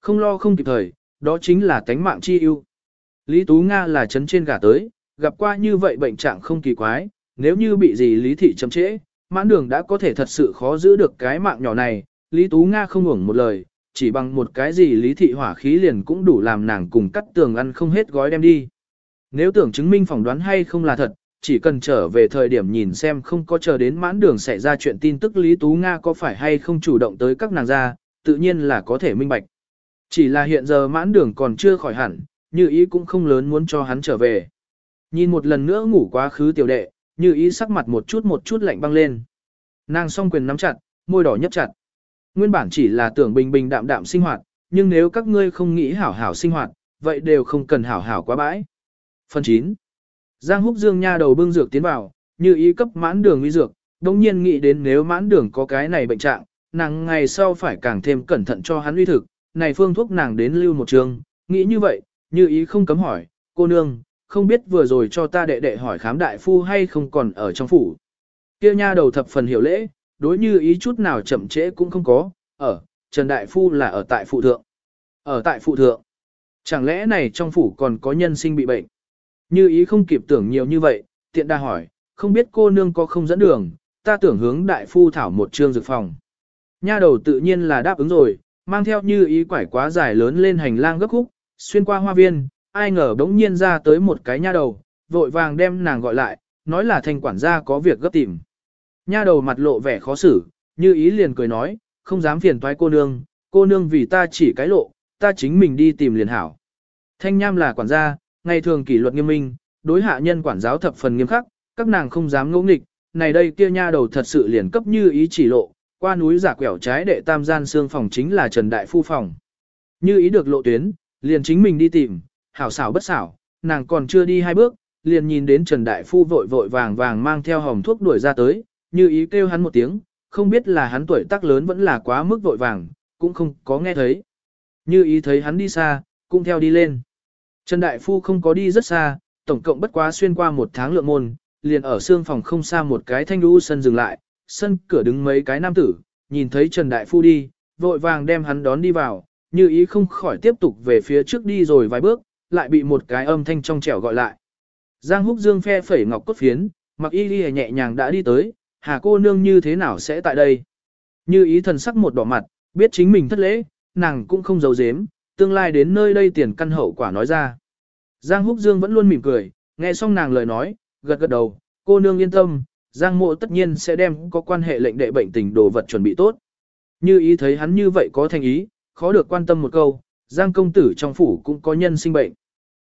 Không lo không kịp thời, đó chính là tánh mạng chi ưu. Lý Tú Nga là chấn trên gà tới, gặp qua như vậy bệnh trạng không kỳ quái, nếu như bị gì lý thị chậm trễ, mãn đường đã có thể thật sự khó giữ được cái mạng nhỏ này, Lý Tú Nga không ngủng một lời, chỉ bằng một cái gì lý thị hỏa khí liền cũng đủ làm nàng cùng cắt tường ăn không hết gói đem đi. Nếu tưởng chứng minh phỏng đoán hay không là thật, chỉ cần trở về thời điểm nhìn xem không có chờ đến mãn đường xảy ra chuyện tin tức Lý Tú Nga có phải hay không chủ động tới các nàng ra, tự nhiên là có thể minh bạch. Chỉ là hiện giờ mãn đường còn chưa khỏi hẳn, như ý cũng không lớn muốn cho hắn trở về. Nhìn một lần nữa ngủ quá khứ tiểu đệ, như ý sắc mặt một chút một chút lạnh băng lên. Nàng song quyền nắm chặt, môi đỏ nhấp chặt. Nguyên bản chỉ là tưởng bình bình đạm đạm sinh hoạt, nhưng nếu các ngươi không nghĩ hảo hảo sinh hoạt, vậy đều không cần hảo hảo quá bãi. Phần 9. Giang Húc Dương nha đầu bưng dược tiến vào, như ý cấp mãn đường uy dược, đồng nhiên nghĩ đến nếu mãn đường có cái này bệnh trạng, nàng ngày sau phải càng thêm cẩn thận cho hắn uy thực, này phương thuốc nàng đến lưu một trường, nghĩ như vậy, như ý không cấm hỏi, cô nương, không biết vừa rồi cho ta đệ đệ hỏi khám đại phu hay không còn ở trong phủ. Kia nha đầu thập phần hiểu lễ, đối như ý chút nào chậm trễ cũng không có, ở, Trần Đại Phu là ở tại phụ thượng. Ở tại phụ thượng. Chẳng lẽ này trong phủ còn có nhân sinh bị bệnh? Như ý không kịp tưởng nhiều như vậy, tiện đa hỏi, không biết cô nương có không dẫn đường, ta tưởng hướng Đại Phu thảo một trương dược phòng. Nha đầu tự nhiên là đáp ứng rồi, mang theo như ý quải quá dài lớn lên hành lang gấp khúc, xuyên qua hoa viên, ai ngờ đống nhiên ra tới một cái nha đầu, vội vàng đem nàng gọi lại, nói là thành quản gia có việc gấp tìm. Nha đầu mặt lộ vẻ khó xử, như ý liền cười nói, không dám phiền toái cô nương, cô nương vì ta chỉ cái lộ, ta chính mình đi tìm liền hảo. Thanh Nham là quản gia, ngày thường kỷ luật nghiêm minh, đối hạ nhân quản giáo thập phần nghiêm khắc, các nàng không dám ngỗ nghịch, này đây kia nha đầu thật sự liền cấp như ý chỉ lộ, qua núi giả quẹo trái đệ tam gian xương phòng chính là Trần Đại Phu phòng. Như ý được lộ tuyến, liền chính mình đi tìm, hảo xảo bất xảo, nàng còn chưa đi hai bước, liền nhìn đến Trần Đại Phu vội vội vàng vàng mang theo hồng thuốc đuổi ra tới, như ý kêu hắn một tiếng, không biết là hắn tuổi tác lớn vẫn là quá mức vội vàng, cũng không có nghe thấy. Như ý thấy hắn đi xa, cũng theo đi lên. Trần Đại Phu không có đi rất xa, tổng cộng bất quá xuyên qua một tháng lượng môn, liền ở xương phòng không xa một cái thanh lũ sân dừng lại, sân cửa đứng mấy cái nam tử, nhìn thấy Trần Đại Phu đi, vội vàng đem hắn đón đi vào, như ý không khỏi tiếp tục về phía trước đi rồi vài bước, lại bị một cái âm thanh trong trẻo gọi lại. Giang Húc Dương phe phẩy ngọc cốt phiến, mặc y đi nhẹ nhàng đã đi tới, hà cô nương như thế nào sẽ tại đây? Như ý thần sắc một đỏ mặt, biết chính mình thất lễ, nàng cũng không giấu giếm, tương lai đến nơi đây tiền căn hậu quả nói ra. Giang Húc Dương vẫn luôn mỉm cười, nghe xong nàng lời nói, gật gật đầu, cô nương yên tâm, Giang mộ tất nhiên sẽ đem có quan hệ lệnh đệ bệnh tình đồ vật chuẩn bị tốt. Như ý thấy hắn như vậy có thành ý, khó được quan tâm một câu, Giang công tử trong phủ cũng có nhân sinh bệnh.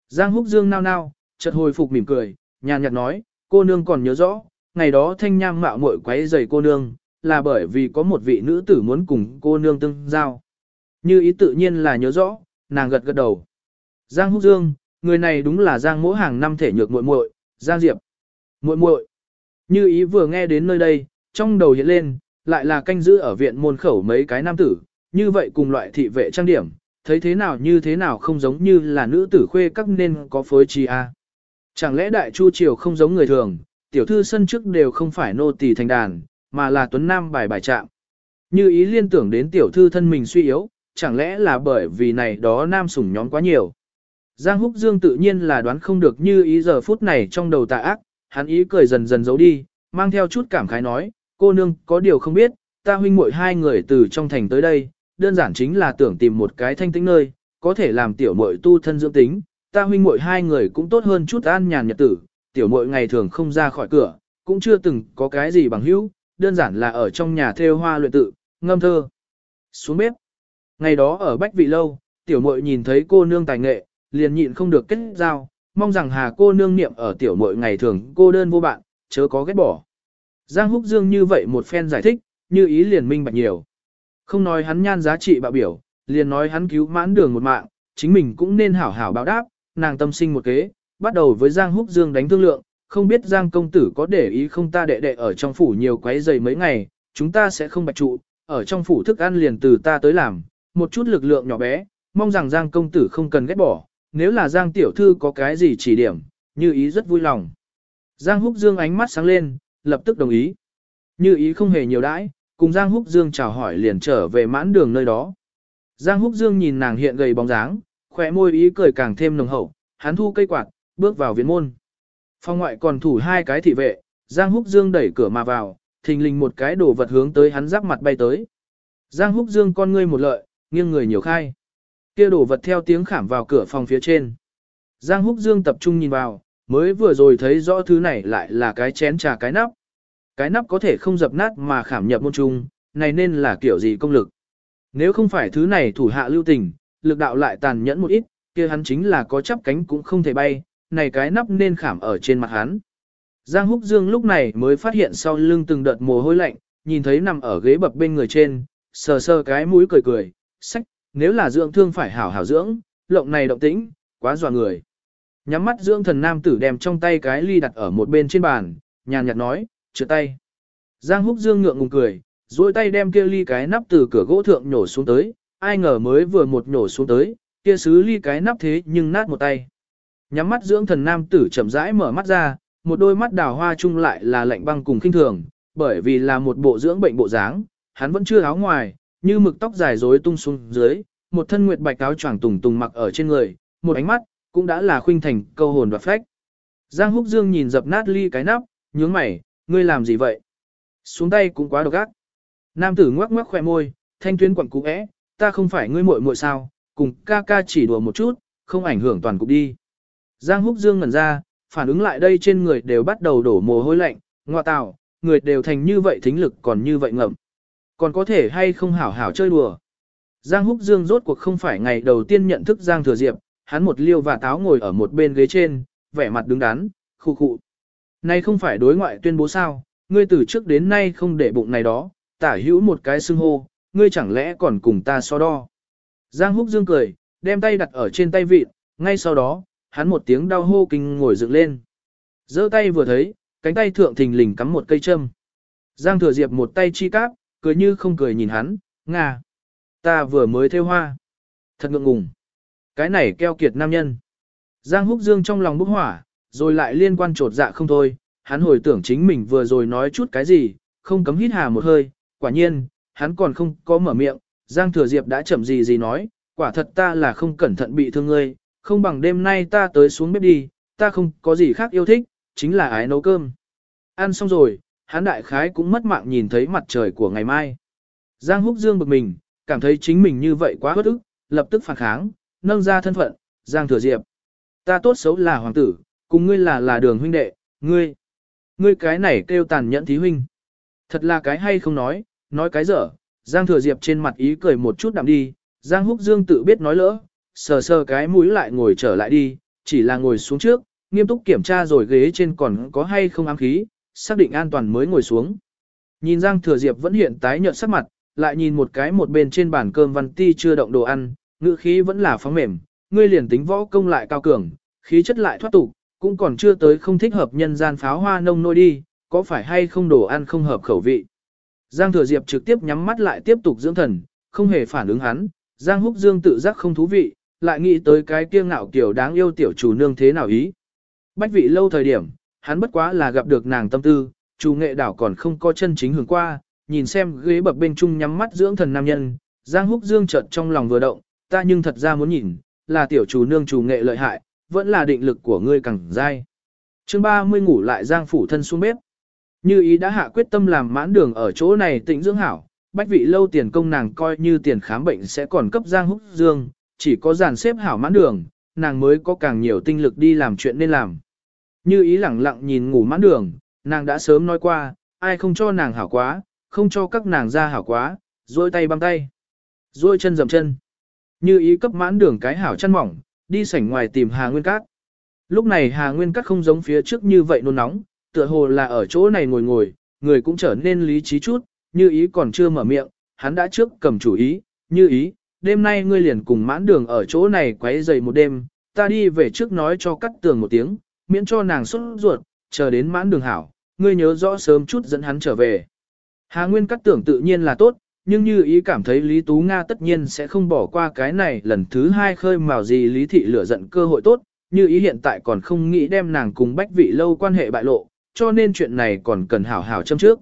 Giang Húc Dương nao nao, chợt hồi phục mỉm cười, nhàn nhạt nói, cô nương còn nhớ rõ, ngày đó thanh nham mạo muội quấy giày cô nương, là bởi vì có một vị nữ tử muốn cùng cô nương tương giao. Như ý tự nhiên là nhớ rõ, nàng gật gật đầu. Giang Húc Dương, người này đúng là Giang Mỗ hàng năm thể nhược muội muội, Giang Diệp. Muội muội. Như ý vừa nghe đến nơi đây, trong đầu hiện lên, lại là canh giữ ở viện môn khẩu mấy cái nam tử, như vậy cùng loại thị vệ trang điểm, thấy thế nào như thế nào không giống như là nữ tử khuê các nên có phối chi a. Chẳng lẽ đại chu triều không giống người thường, tiểu thư sân trước đều không phải nô tỳ thành đàn, mà là tuấn nam bài bài trạng. Như ý liên tưởng đến tiểu thư thân mình suy yếu, chẳng lẽ là bởi vì này đó nam sủng nhóm quá nhiều. Giang Húc Dương tự nhiên là đoán không được như ý giờ phút này trong đầu tà ác, hắn ý cười dần dần giấu đi, mang theo chút cảm khái nói, cô nương có điều không biết, ta huynh muội hai người từ trong thành tới đây, đơn giản chính là tưởng tìm một cái thanh tĩnh nơi, có thể làm tiểu muội tu thân dưỡng tính, ta huynh muội hai người cũng tốt hơn chút an nhàn nhật tử, tiểu muội ngày thường không ra khỏi cửa, cũng chưa từng có cái gì bằng hữu, đơn giản là ở trong nhà theo hoa luyện tự, ngâm thơ. Xuống bếp. Ngày đó ở Bách Vị Lâu, tiểu muội nhìn thấy cô nương tài nghệ, liền nhịn không được kết giao, mong rằng hà cô nương niệm ở tiểu muội ngày thường cô đơn vô bạn, chớ có ghét bỏ. Giang Húc Dương như vậy một phen giải thích, như ý liền minh bạch nhiều. Không nói hắn nhan giá trị bạo biểu, liền nói hắn cứu mãn đường một mạng, chính mình cũng nên hảo hảo báo đáp, nàng tâm sinh một kế, bắt đầu với Giang Húc Dương đánh thương lượng, không biết Giang công tử có để ý không ta đệ đệ ở trong phủ nhiều quấy giày mấy ngày, chúng ta sẽ không bạch trụ, ở trong phủ thức ăn liền từ ta tới làm, một chút lực lượng nhỏ bé, mong rằng Giang công tử không cần ghét bỏ, nếu là Giang tiểu thư có cái gì chỉ điểm, như ý rất vui lòng. Giang Húc Dương ánh mắt sáng lên, lập tức đồng ý. Như ý không hề nhiều đãi, cùng Giang Húc Dương chào hỏi liền trở về mãn đường nơi đó. Giang Húc Dương nhìn nàng hiện gầy bóng dáng, khỏe môi ý cười càng thêm nồng hậu, hắn thu cây quạt, bước vào viện môn. Phòng ngoại còn thủ hai cái thị vệ, Giang Húc Dương đẩy cửa mà vào, thình lình một cái đồ vật hướng tới hắn giáp mặt bay tới. Giang Húc Dương con ngươi một lợi, nghiêng người nhiều khai. Kia đổ vật theo tiếng khảm vào cửa phòng phía trên. Giang Húc Dương tập trung nhìn vào, mới vừa rồi thấy rõ thứ này lại là cái chén trà cái nắp. Cái nắp có thể không dập nát mà khảm nhập môn trung, này nên là kiểu gì công lực. Nếu không phải thứ này thủ hạ lưu tình, lực đạo lại tàn nhẫn một ít, kia hắn chính là có chắp cánh cũng không thể bay, này cái nắp nên khảm ở trên mặt hắn. Giang Húc Dương lúc này mới phát hiện sau lưng từng đợt mồ hôi lạnh, nhìn thấy nằm ở ghế bập bên người trên, sờ sờ cái mũi cười cười, sách, nếu là dưỡng thương phải hảo hảo dưỡng, lộng này động tĩnh, quá dọa người. Nhắm mắt dưỡng thần nam tử đem trong tay cái ly đặt ở một bên trên bàn, nhàn nhạt nói, chữa tay. Giang Húc Dương ngượng ngùng cười, duỗi tay đem kia ly cái nắp từ cửa gỗ thượng nhổ xuống tới, ai ngờ mới vừa một nhổ xuống tới, kia sứ ly cái nắp thế nhưng nát một tay. Nhắm mắt dưỡng thần nam tử chậm rãi mở mắt ra, một đôi mắt đào hoa chung lại là lạnh băng cùng kinh thường, bởi vì là một bộ dưỡng bệnh bộ dáng, hắn vẫn chưa áo ngoài, như mực tóc dài rối tung xuống dưới, một thân nguyệt bạch áo choàng tùng tùng mặc ở trên người, một ánh mắt, cũng đã là khuynh thành câu hồn đoạt phách. Giang Húc Dương nhìn dập nát ly cái nắp, nhướng mày, ngươi làm gì vậy? Xuống tay cũng quá độc ác. Nam tử ngoắc ngoắc khỏe môi, thanh tuyến quẩn cú é, ta không phải ngươi muội muội sao, cùng ca ca chỉ đùa một chút, không ảnh hưởng toàn cục đi. Giang Húc Dương ngẩn ra, phản ứng lại đây trên người đều bắt đầu đổ mồ hôi lạnh, ngoa tào, người đều thành như vậy thính lực còn như vậy ngậm. Còn có thể hay không hảo hảo chơi đùa. Giang Húc Dương rốt cuộc không phải ngày đầu tiên nhận thức Giang Thừa Diệp, hắn một liêu và táo ngồi ở một bên ghế trên, vẻ mặt đứng đắn, khu khụ. Này không phải đối ngoại tuyên bố sao, ngươi từ trước đến nay không để bụng này đó, tả hữu một cái xưng hô, ngươi chẳng lẽ còn cùng ta so đo. Giang Húc Dương cười, đem tay đặt ở trên tay vịt, ngay sau đó, hắn một tiếng đau hô kinh ngồi dựng lên. giơ tay vừa thấy, cánh tay thượng thình lình cắm một cây châm. Giang Thừa Diệp một tay chi cáp, cười như không cười nhìn hắn, nga, Ta vừa mới theo hoa. Thật ngượng ngùng. Cái này keo kiệt nam nhân. Giang Húc Dương trong lòng bốc hỏa, rồi lại liên quan trột dạ không thôi, hắn hồi tưởng chính mình vừa rồi nói chút cái gì, không cấm hít hà một hơi, quả nhiên, hắn còn không có mở miệng, Giang Thừa Diệp đã chậm gì gì nói, quả thật ta là không cẩn thận bị thương ngươi, không bằng đêm nay ta tới xuống bếp đi, ta không có gì khác yêu thích, chính là ái nấu cơm. Ăn xong rồi, hắn đại khái cũng mất mạng nhìn thấy mặt trời của ngày mai. Giang Húc Dương bực mình, cảm thấy chính mình như vậy quá bất ức, lập tức phản kháng, nâng ra thân phận, Giang Thừa Diệp. Ta tốt xấu là hoàng tử, cùng ngươi là là đường huynh đệ, ngươi. Ngươi cái này kêu tàn nhẫn thí huynh. Thật là cái hay không nói, nói cái dở. Giang Thừa Diệp trên mặt ý cười một chút đạm đi, Giang Húc Dương tự biết nói lỡ, sờ sờ cái mũi lại ngồi trở lại đi, chỉ là ngồi xuống trước, nghiêm túc kiểm tra rồi ghế trên còn có hay không ám khí, xác định an toàn mới ngồi xuống. Nhìn Giang Thừa Diệp vẫn hiện tái nhợt sắc mặt, lại nhìn một cái một bên trên bàn cơm văn ti chưa động đồ ăn, ngữ khí vẫn là phóng mềm, ngươi liền tính võ công lại cao cường, khí chất lại thoát tục, cũng còn chưa tới không thích hợp nhân gian pháo hoa nông nôi đi, có phải hay không đồ ăn không hợp khẩu vị. Giang Thừa Diệp trực tiếp nhắm mắt lại tiếp tục dưỡng thần, không hề phản ứng hắn, Giang Húc Dương tự giác không thú vị, lại nghĩ tới cái kiêng ngạo kiểu đáng yêu tiểu chủ nương thế nào ý. Bách vị lâu thời điểm, hắn bất quá là gặp được nàng tâm tư, chủ nghệ đảo còn không có chân chính hưởng qua, nhìn xem ghế bập bên trung nhắm mắt dưỡng thần nam nhân, Giang Húc Dương chợt trong lòng vừa động, ta nhưng thật ra muốn nhìn, là tiểu chủ nương chủ nghệ lợi hại, vẫn là định lực của ngươi càng dai. Chương 30 ngủ lại Giang phủ thân xuống bếp. Như ý đã hạ quyết tâm làm mãn đường ở chỗ này tĩnh dưỡng hảo, bách vị lâu tiền công nàng coi như tiền khám bệnh sẽ còn cấp Giang Húc Dương, chỉ có dàn xếp hảo mãn đường, nàng mới có càng nhiều tinh lực đi làm chuyện nên làm. Như ý lẳng lặng nhìn ngủ mãn đường, nàng đã sớm nói qua, ai không cho nàng hảo quá, không cho các nàng ra hảo quá, dôi tay băng tay, dôi chân dầm chân. Như ý cấp mãn đường cái hảo chăn mỏng, đi sảnh ngoài tìm Hà Nguyên Cát. Lúc này Hà Nguyên Cát không giống phía trước như vậy nôn nóng, tựa hồ là ở chỗ này ngồi ngồi, người cũng trở nên lý trí chút, như ý còn chưa mở miệng, hắn đã trước cầm chủ ý, như ý, đêm nay ngươi liền cùng mãn đường ở chỗ này quấy dày một đêm, ta đi về trước nói cho cắt tường một tiếng, miễn cho nàng xuất ruột, chờ đến mãn đường hảo, ngươi nhớ rõ sớm chút dẫn hắn trở về. Hà Nguyên cắt tưởng tự nhiên là tốt, nhưng như ý cảm thấy Lý Tú Nga tất nhiên sẽ không bỏ qua cái này lần thứ hai khơi mào gì Lý Thị lửa giận cơ hội tốt, như ý hiện tại còn không nghĩ đem nàng cùng bách vị lâu quan hệ bại lộ, cho nên chuyện này còn cần hảo hảo châm trước.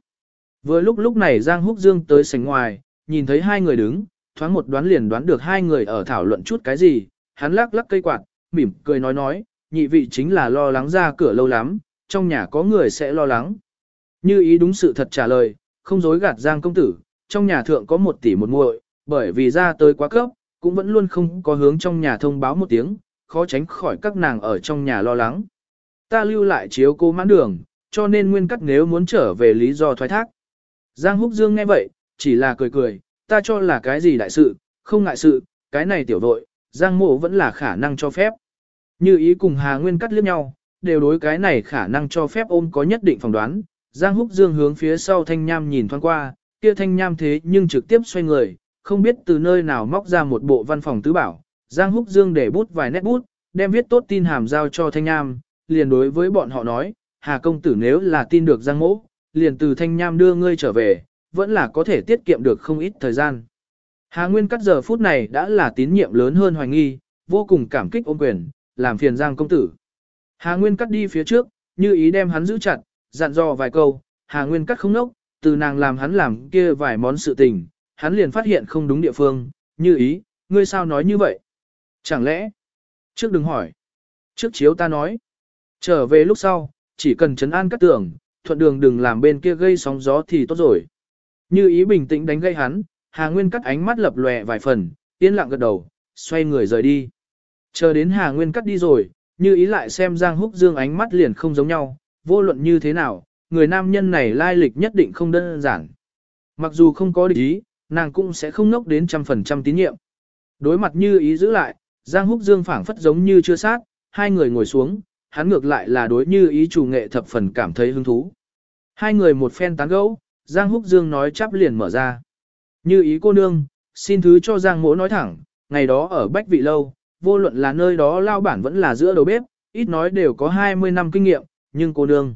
Vừa lúc lúc này Giang Húc Dương tới sảnh ngoài, nhìn thấy hai người đứng, thoáng một đoán liền đoán được hai người ở thảo luận chút cái gì, hắn lắc lắc cây quạt, mỉm cười nói nói, nhị vị chính là lo lắng ra cửa lâu lắm, trong nhà có người sẽ lo lắng. Như ý đúng sự thật trả lời, không dối gạt Giang công tử, trong nhà thượng có một tỷ một muội, bởi vì ra tới quá cấp, cũng vẫn luôn không có hướng trong nhà thông báo một tiếng, khó tránh khỏi các nàng ở trong nhà lo lắng. Ta lưu lại chiếu cô mãn đường, cho nên nguyên cắt nếu muốn trở về lý do thoái thác. Giang Húc Dương nghe vậy, chỉ là cười cười, ta cho là cái gì đại sự, không ngại sự, cái này tiểu vội, Giang mộ vẫn là khả năng cho phép. Như ý cùng Hà Nguyên cắt liếc nhau, đều đối cái này khả năng cho phép ôm có nhất định phỏng đoán. Giang Húc Dương hướng phía sau thanh nham nhìn thoáng qua, kia thanh nham thế nhưng trực tiếp xoay người, không biết từ nơi nào móc ra một bộ văn phòng tứ bảo. Giang Húc Dương để bút vài nét bút, đem viết tốt tin hàm giao cho thanh nham, liền đối với bọn họ nói, Hà công tử nếu là tin được Giang mỗ, liền từ thanh nham đưa ngươi trở về, vẫn là có thể tiết kiệm được không ít thời gian. Hà Nguyên cắt giờ phút này đã là tín nhiệm lớn hơn hoài nghi, vô cùng cảm kích ôm quyền, làm phiền Giang công tử. Hà Nguyên cắt đi phía trước, như ý đem hắn giữ chặt, dặn dò vài câu, Hà Nguyên cắt không nốc, từ nàng làm hắn làm kia vài món sự tình, hắn liền phát hiện không đúng địa phương, như ý, ngươi sao nói như vậy? Chẳng lẽ? Trước đừng hỏi. Trước chiếu ta nói. Trở về lúc sau, chỉ cần chấn an cắt tưởng, thuận đường đừng làm bên kia gây sóng gió thì tốt rồi. Như ý bình tĩnh đánh gây hắn, Hà Nguyên cắt ánh mắt lập lòe vài phần, yên lặng gật đầu, xoay người rời đi. Chờ đến Hà Nguyên cắt đi rồi, như ý lại xem Giang Húc Dương ánh mắt liền không giống nhau, vô luận như thế nào, người nam nhân này lai lịch nhất định không đơn giản. Mặc dù không có địch ý, nàng cũng sẽ không nốc đến trăm phần trăm tín nhiệm. Đối mặt như ý giữ lại, Giang Húc Dương phảng phất giống như chưa sát, hai người ngồi xuống, hắn ngược lại là đối như ý chủ nghệ thập phần cảm thấy hứng thú. Hai người một phen tán gẫu, Giang Húc Dương nói chắp liền mở ra. Như ý cô nương, xin thứ cho Giang mỗ nói thẳng, ngày đó ở Bách Vị Lâu, vô luận là nơi đó lao bản vẫn là giữa đầu bếp, ít nói đều có 20 năm kinh nghiệm, nhưng cô nương.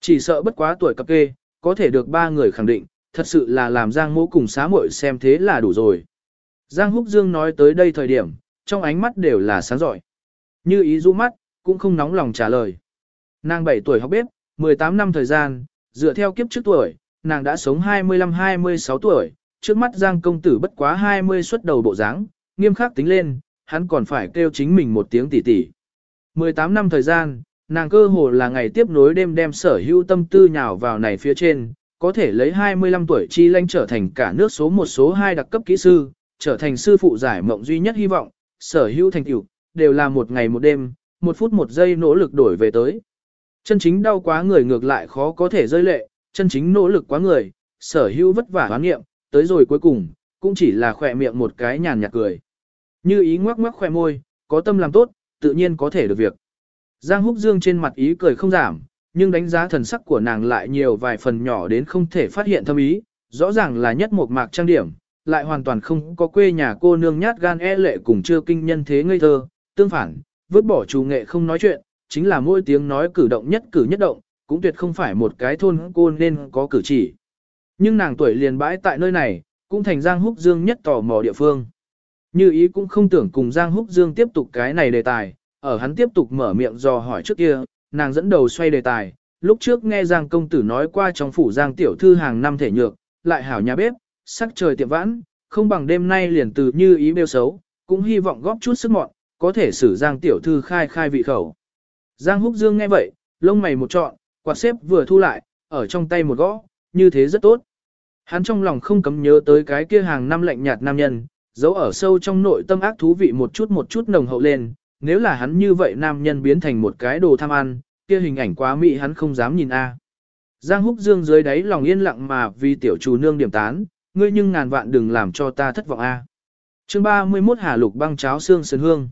Chỉ sợ bất quá tuổi cập kê, có thể được ba người khẳng định, thật sự là làm Giang mỗ cùng xá muội xem thế là đủ rồi. Giang Húc Dương nói tới đây thời điểm, trong ánh mắt đều là sáng giỏi. Như ý rũ mắt, cũng không nóng lòng trả lời. Nàng 7 tuổi học bếp, 18 năm thời gian, dựa theo kiếp trước tuổi, nàng đã sống 25-26 tuổi, trước mắt Giang công tử bất quá 20 xuất đầu bộ dáng, nghiêm khắc tính lên, hắn còn phải kêu chính mình một tiếng tỷ tỷ. 18 năm thời gian, nàng cơ hồ là ngày tiếp nối đêm đem sở hữu tâm tư nhào vào này phía trên, có thể lấy 25 tuổi chi lanh trở thành cả nước số một số hai đặc cấp kỹ sư, trở thành sư phụ giải mộng duy nhất hy vọng, sở hữu thành tựu đều là một ngày một đêm, một phút một giây nỗ lực đổi về tới. Chân chính đau quá người ngược lại khó có thể rơi lệ, chân chính nỗ lực quá người, sở hữu vất vả hoán nghiệm, tới rồi cuối cùng, cũng chỉ là khỏe miệng một cái nhàn nhạt cười. Như ý ngoắc ngoắc khoe môi, có tâm làm tốt, tự nhiên có thể được việc. Giang Húc Dương trên mặt ý cười không giảm, nhưng đánh giá thần sắc của nàng lại nhiều vài phần nhỏ đến không thể phát hiện thâm ý, rõ ràng là nhất một mạc trang điểm, lại hoàn toàn không có quê nhà cô nương nhát gan e lệ cùng chưa kinh nhân thế ngây thơ, tương phản, vứt bỏ chủ nghệ không nói chuyện, chính là mỗi tiếng nói cử động nhất cử nhất động, cũng tuyệt không phải một cái thôn cô nên có cử chỉ. Nhưng nàng tuổi liền bãi tại nơi này, cũng thành Giang Húc Dương nhất tò mò địa phương. Như ý cũng không tưởng cùng Giang Húc Dương tiếp tục cái này đề tài, ở hắn tiếp tục mở miệng dò hỏi trước kia, nàng dẫn đầu xoay đề tài. Lúc trước nghe Giang công tử nói qua trong phủ Giang tiểu thư hàng năm thể nhược, lại hảo nhà bếp, sắc trời tiệm vãn, không bằng đêm nay liền từ như ý bêu xấu, cũng hy vọng góp chút sức mọn, có thể xử Giang tiểu thư khai khai vị khẩu. Giang Húc Dương nghe vậy, lông mày một trọn, quạt xếp vừa thu lại, ở trong tay một gõ, như thế rất tốt. Hắn trong lòng không cấm nhớ tới cái kia hàng năm lạnh nhạt nam nhân, Dấu ở sâu trong nội tâm ác thú vị một chút một chút nồng hậu lên, nếu là hắn như vậy nam nhân biến thành một cái đồ tham ăn, kia hình ảnh quá mỹ hắn không dám nhìn a. Giang Húc Dương dưới đáy lòng yên lặng mà vì tiểu chủ nương điểm tán, ngươi nhưng ngàn vạn đừng làm cho ta thất vọng a. À. Chương 31 Hà Lục băng cháo xương sơn hương.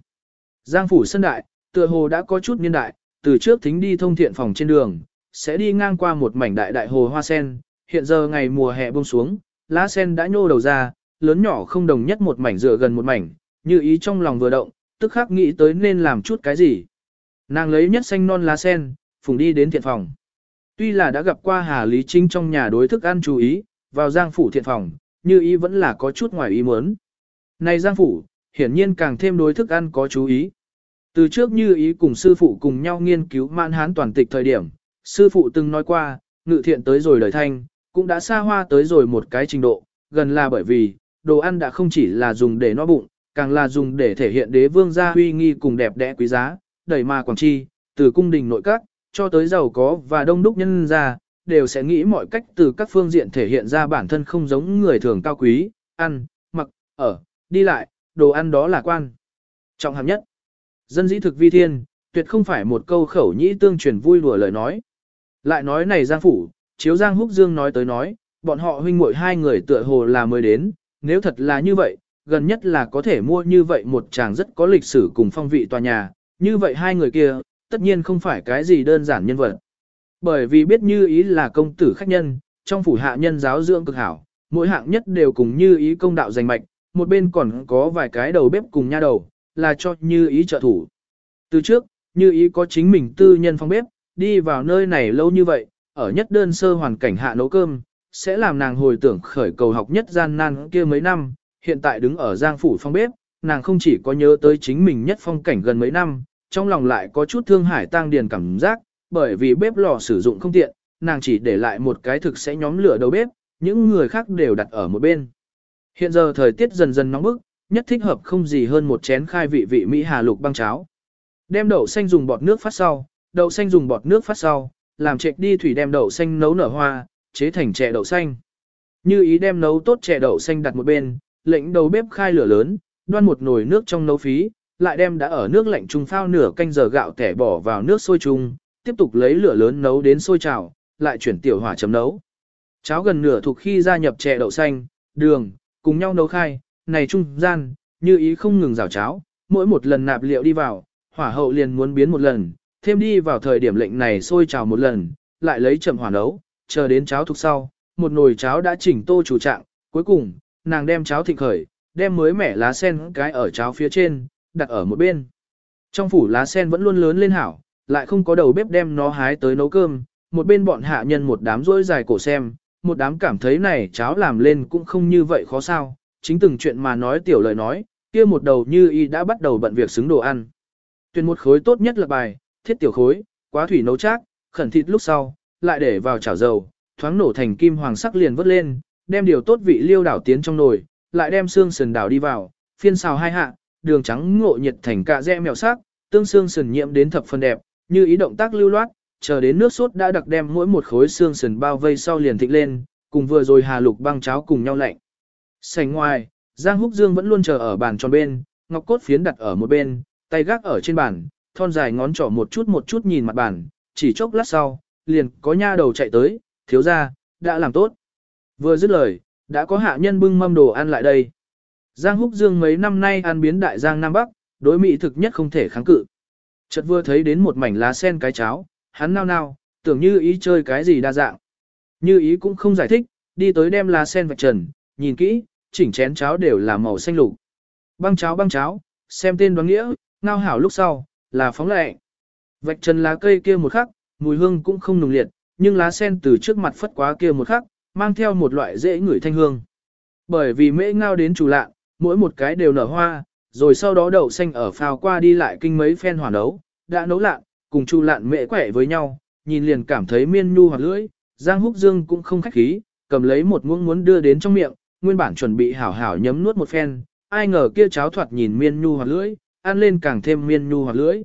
Giang phủ sân đại, tựa hồ đã có chút niên đại, từ trước thính đi thông thiện phòng trên đường, sẽ đi ngang qua một mảnh đại đại hồ hoa sen, hiện giờ ngày mùa hè buông xuống, lá sen đã nhô đầu ra, lớn nhỏ không đồng nhất một mảnh dựa gần một mảnh, như ý trong lòng vừa động, tức khắc nghĩ tới nên làm chút cái gì. Nàng lấy nhất xanh non lá sen, phùng đi đến thiện phòng. Tuy là đã gặp qua Hà Lý Trinh trong nhà đối thức ăn chú ý, vào giang phủ thiện phòng, như ý vẫn là có chút ngoài ý muốn. Này giang phủ, hiển nhiên càng thêm đối thức ăn có chú ý. Từ trước như ý cùng sư phụ cùng nhau nghiên cứu mạn hán toàn tịch thời điểm, sư phụ từng nói qua, ngự thiện tới rồi đời thanh, cũng đã xa hoa tới rồi một cái trình độ, gần là bởi vì, đồ ăn đã không chỉ là dùng để no bụng, càng là dùng để thể hiện đế vương gia uy nghi cùng đẹp đẽ quý giá, đẩy mà quảng chi, từ cung đình nội các, cho tới giàu có và đông đúc nhân gia, đều sẽ nghĩ mọi cách từ các phương diện thể hiện ra bản thân không giống người thường cao quý, ăn, mặc, ở, đi lại, đồ ăn đó là quan. Trọng hàm nhất, dân dĩ thực vi thiên, tuyệt không phải một câu khẩu nhĩ tương truyền vui đùa lời nói. Lại nói này Giang Phủ, chiếu Giang Húc Dương nói tới nói, bọn họ huynh muội hai người tựa hồ là mới đến, nếu thật là như vậy, gần nhất là có thể mua như vậy một chàng rất có lịch sử cùng phong vị tòa nhà, như vậy hai người kia, tất nhiên không phải cái gì đơn giản nhân vật. Bởi vì biết như ý là công tử khách nhân, trong phủ hạ nhân giáo dưỡng cực hảo, mỗi hạng nhất đều cùng như ý công đạo giành mạch, một bên còn có vài cái đầu bếp cùng nha đầu, là cho như ý trợ thủ. Từ trước, như ý có chính mình tư nhân phong bếp, đi vào nơi này lâu như vậy, ở nhất đơn sơ hoàn cảnh hạ nấu cơm, sẽ làm nàng hồi tưởng khởi cầu học nhất gian nan kia mấy năm, hiện tại đứng ở giang phủ phong bếp, nàng không chỉ có nhớ tới chính mình nhất phong cảnh gần mấy năm, trong lòng lại có chút thương hải tang điền cảm giác, bởi vì bếp lò sử dụng không tiện, nàng chỉ để lại một cái thực sẽ nhóm lửa đầu bếp, những người khác đều đặt ở một bên. Hiện giờ thời tiết dần dần nóng bức, nhất thích hợp không gì hơn một chén khai vị vị Mỹ Hà lục băng cháo. Đem đậu xanh dùng bọt nước phát sau, đậu xanh dùng bọt nước phát sau, làm trệch đi thủy đem đậu xanh nấu nở hoa, chế thành chè đậu xanh. Như ý đem nấu tốt chè đậu xanh đặt một bên, lệnh đầu bếp khai lửa lớn, đoan một nồi nước trong nấu phí, lại đem đã ở nước lạnh trung phao nửa canh giờ gạo tẻ bỏ vào nước sôi chung, tiếp tục lấy lửa lớn nấu đến sôi trào, lại chuyển tiểu hỏa chấm nấu. Cháo gần nửa thuộc khi gia nhập chè đậu xanh, đường, cùng nhau nấu khai, này trung gian, như ý không ngừng rào cháo, mỗi một lần nạp liệu đi vào, hỏa hậu liền muốn biến một lần, thêm đi vào thời điểm lệnh này sôi trào một lần, lại lấy chậm hỏa nấu, chờ đến cháo thuộc sau, một nồi cháo đã chỉnh tô chủ trạng, cuối cùng, nàng đem cháo thịnh khởi, đem mới mẻ lá sen cái ở cháo phía trên, đặt ở một bên. Trong phủ lá sen vẫn luôn lớn lên hảo, lại không có đầu bếp đem nó hái tới nấu cơm, một bên bọn hạ nhân một đám rỗi dài cổ xem, một đám cảm thấy này cháo làm lên cũng không như vậy khó sao, chính từng chuyện mà nói tiểu lời nói, kia một đầu như y đã bắt đầu bận việc xứng đồ ăn. Tuyển một khối tốt nhất là bài, thiết tiểu khối, quá thủy nấu chác, khẩn thịt lúc sau, lại để vào chảo dầu, thoáng nổ thành kim hoàng sắc liền vớt lên, đem điều tốt vị liêu đảo tiến trong nồi, lại đem xương sườn đảo đi vào, phiên xào hai hạ, đường trắng ngộ nhiệt thành cạ rẽ mèo sắc, tương xương sườn nhiễm đến thập phần đẹp, như ý động tác lưu loát, chờ đến nước sốt đã đặc đem mỗi một khối xương sườn bao vây sau liền thịnh lên, cùng vừa rồi hà lục băng cháo cùng nhau lạnh. Sành ngoài, Giang Húc Dương vẫn luôn chờ ở bàn tròn bên, ngọc cốt phiến đặt ở một bên, tay gác ở trên bàn, thon dài ngón trỏ một chút một chút nhìn mặt bàn, chỉ chốc lát sau, liền có nha đầu chạy tới, thiếu ra, đã làm tốt. Vừa dứt lời, đã có hạ nhân bưng mâm đồ ăn lại đây. Giang Húc Dương mấy năm nay ăn biến đại Giang Nam Bắc, đối mỹ thực nhất không thể kháng cự. Chợt vừa thấy đến một mảnh lá sen cái cháo, hắn nao nao, tưởng như ý chơi cái gì đa dạng. Như ý cũng không giải thích, đi tới đem lá sen vạch trần, nhìn kỹ, chỉnh chén cháo đều là màu xanh lục. Băng cháo băng cháo, xem tên đoán nghĩa, ngao hảo lúc sau, là phóng lệ. Vạch trần lá cây kia một khắc, mùi hương cũng không nùng liệt, nhưng lá sen từ trước mặt phất quá kia một khắc, mang theo một loại dễ ngửi thanh hương. Bởi vì mễ ngao đến chủ lạ, mỗi một cái đều nở hoa, rồi sau đó đậu xanh ở phào qua đi lại kinh mấy phen hỏa nấu, đã nấu lạn, cùng chu lạn mễ quẻ với nhau, nhìn liền cảm thấy miên nhu hoặc lưỡi, Giang Húc Dương cũng không khách khí, cầm lấy một muỗng muốn đưa đến trong miệng, nguyên bản chuẩn bị hảo hảo nhấm nuốt một phen, ai ngờ kia cháo thoạt nhìn miên nhu hoặc lưỡi, ăn lên càng thêm miên nhu hoặc lưỡi.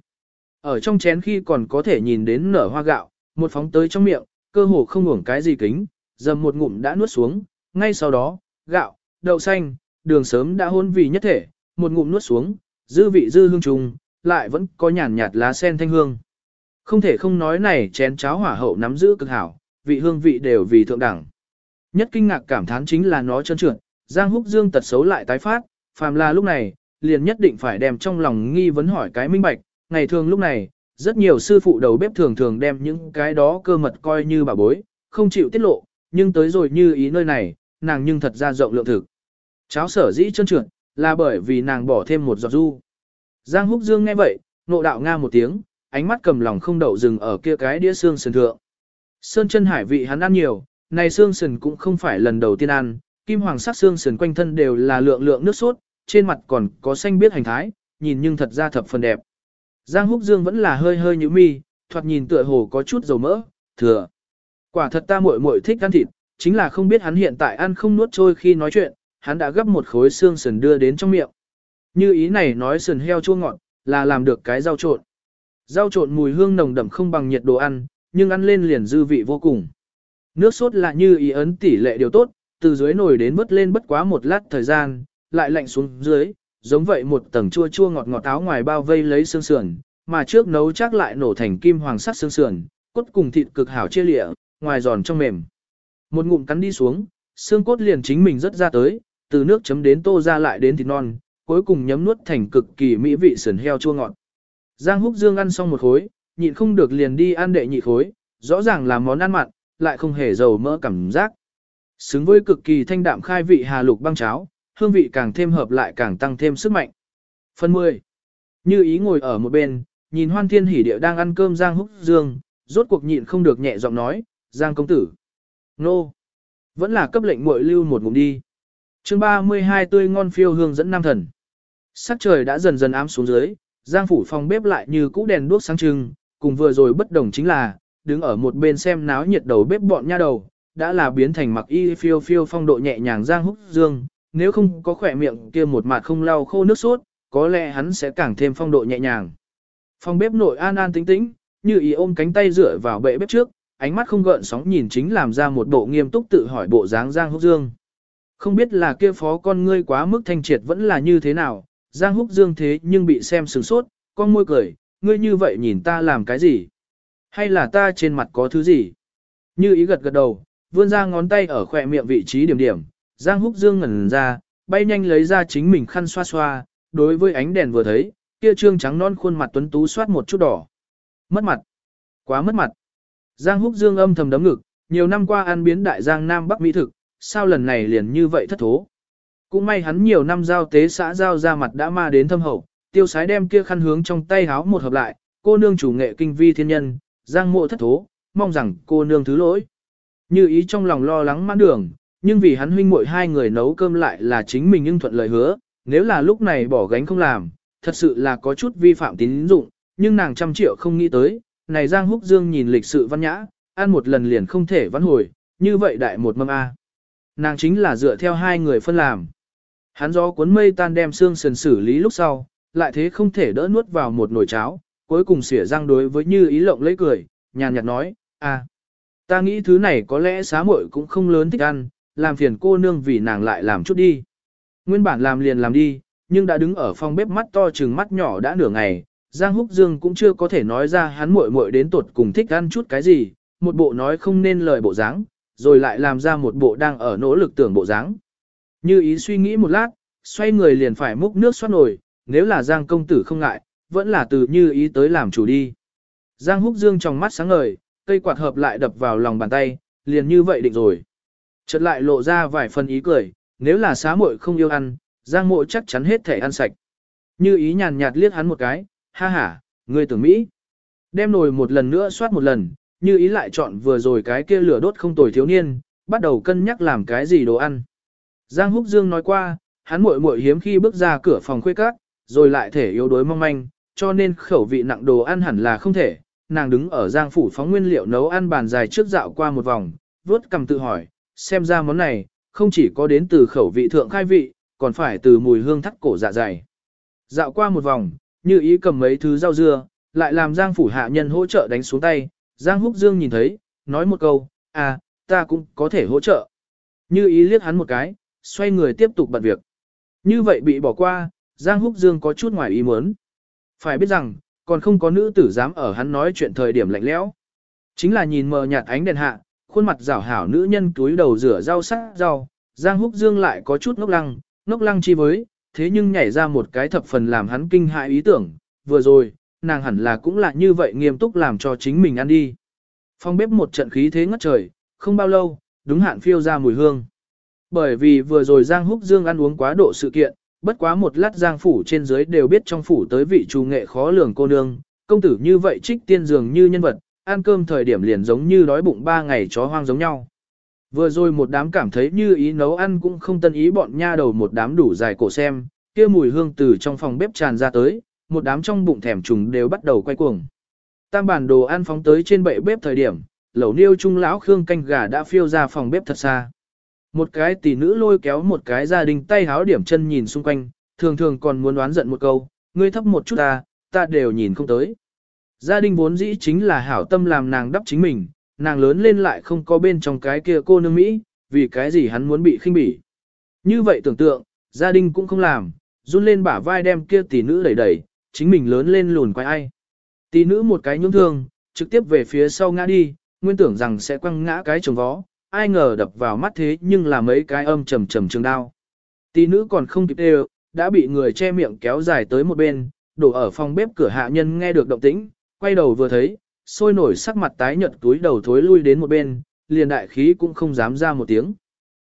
Ở trong chén khi còn có thể nhìn đến nở hoa gạo, một phóng tới trong miệng, cơ hồ không ngủng cái gì kính, dầm một ngụm đã nuốt xuống, ngay sau đó, gạo, đậu xanh, đường sớm đã hôn vì nhất thể, một ngụm nuốt xuống, dư vị dư hương trùng, lại vẫn có nhàn nhạt lá sen thanh hương. Không thể không nói này chén cháo hỏa hậu nắm giữ cực hảo, vị hương vị đều vì thượng đẳng. Nhất kinh ngạc cảm thán chính là nó trơn trượt, Giang Húc Dương tật xấu lại tái phát, phàm là lúc này, liền nhất định phải đem trong lòng nghi vấn hỏi cái minh bạch, ngày thường lúc này, rất nhiều sư phụ đầu bếp thường thường đem những cái đó cơ mật coi như bà bối, không chịu tiết lộ, nhưng tới rồi như ý nơi này, nàng nhưng thật ra rộng lượng thực. Cháo sở dĩ chân trượt, là bởi vì nàng bỏ thêm một giọt du. Giang Húc Dương nghe vậy, nộ đạo nga một tiếng, ánh mắt cầm lòng không đậu dừng ở kia cái đĩa xương sườn thượng. Sơn chân hải vị hắn ăn nhiều, này xương sườn cũng không phải lần đầu tiên ăn, kim hoàng sắc xương sườn quanh thân đều là lượng lượng nước sốt, trên mặt còn có xanh biết hành thái, nhìn nhưng thật ra thập phần đẹp. Giang Húc Dương vẫn là hơi hơi như mi, thoạt nhìn tựa hồ có chút dầu mỡ, thừa. Quả thật ta muội muội thích ăn thịt, chính là không biết hắn hiện tại ăn không nuốt trôi khi nói chuyện, hắn đã gấp một khối xương sườn đưa đến trong miệng. Như ý này nói sườn heo chua ngọt, là làm được cái rau trộn. Rau trộn mùi hương nồng đậm không bằng nhiệt đồ ăn, nhưng ăn lên liền dư vị vô cùng. Nước sốt là như ý ấn tỷ lệ điều tốt, từ dưới nồi đến vớt lên bất quá một lát thời gian, lại lạnh xuống dưới, giống vậy một tầng chua chua ngọt ngọt áo ngoài bao vây lấy xương sườn, mà trước nấu chắc lại nổ thành kim hoàng sắc xương sườn, cốt cùng thịt cực hảo chia lịa, ngoài giòn trong mềm. Một ngụm cắn đi xuống, xương cốt liền chính mình rất ra tới, từ nước chấm đến tô ra lại đến thịt non, cuối cùng nhấm nuốt thành cực kỳ mỹ vị sườn heo chua ngọt. Giang Húc Dương ăn xong một khối, nhịn không được liền đi ăn đệ nhị khối, rõ ràng là món ăn mặn, lại không hề dầu mỡ cảm giác. Xứng với cực kỳ thanh đạm khai vị hà lục băng cháo, hương vị càng thêm hợp lại càng tăng thêm sức mạnh. Phần 10. Như ý ngồi ở một bên, nhìn hoan thiên hỉ địa đang ăn cơm Giang Húc Dương, rốt cuộc nhịn không được nhẹ giọng nói, Giang công tử. Nô. Vẫn là cấp lệnh muội lưu một ngụm đi. chương 32 tươi ngon phiêu hương dẫn nam thần. Sắc trời đã dần dần ám xuống dưới, Giang phủ phòng bếp lại như cũ đèn đuốc sáng trưng, cùng vừa rồi bất đồng chính là, đứng ở một bên xem náo nhiệt đầu bếp bọn nha đầu, đã là biến thành mặc y phiêu phiêu phong độ nhẹ nhàng Giang Húc Dương, nếu không có khỏe miệng kia một mặt không lau khô nước sốt, có lẽ hắn sẽ càng thêm phong độ nhẹ nhàng. Phòng bếp nội an an tĩnh tĩnh, như ý ôm cánh tay dựa vào bệ bếp trước, ánh mắt không gợn sóng nhìn chính làm ra một bộ nghiêm túc tự hỏi bộ dáng Giang Húc Dương. Không biết là kia phó con ngươi quá mức thanh triệt vẫn là như thế nào, Giang Húc Dương thế nhưng bị xem sừng sốt, con môi cười, ngươi như vậy nhìn ta làm cái gì? Hay là ta trên mặt có thứ gì? Như ý gật gật đầu, vươn ra ngón tay ở khỏe miệng vị trí điểm điểm, Giang Húc Dương ngẩn ra, bay nhanh lấy ra chính mình khăn xoa xoa, đối với ánh đèn vừa thấy, kia trương trắng non khuôn mặt tuấn tú soát một chút đỏ. Mất mặt. Quá mất mặt. Giang Húc Dương âm thầm đấm ngực, nhiều năm qua ăn biến đại Giang Nam Bắc Mỹ thực, sao lần này liền như vậy thất thố. Cũng may hắn nhiều năm giao tế xã giao ra mặt đã ma đến thâm hậu, tiêu sái đem kia khăn hướng trong tay háo một hợp lại, cô nương chủ nghệ kinh vi thiên nhân, Giang mộ thất thố, mong rằng cô nương thứ lỗi. Như ý trong lòng lo lắng mãn đường, nhưng vì hắn huynh muội hai người nấu cơm lại là chính mình nhưng thuận lời hứa, nếu là lúc này bỏ gánh không làm, thật sự là có chút vi phạm tín dụng, nhưng nàng trăm triệu không nghĩ tới, này Giang Húc Dương nhìn lịch sự văn nhã, ăn một lần liền không thể văn hồi, như vậy đại một mâm A. Nàng chính là dựa theo hai người phân làm. Hắn gió cuốn mây tan đem xương sườn xử lý lúc sau, lại thế không thể đỡ nuốt vào một nồi cháo, cuối cùng xỉa răng đối với như ý lộng lấy cười, nhàn nhạt nói, a, ta nghĩ thứ này có lẽ xá muội cũng không lớn thích ăn, làm phiền cô nương vì nàng lại làm chút đi. Nguyên bản làm liền làm đi, nhưng đã đứng ở phòng bếp mắt to chừng mắt nhỏ đã nửa ngày, Giang Húc Dương cũng chưa có thể nói ra hắn muội muội đến tuột cùng thích ăn chút cái gì, một bộ nói không nên lời bộ dáng, rồi lại làm ra một bộ đang ở nỗ lực tưởng bộ dáng. Như ý suy nghĩ một lát, xoay người liền phải múc nước xoát nổi, nếu là Giang công tử không ngại, vẫn là từ như ý tới làm chủ đi. Giang Húc Dương trong mắt sáng ngời, cây quạt hợp lại đập vào lòng bàn tay, liền như vậy định rồi. Chợt lại lộ ra vài phần ý cười, nếu là xá muội không yêu ăn, Giang mộ chắc chắn hết thể ăn sạch. Như ý nhàn nhạt liếc hắn một cái, ha ha, ngươi tưởng Mỹ. Đem nồi một lần nữa soát một lần, như ý lại chọn vừa rồi cái kia lửa đốt không tồi thiếu niên, bắt đầu cân nhắc làm cái gì đồ ăn. Giang Húc Dương nói qua, hắn muội muội hiếm khi bước ra cửa phòng khuê cát, rồi lại thể yếu đuối mong manh, cho nên khẩu vị nặng đồ ăn hẳn là không thể. Nàng đứng ở Giang phủ phóng nguyên liệu nấu ăn bàn dài trước dạo qua một vòng, vớt cầm tự hỏi, xem ra món này, không chỉ có đến từ khẩu vị thượng khai vị, còn phải từ mùi hương thắt cổ dạ dày. Dạo qua một vòng, như ý cầm mấy thứ rau dưa, lại làm Giang phủ hạ nhân hỗ trợ đánh xuống tay, Giang Húc Dương nhìn thấy, nói một câu, à, ta cũng có thể hỗ trợ. Như ý liếc hắn một cái, xoay người tiếp tục bận việc. Như vậy bị bỏ qua, Giang Húc Dương có chút ngoài ý muốn. Phải biết rằng, còn không có nữ tử dám ở hắn nói chuyện thời điểm lạnh lẽo. Chính là nhìn mờ nhạt ánh đèn hạ, khuôn mặt rảo hảo nữ nhân túi đầu rửa rau sắc rau, Giang Húc Dương lại có chút ngốc lăng, ngốc lăng chi với, thế nhưng nhảy ra một cái thập phần làm hắn kinh hại ý tưởng, vừa rồi, nàng hẳn là cũng là như vậy nghiêm túc làm cho chính mình ăn đi. Phong bếp một trận khí thế ngất trời, không bao lâu, đúng hạn phiêu ra mùi hương. Bởi vì vừa rồi Giang Húc Dương ăn uống quá độ sự kiện, bất quá một lát Giang phủ trên dưới đều biết trong phủ tới vị trù nghệ khó lường cô nương, công tử như vậy trích tiên dường như nhân vật, ăn cơm thời điểm liền giống như đói bụng ba ngày chó hoang giống nhau. Vừa rồi một đám cảm thấy như ý nấu ăn cũng không tân ý bọn nha đầu một đám đủ dài cổ xem, kia mùi hương từ trong phòng bếp tràn ra tới, một đám trong bụng thèm trùng đều bắt đầu quay cuồng. Tam bản đồ ăn phóng tới trên bệ bếp thời điểm, lẩu niêu trung lão khương canh gà đã phiêu ra phòng bếp thật xa. Một cái tỷ nữ lôi kéo một cái gia đình tay háo điểm chân nhìn xung quanh, thường thường còn muốn đoán giận một câu, ngươi thấp một chút ta, ta đều nhìn không tới. Gia đình vốn dĩ chính là hảo tâm làm nàng đắp chính mình, nàng lớn lên lại không có bên trong cái kia cô nương Mỹ, vì cái gì hắn muốn bị khinh bỉ. Như vậy tưởng tượng, gia đình cũng không làm, run lên bả vai đem kia tỷ nữ đẩy đẩy, chính mình lớn lên lùn quay ai. Tỷ nữ một cái nhung thương, trực tiếp về phía sau ngã đi, nguyên tưởng rằng sẽ quăng ngã cái chồng vó, ai ngờ đập vào mắt thế nhưng là mấy cái âm trầm trầm trường đao. Tỷ nữ còn không kịp đều, đã bị người che miệng kéo dài tới một bên, đổ ở phòng bếp cửa hạ nhân nghe được động tĩnh, quay đầu vừa thấy, sôi nổi sắc mặt tái nhợt túi đầu thối lui đến một bên, liền đại khí cũng không dám ra một tiếng.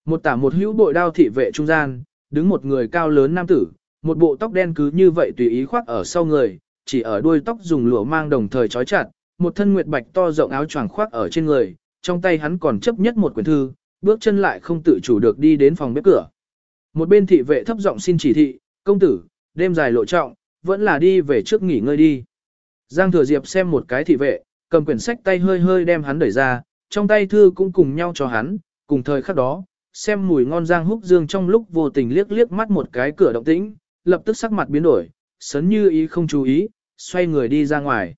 Một tả một hữu bội đao thị vệ trung gian, đứng một người cao lớn nam tử, một bộ tóc đen cứ như vậy tùy ý khoác ở sau người, chỉ ở đuôi tóc dùng lụa mang đồng thời trói chặt, một thân nguyệt bạch to rộng áo choàng khoác ở trên người, trong tay hắn còn chấp nhất một quyển thư, bước chân lại không tự chủ được đi đến phòng bếp cửa. Một bên thị vệ thấp giọng xin chỉ thị, công tử, đêm dài lộ trọng, vẫn là đi về trước nghỉ ngơi đi. Giang thừa diệp xem một cái thị vệ, cầm quyển sách tay hơi hơi đem hắn đẩy ra, trong tay thư cũng cùng nhau cho hắn, cùng thời khắc đó, xem mùi ngon Giang húc dương trong lúc vô tình liếc liếc mắt một cái cửa động tĩnh, lập tức sắc mặt biến đổi, sấn như ý không chú ý, xoay người đi ra ngoài.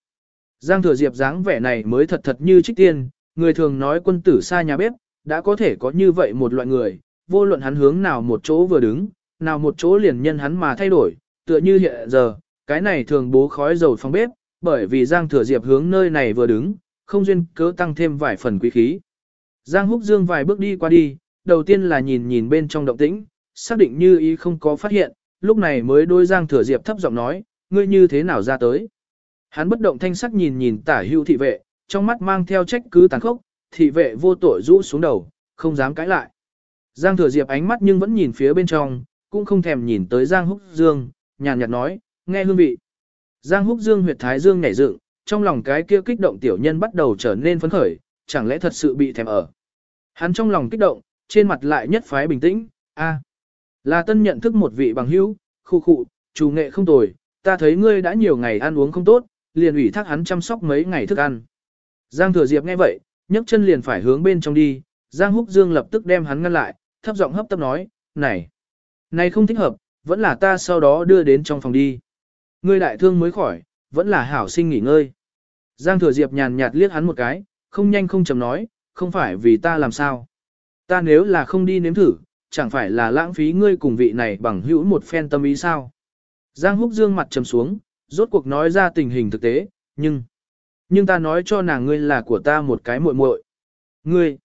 Giang thừa diệp dáng vẻ này mới thật thật như trích tiên, người thường nói quân tử xa nhà bếp, đã có thể có như vậy một loại người, vô luận hắn hướng nào một chỗ vừa đứng, nào một chỗ liền nhân hắn mà thay đổi, tựa như hiện giờ, cái này thường bố khói dầu phòng bếp, bởi vì Giang thừa diệp hướng nơi này vừa đứng, không duyên cớ tăng thêm vài phần quý khí. Giang húc dương vài bước đi qua đi, đầu tiên là nhìn nhìn bên trong động tĩnh, xác định như ý không có phát hiện, lúc này mới đôi Giang thừa diệp thấp giọng nói, ngươi như thế nào ra tới. Hắn bất động thanh sắc nhìn nhìn tả hưu thị vệ, trong mắt mang theo trách cứ tàn khốc, thị vệ vô tội rũ xuống đầu, không dám cãi lại. Giang thừa diệp ánh mắt nhưng vẫn nhìn phía bên trong, cũng không thèm nhìn tới Giang húc dương, nhàn nhạt nói, nghe hương vị. Giang húc dương huyệt thái dương nhảy dựng, trong lòng cái kia kích động tiểu nhân bắt đầu trở nên phấn khởi, chẳng lẽ thật sự bị thèm ở. Hắn trong lòng kích động, trên mặt lại nhất phái bình tĩnh, a, là tân nhận thức một vị bằng hữu, khu khụ, chủ nghệ không tồi, ta thấy ngươi đã nhiều ngày ăn uống không tốt, liền ủy thác hắn chăm sóc mấy ngày thức ăn. Giang thừa diệp nghe vậy, nhấc chân liền phải hướng bên trong đi, Giang húc dương lập tức đem hắn ngăn lại, thấp giọng hấp tấp nói, này, này không thích hợp, vẫn là ta sau đó đưa đến trong phòng đi. Ngươi đại thương mới khỏi, vẫn là hảo sinh nghỉ ngơi. Giang thừa diệp nhàn nhạt liếc hắn một cái, không nhanh không chậm nói, không phải vì ta làm sao. Ta nếu là không đi nếm thử, chẳng phải là lãng phí ngươi cùng vị này bằng hữu một phen tâm ý sao. Giang húc dương mặt trầm xuống, rốt cuộc nói ra tình hình thực tế, nhưng... Nhưng ta nói cho nàng ngươi là của ta một cái muội muội. Ngươi,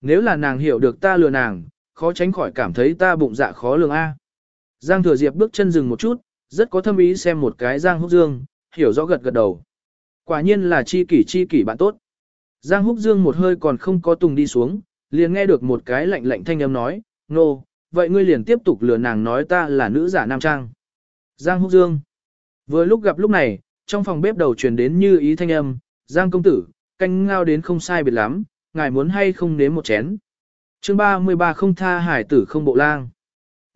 nếu là nàng hiểu được ta lừa nàng, khó tránh khỏi cảm thấy ta bụng dạ khó lường A. Giang thừa diệp bước chân dừng một chút, rất có thâm ý xem một cái Giang húc dương, hiểu rõ gật gật đầu. Quả nhiên là chi kỷ chi kỷ bạn tốt. Giang húc dương một hơi còn không có tùng đi xuống, liền nghe được một cái lạnh lạnh thanh âm nói, nô, no, vậy ngươi liền tiếp tục lừa nàng nói ta là nữ giả nam trang. Giang húc dương. Vừa lúc gặp lúc này, trong phòng bếp đầu truyền đến như ý thanh âm, Giang công tử, canh ngao đến không sai biệt lắm, ngài muốn hay không nếm một chén. chương 33 không tha hải tử không bộ lang.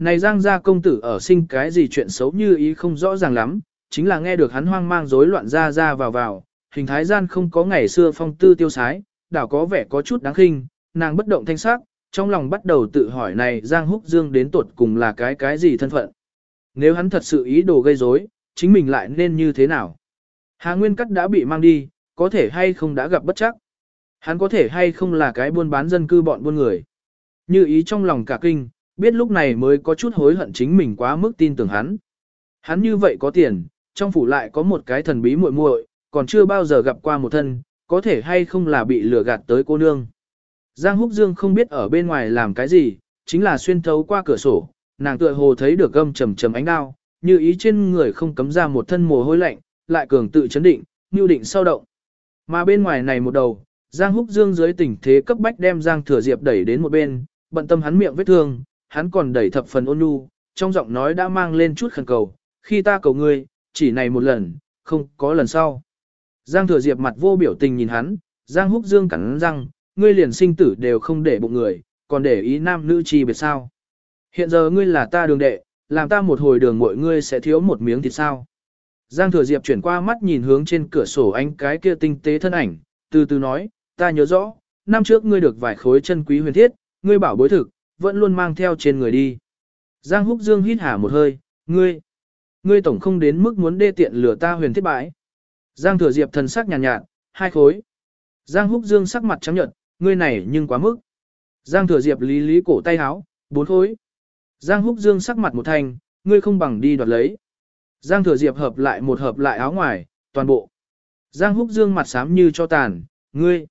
Này Giang gia công tử ở sinh cái gì chuyện xấu như ý không rõ ràng lắm, chính là nghe được hắn hoang mang rối loạn ra ra vào vào, hình thái gian không có ngày xưa phong tư tiêu sái, đảo có vẻ có chút đáng khinh, nàng bất động thanh sắc, trong lòng bắt đầu tự hỏi này Giang Húc Dương đến tuột cùng là cái cái gì thân phận. Nếu hắn thật sự ý đồ gây rối, chính mình lại nên như thế nào? Hà Nguyên Cắt đã bị mang đi, có thể hay không đã gặp bất chắc. Hắn có thể hay không là cái buôn bán dân cư bọn buôn người. Như ý trong lòng cả kinh, biết lúc này mới có chút hối hận chính mình quá mức tin tưởng hắn. Hắn như vậy có tiền, trong phủ lại có một cái thần bí muội muội, còn chưa bao giờ gặp qua một thân, có thể hay không là bị lừa gạt tới cô nương. Giang Húc Dương không biết ở bên ngoài làm cái gì, chính là xuyên thấu qua cửa sổ, nàng tựa hồ thấy được gâm trầm trầm ánh đao, như ý trên người không cấm ra một thân mồ hôi lạnh, lại cường tự chấn định, nưu định sau động. Mà bên ngoài này một đầu, Giang Húc Dương dưới tình thế cấp bách đem Giang Thừa Diệp đẩy đến một bên, bận tâm hắn miệng vết thương, hắn còn đẩy thập phần ôn nhu, trong giọng nói đã mang lên chút khẩn cầu, khi ta cầu ngươi, chỉ này một lần, không có lần sau. Giang Thừa Diệp mặt vô biểu tình nhìn hắn, Giang Húc Dương cắn răng, ngươi liền sinh tử đều không để bụng người, còn để ý nam nữ chi biệt sao. Hiện giờ ngươi là ta đường đệ, làm ta một hồi đường mọi ngươi sẽ thiếu một miếng thịt sao. Giang Thừa Diệp chuyển qua mắt nhìn hướng trên cửa sổ ánh cái kia tinh tế thân ảnh, từ từ nói, ta nhớ rõ, năm trước ngươi được vài khối chân quý huyền thiết, ngươi bảo bối thực, vẫn luôn mang theo trên người đi. Giang Húc Dương hít hà một hơi, ngươi, ngươi tổng không đến mức muốn đê tiện lửa ta huyền thiết bãi. Giang Thừa Diệp thần sắc nhàn nhạt, nhạt, hai khối. Giang Húc Dương sắc mặt trắng nhợt, ngươi này nhưng quá mức. Giang Thừa Diệp lý lý cổ tay háo, bốn khối. Giang Húc Dương sắc mặt một thành, ngươi không bằng đi đoạt lấy. Giang Thừa Diệp hợp lại một hợp lại áo ngoài, toàn bộ. Giang Húc Dương mặt xám như cho tàn, ngươi.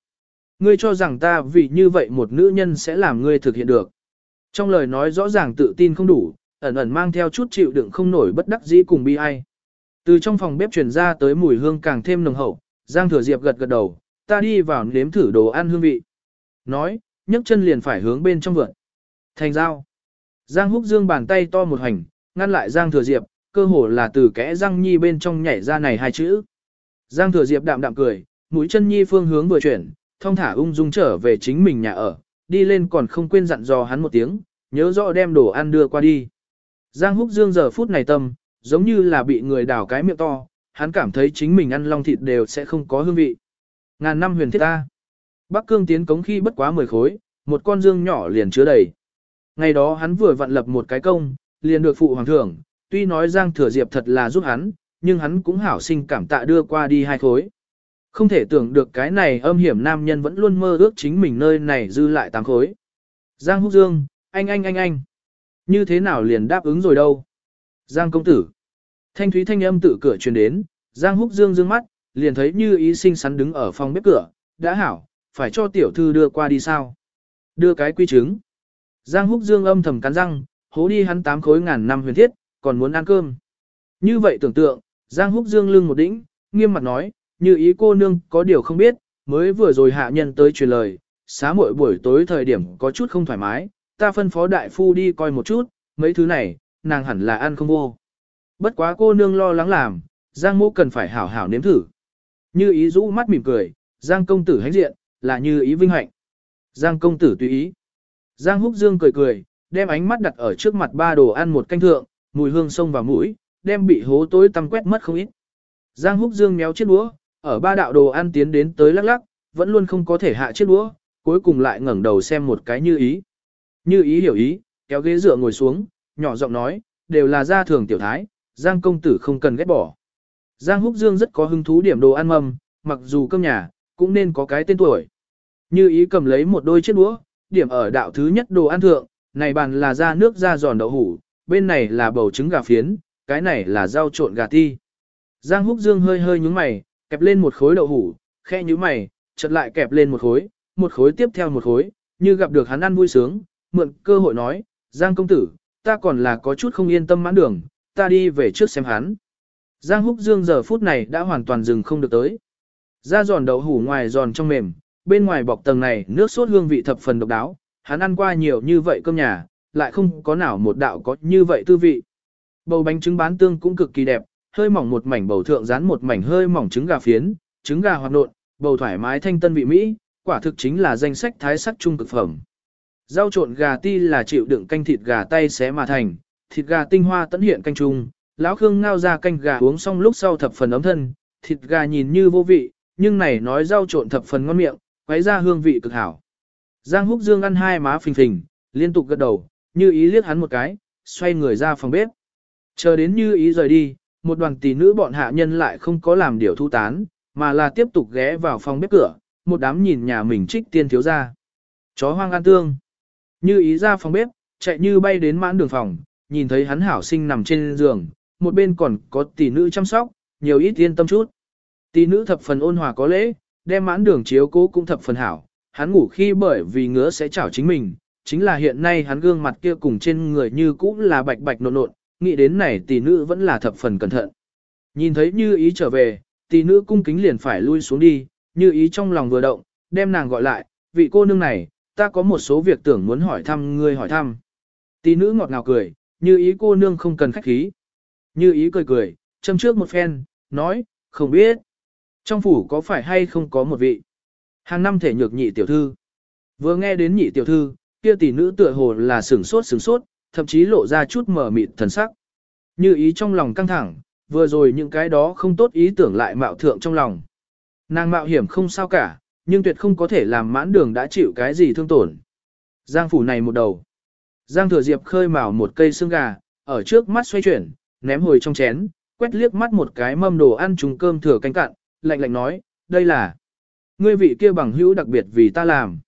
Ngươi cho rằng ta vì như vậy một nữ nhân sẽ làm ngươi thực hiện được. Trong lời nói rõ ràng tự tin không đủ, ẩn ẩn mang theo chút chịu đựng không nổi bất đắc dĩ cùng bi ai. Từ trong phòng bếp truyền ra tới mùi hương càng thêm nồng hậu, Giang Thừa Diệp gật gật đầu, ta đi vào nếm thử đồ ăn hương vị. Nói, nhấc chân liền phải hướng bên trong vượt. Thành dao. Giang Húc Dương bàn tay to một hành, ngăn lại Giang Thừa Diệp, cơ hồ là từ kẽ răng nhi bên trong nhảy ra này hai chữ. Giang Thừa Diệp đạm đạm cười, mũi chân nhi phương hướng vừa chuyển, thông thả ung dung trở về chính mình nhà ở, đi lên còn không quên dặn dò hắn một tiếng, nhớ rõ đem đồ ăn đưa qua đi. Giang Húc Dương giờ phút này tâm, giống như là bị người đào cái miệng to, hắn cảm thấy chính mình ăn long thịt đều sẽ không có hương vị. Ngàn năm huyền thiết ta. Bắc cương tiến cống khi bất quá 10 khối, một con dương nhỏ liền chứa đầy. Ngày đó hắn vừa vặn lập một cái công, liền được phụ hoàng thưởng, tuy nói Giang Thừa Diệp thật là giúp hắn, nhưng hắn cũng hảo sinh cảm tạ đưa qua đi hai khối. Không thể tưởng được cái này âm hiểm nam nhân vẫn luôn mơ ước chính mình nơi này dư lại tám khối. Giang Húc Dương, anh anh anh anh. Như thế nào liền đáp ứng rồi đâu? Giang công tử. Thanh thúy thanh âm tự cửa truyền đến, Giang Húc Dương dương mắt, liền thấy như ý sinh sắn đứng ở phòng bếp cửa, đã hảo, phải cho tiểu thư đưa qua đi sao? Đưa cái quy chứng. Giang Húc Dương âm thầm cắn răng, hố đi hắn tám khối ngàn năm huyền thiết, còn muốn ăn cơm. Như vậy tưởng tượng, Giang Húc Dương lưng một đĩnh, nghiêm mặt nói, như ý cô nương có điều không biết, mới vừa rồi hạ nhân tới truyền lời, xá muội buổi tối thời điểm có chút không thoải mái, ta phân phó đại phu đi coi một chút, mấy thứ này, nàng hẳn là ăn không vô. Bất quá cô nương lo lắng làm, Giang mô cần phải hảo hảo nếm thử. Như ý rũ mắt mỉm cười, Giang công tử hãnh diện, là như ý vinh hạnh. Giang công tử tùy ý. Giang húc dương cười cười, đem ánh mắt đặt ở trước mặt ba đồ ăn một canh thượng, mùi hương sông vào mũi, đem bị hố tối tăm quét mất không ít. Giang húc dương méo chiếc đũa, ở ba đạo đồ ăn tiến đến tới lắc lắc, vẫn luôn không có thể hạ chiếc đũa, cuối cùng lại ngẩng đầu xem một cái như ý. Như ý hiểu ý, kéo ghế dựa ngồi xuống, nhỏ giọng nói, đều là gia thường tiểu thái, Giang công tử không cần ghét bỏ. Giang Húc Dương rất có hứng thú điểm đồ ăn mầm, mặc dù cơm nhà, cũng nên có cái tên tuổi. Như ý cầm lấy một đôi chiếc đũa, điểm ở đạo thứ nhất đồ ăn thượng, này bàn là da nước da giòn đậu hủ, bên này là bầu trứng gà phiến, cái này là rau trộn gà ti. Giang Húc Dương hơi hơi nhúng mày, kẹp lên một khối đậu hủ, khe như mày, chợt lại kẹp lên một khối, một khối tiếp theo một khối, như gặp được hắn ăn vui sướng, mượn cơ hội nói, Giang công tử, ta còn là có chút không yên tâm mãn đường, ta đi về trước xem hắn. Giang Húc Dương giờ phút này đã hoàn toàn dừng không được tới. Da giòn đậu hủ ngoài giòn trong mềm, bên ngoài bọc tầng này nước sốt hương vị thập phần độc đáo, hắn ăn qua nhiều như vậy cơm nhà, lại không có nào một đạo có như vậy tư vị. Bầu bánh trứng bán tương cũng cực kỳ đẹp, hơi mỏng một mảnh bầu thượng dán một mảnh hơi mỏng trứng gà phiến, trứng gà hoạt nộn, bầu thoải mái thanh tân vị mỹ, quả thực chính là danh sách thái sắc trung cực phẩm. Rau trộn gà ti là chịu đựng canh thịt gà tay xé mà thành, thịt gà tinh hoa tận hiện canh trung, lão khương ngao ra canh gà uống xong lúc sau thập phần ấm thân, thịt gà nhìn như vô vị, nhưng này nói rau trộn thập phần ngon miệng, quấy ra hương vị cực hảo. Giang Húc Dương ăn hai má phình phình, liên tục gật đầu, như ý liếc hắn một cái, xoay người ra phòng bếp. Chờ đến như ý rời đi, một đoàn tỷ nữ bọn hạ nhân lại không có làm điều thu tán, mà là tiếp tục ghé vào phòng bếp cửa, một đám nhìn nhà mình trích tiên thiếu ra. Chó hoang an tương. Như ý ra phòng bếp, chạy như bay đến mãn đường phòng, nhìn thấy hắn hảo sinh nằm trên giường, một bên còn có tỷ nữ chăm sóc, nhiều ít yên tâm chút. Tỷ nữ thập phần ôn hòa có lễ, đem mãn đường chiếu cố cũng thập phần hảo, hắn ngủ khi bởi vì ngứa sẽ chảo chính mình, chính là hiện nay hắn gương mặt kia cùng trên người như cũ là bạch bạch nộn nộn, nghĩ đến này tỷ nữ vẫn là thập phần cẩn thận. Nhìn thấy như ý trở về, tỷ nữ cung kính liền phải lui xuống đi, như ý trong lòng vừa động, đem nàng gọi lại, vị cô nương này, ta có một số việc tưởng muốn hỏi thăm ngươi hỏi thăm. Tỷ nữ ngọt ngào cười, như ý cô nương không cần khách khí. Như ý cười cười, châm trước một phen, nói, không biết. Trong phủ có phải hay không có một vị. Hàng năm thể nhược nhị tiểu thư. Vừa nghe đến nhị tiểu thư, kia tỷ nữ tựa hồ là sửng sốt sửng sốt, thậm chí lộ ra chút mở mịt thần sắc. Như ý trong lòng căng thẳng, vừa rồi những cái đó không tốt ý tưởng lại mạo thượng trong lòng. Nàng mạo hiểm không sao cả, nhưng tuyệt không có thể làm mãn đường đã chịu cái gì thương tổn. Giang phủ này một đầu. Giang Thừa Diệp khơi mào một cây xương gà, ở trước mắt xoay chuyển, ném hồi trong chén, quét liếc mắt một cái mâm đồ ăn trùng cơm thừa canh cạn, lạnh lạnh nói, đây là ngươi vị kia bằng hữu đặc biệt vì ta làm.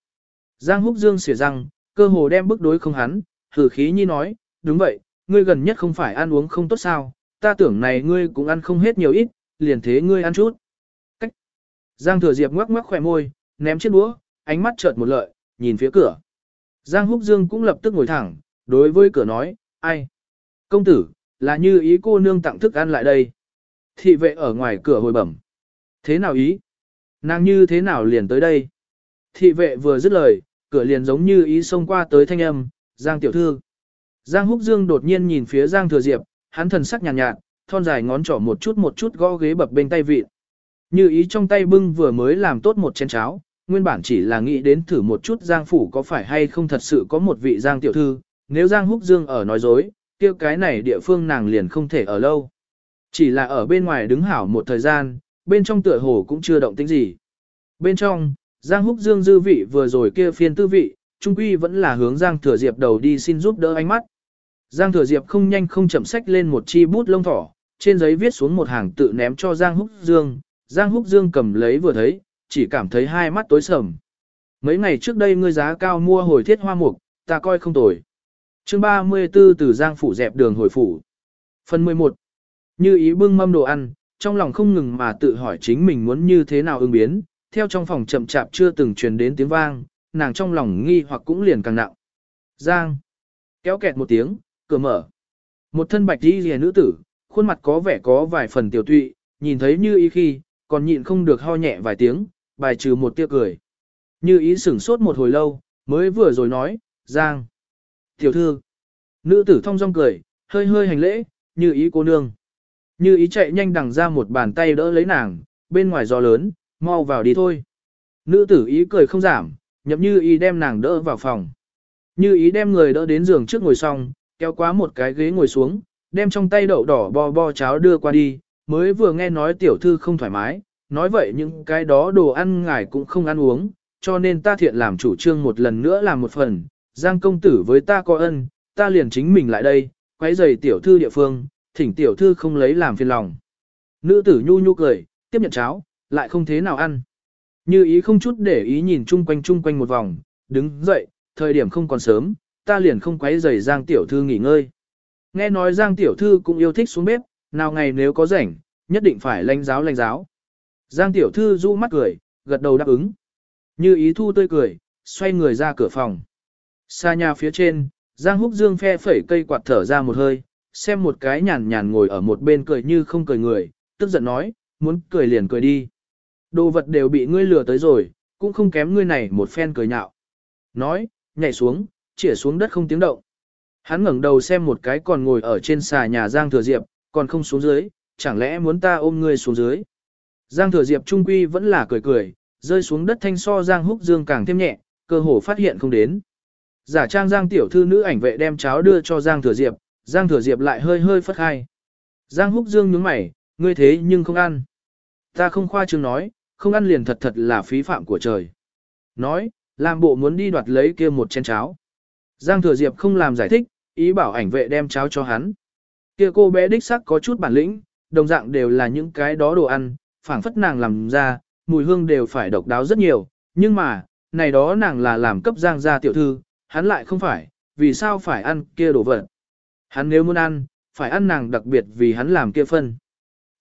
Giang Húc Dương xỉa răng, cơ hồ đem bức đối không hắn, thử khí nhi nói, đúng vậy, ngươi gần nhất không phải ăn uống không tốt sao, ta tưởng này ngươi cũng ăn không hết nhiều ít, liền thế ngươi ăn chút. Cách. Giang Thừa Diệp ngoắc ngoắc khỏe môi, ném chiếc đũa, ánh mắt chợt một lợi, nhìn phía cửa. Giang Húc Dương cũng lập tức ngồi thẳng, đối với cửa nói, ai? Công tử, là như ý cô nương tặng thức ăn lại đây. Thị vệ ở ngoài cửa hồi bẩm. Thế nào ý? Nàng như thế nào liền tới đây? Thị vệ vừa dứt lời, cửa liền giống như ý xông qua tới thanh âm, Giang tiểu thư. Giang Húc Dương đột nhiên nhìn phía Giang Thừa Diệp, hắn thần sắc nhàn nhạt, nhạt, thon dài ngón trỏ một chút một chút gõ ghế bập bên tay vịt. Như ý trong tay bưng vừa mới làm tốt một chén cháo, nguyên bản chỉ là nghĩ đến thử một chút Giang Phủ có phải hay không thật sự có một vị Giang tiểu thư, nếu Giang Húc Dương ở nói dối, kia cái này địa phương nàng liền không thể ở lâu. Chỉ là ở bên ngoài đứng hảo một thời gian, bên trong tựa hồ cũng chưa động tĩnh gì. Bên trong, Giang Húc Dương dư vị vừa rồi kia phiên tư vị, trung quy vẫn là hướng Giang Thừa Diệp đầu đi xin giúp đỡ ánh mắt. Giang Thừa Diệp không nhanh không chậm sách lên một chi bút lông thỏ, trên giấy viết xuống một hàng tự ném cho Giang Húc Dương, Giang Húc Dương cầm lấy vừa thấy, chỉ cảm thấy hai mắt tối sầm. Mấy ngày trước đây ngươi giá cao mua hồi thiết hoa mục, ta coi không tồi. Chương 34 từ Giang phủ dẹp đường hồi phủ. Phần 11. Như ý bưng mâm đồ ăn, trong lòng không ngừng mà tự hỏi chính mình muốn như thế nào ứng biến, theo trong phòng chậm chạp chưa từng truyền đến tiếng vang, nàng trong lòng nghi hoặc cũng liền càng nặng. Giang. Kéo kẹt một tiếng, cửa mở. Một thân bạch đi rìa nữ tử, khuôn mặt có vẻ có vài phần tiểu tụy, nhìn thấy như ý khi, còn nhịn không được ho nhẹ vài tiếng, bài trừ một tia cười. Như ý sửng sốt một hồi lâu, mới vừa rồi nói, Giang. Tiểu thư. Nữ tử thông dong cười, hơi hơi hành lễ, như ý cô nương. Như ý chạy nhanh đằng ra một bàn tay đỡ lấy nàng, bên ngoài gió lớn, mau vào đi thôi. Nữ tử ý cười không giảm, nhậm như ý đem nàng đỡ vào phòng. Như ý đem người đỡ đến giường trước ngồi xong, kéo quá một cái ghế ngồi xuống, đem trong tay đậu đỏ bo bo cháo đưa qua đi, mới vừa nghe nói tiểu thư không thoải mái, nói vậy những cái đó đồ ăn ngài cũng không ăn uống, cho nên ta thiện làm chủ trương một lần nữa làm một phần, Giang công tử với ta có ân, ta liền chính mình lại đây, quấy giày tiểu thư địa phương, thỉnh tiểu thư không lấy làm phiền lòng. Nữ tử nhu nhu cười, tiếp nhận cháo, lại không thế nào ăn. Như ý không chút để ý nhìn chung quanh chung quanh một vòng, đứng dậy, thời điểm không còn sớm, ta liền không quấy giày Giang tiểu thư nghỉ ngơi. Nghe nói Giang tiểu thư cũng yêu thích xuống bếp, nào ngày nếu có rảnh, nhất định phải lanh giáo lanh giáo. Giang tiểu thư du mắt cười, gật đầu đáp ứng. Như ý thu tươi cười, xoay người ra cửa phòng. Xa nhà phía trên, Giang Húc Dương phe phẩy cây quạt thở ra một hơi, xem một cái nhàn nhàn ngồi ở một bên cười như không cười người, tức giận nói, muốn cười liền cười đi. Đồ vật đều bị ngươi lừa tới rồi, cũng không kém ngươi này một phen cười nhạo. Nói, nhảy xuống, chỉa xuống đất không tiếng động. Hắn ngẩng đầu xem một cái còn ngồi ở trên xà nhà Giang Thừa Diệp, còn không xuống dưới, chẳng lẽ muốn ta ôm ngươi xuống dưới. Giang Thừa Diệp trung quy vẫn là cười cười, rơi xuống đất thanh so Giang Húc Dương càng thêm nhẹ, cơ hồ phát hiện không đến. Giả trang Giang tiểu thư nữ ảnh vệ đem cháo đưa cho Giang Thừa Diệp, Giang Thừa Diệp lại hơi hơi phất khai. Giang Húc Dương nhướng mày, ngươi thế nhưng không ăn. Ta không khoa trương nói, không ăn liền thật thật là phí phạm của trời. Nói, làm bộ muốn đi đoạt lấy kia một chén cháo. Giang Thừa Diệp không làm giải thích, ý bảo ảnh vệ đem cháo cho hắn. Kia cô bé đích sắc có chút bản lĩnh, đồng dạng đều là những cái đó đồ ăn, phảng phất nàng làm ra, mùi hương đều phải độc đáo rất nhiều, nhưng mà, này đó nàng là làm cấp Giang gia tiểu thư, hắn lại không phải, vì sao phải ăn kia đồ vật. Hắn nếu muốn ăn, phải ăn nàng đặc biệt vì hắn làm kia phân.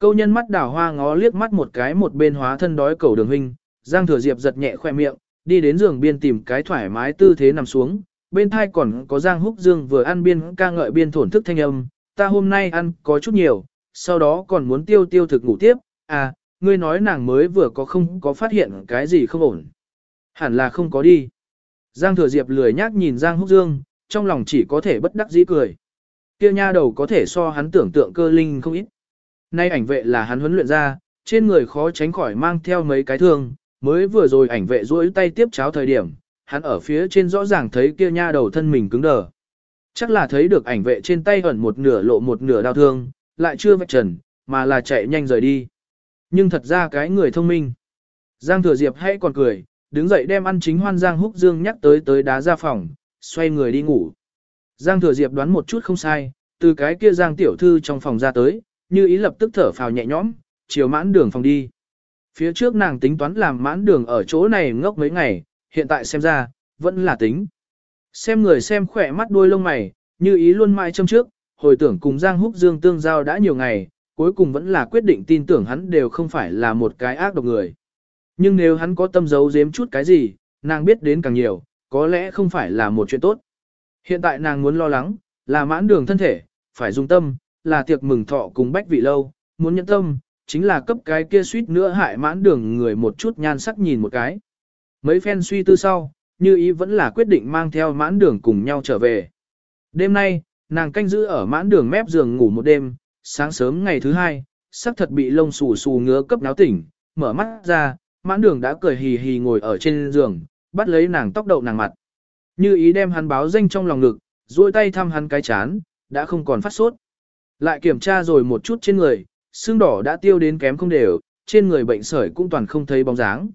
Câu nhân mắt đảo hoa ngó liếc mắt một cái một bên hóa thân đói cầu đường huynh, Giang Thừa Diệp giật nhẹ khoe miệng, đi đến giường biên tìm cái thoải mái tư thế nằm xuống, bên thai còn có Giang Húc Dương vừa ăn biên ca ngợi biên thổn thức thanh âm, ta hôm nay ăn có chút nhiều, sau đó còn muốn tiêu tiêu thực ngủ tiếp, à, ngươi nói nàng mới vừa có không có phát hiện cái gì không ổn. Hẳn là không có đi. Giang Thừa Diệp lười nhác nhìn Giang Húc Dương, trong lòng chỉ có thể bất đắc dĩ cười. Kia nha đầu có thể so hắn tưởng tượng cơ linh không ít. Nay ảnh vệ là hắn huấn luyện ra, trên người khó tránh khỏi mang theo mấy cái thương, mới vừa rồi ảnh vệ duỗi tay tiếp cháo thời điểm, hắn ở phía trên rõ ràng thấy kia nha đầu thân mình cứng đờ. Chắc là thấy được ảnh vệ trên tay ẩn một nửa lộ một nửa đau thương, lại chưa vạch trần, mà là chạy nhanh rời đi. Nhưng thật ra cái người thông minh. Giang Thừa Diệp hay còn cười, đứng dậy đem ăn chính hoan Giang Húc Dương nhắc tới tới đá ra phòng, xoay người đi ngủ. Giang Thừa Diệp đoán một chút không sai, từ cái kia Giang tiểu thư trong phòng ra tới, như ý lập tức thở phào nhẹ nhõm, chiều mãn đường phòng đi. Phía trước nàng tính toán làm mãn đường ở chỗ này ngốc mấy ngày, hiện tại xem ra, vẫn là tính. Xem người xem khỏe mắt đuôi lông mày, như ý luôn mãi châm trước, hồi tưởng cùng Giang Húc Dương tương giao đã nhiều ngày, cuối cùng vẫn là quyết định tin tưởng hắn đều không phải là một cái ác độc người. Nhưng nếu hắn có tâm giấu giếm chút cái gì, nàng biết đến càng nhiều, có lẽ không phải là một chuyện tốt. Hiện tại nàng muốn lo lắng, là mãn đường thân thể, phải dùng tâm, là tiệc mừng thọ cùng bách vị lâu, muốn nhẫn tâm, chính là cấp cái kia suýt nữa hại mãn đường người một chút nhan sắc nhìn một cái. Mấy phen suy tư sau, như ý vẫn là quyết định mang theo mãn đường cùng nhau trở về. Đêm nay, nàng canh giữ ở mãn đường mép giường ngủ một đêm, sáng sớm ngày thứ hai, sắc thật bị lông xù xù ngứa cấp náo tỉnh, mở mắt ra, mãn đường đã cười hì hì ngồi ở trên giường, bắt lấy nàng tóc đậu nàng mặt. Như ý đem hắn báo danh trong lòng ngực, duỗi tay thăm hắn cái chán, đã không còn phát sốt. Lại kiểm tra rồi một chút trên người, xương đỏ đã tiêu đến kém không đều, trên người bệnh sởi cũng toàn không thấy bóng dáng.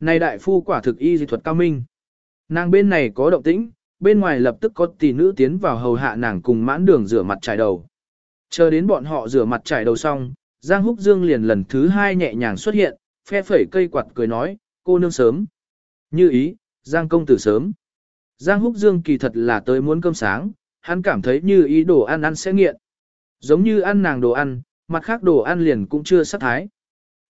Này đại phu quả thực y dị thuật cao minh. Nàng bên này có động tĩnh, bên ngoài lập tức có tỷ nữ tiến vào hầu hạ nàng cùng mãn đường rửa mặt trải đầu. Chờ đến bọn họ rửa mặt trải đầu xong, Giang Húc Dương liền lần thứ hai nhẹ nhàng xuất hiện, phe phẩy cây quạt cười nói, cô nương sớm. Như ý, Giang công tử sớm. Giang Húc Dương kỳ thật là tới muốn cơm sáng, hắn cảm thấy như ý đồ ăn ăn sẽ nghiện. Giống như ăn nàng đồ ăn, mặt khác đồ ăn liền cũng chưa sắc thái.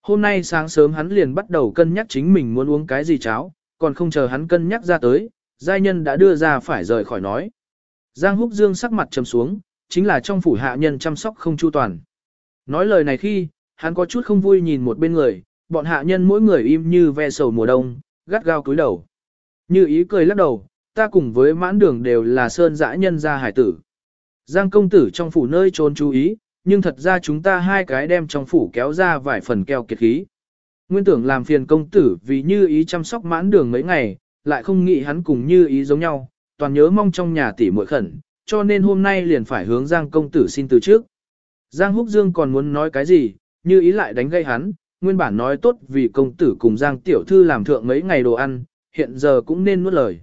Hôm nay sáng sớm hắn liền bắt đầu cân nhắc chính mình muốn uống cái gì cháo, còn không chờ hắn cân nhắc ra tới, giai nhân đã đưa ra phải rời khỏi nói. Giang Húc Dương sắc mặt trầm xuống, chính là trong phủ hạ nhân chăm sóc không chu toàn. Nói lời này khi, hắn có chút không vui nhìn một bên người, bọn hạ nhân mỗi người im như ve sầu mùa đông, gắt gao cúi đầu. Như ý cười lắc đầu, ta cùng với mãn đường đều là sơn dã nhân gia hải tử. Giang công tử trong phủ nơi trốn chú ý, nhưng thật ra chúng ta hai cái đem trong phủ kéo ra vài phần keo kiệt khí. Nguyên tưởng làm phiền công tử vì như ý chăm sóc mãn đường mấy ngày, lại không nghĩ hắn cùng như ý giống nhau, toàn nhớ mong trong nhà tỷ muội khẩn, cho nên hôm nay liền phải hướng Giang công tử xin từ trước. Giang Húc Dương còn muốn nói cái gì, như ý lại đánh gây hắn, nguyên bản nói tốt vì công tử cùng Giang tiểu thư làm thượng mấy ngày đồ ăn, hiện giờ cũng nên nuốt lời.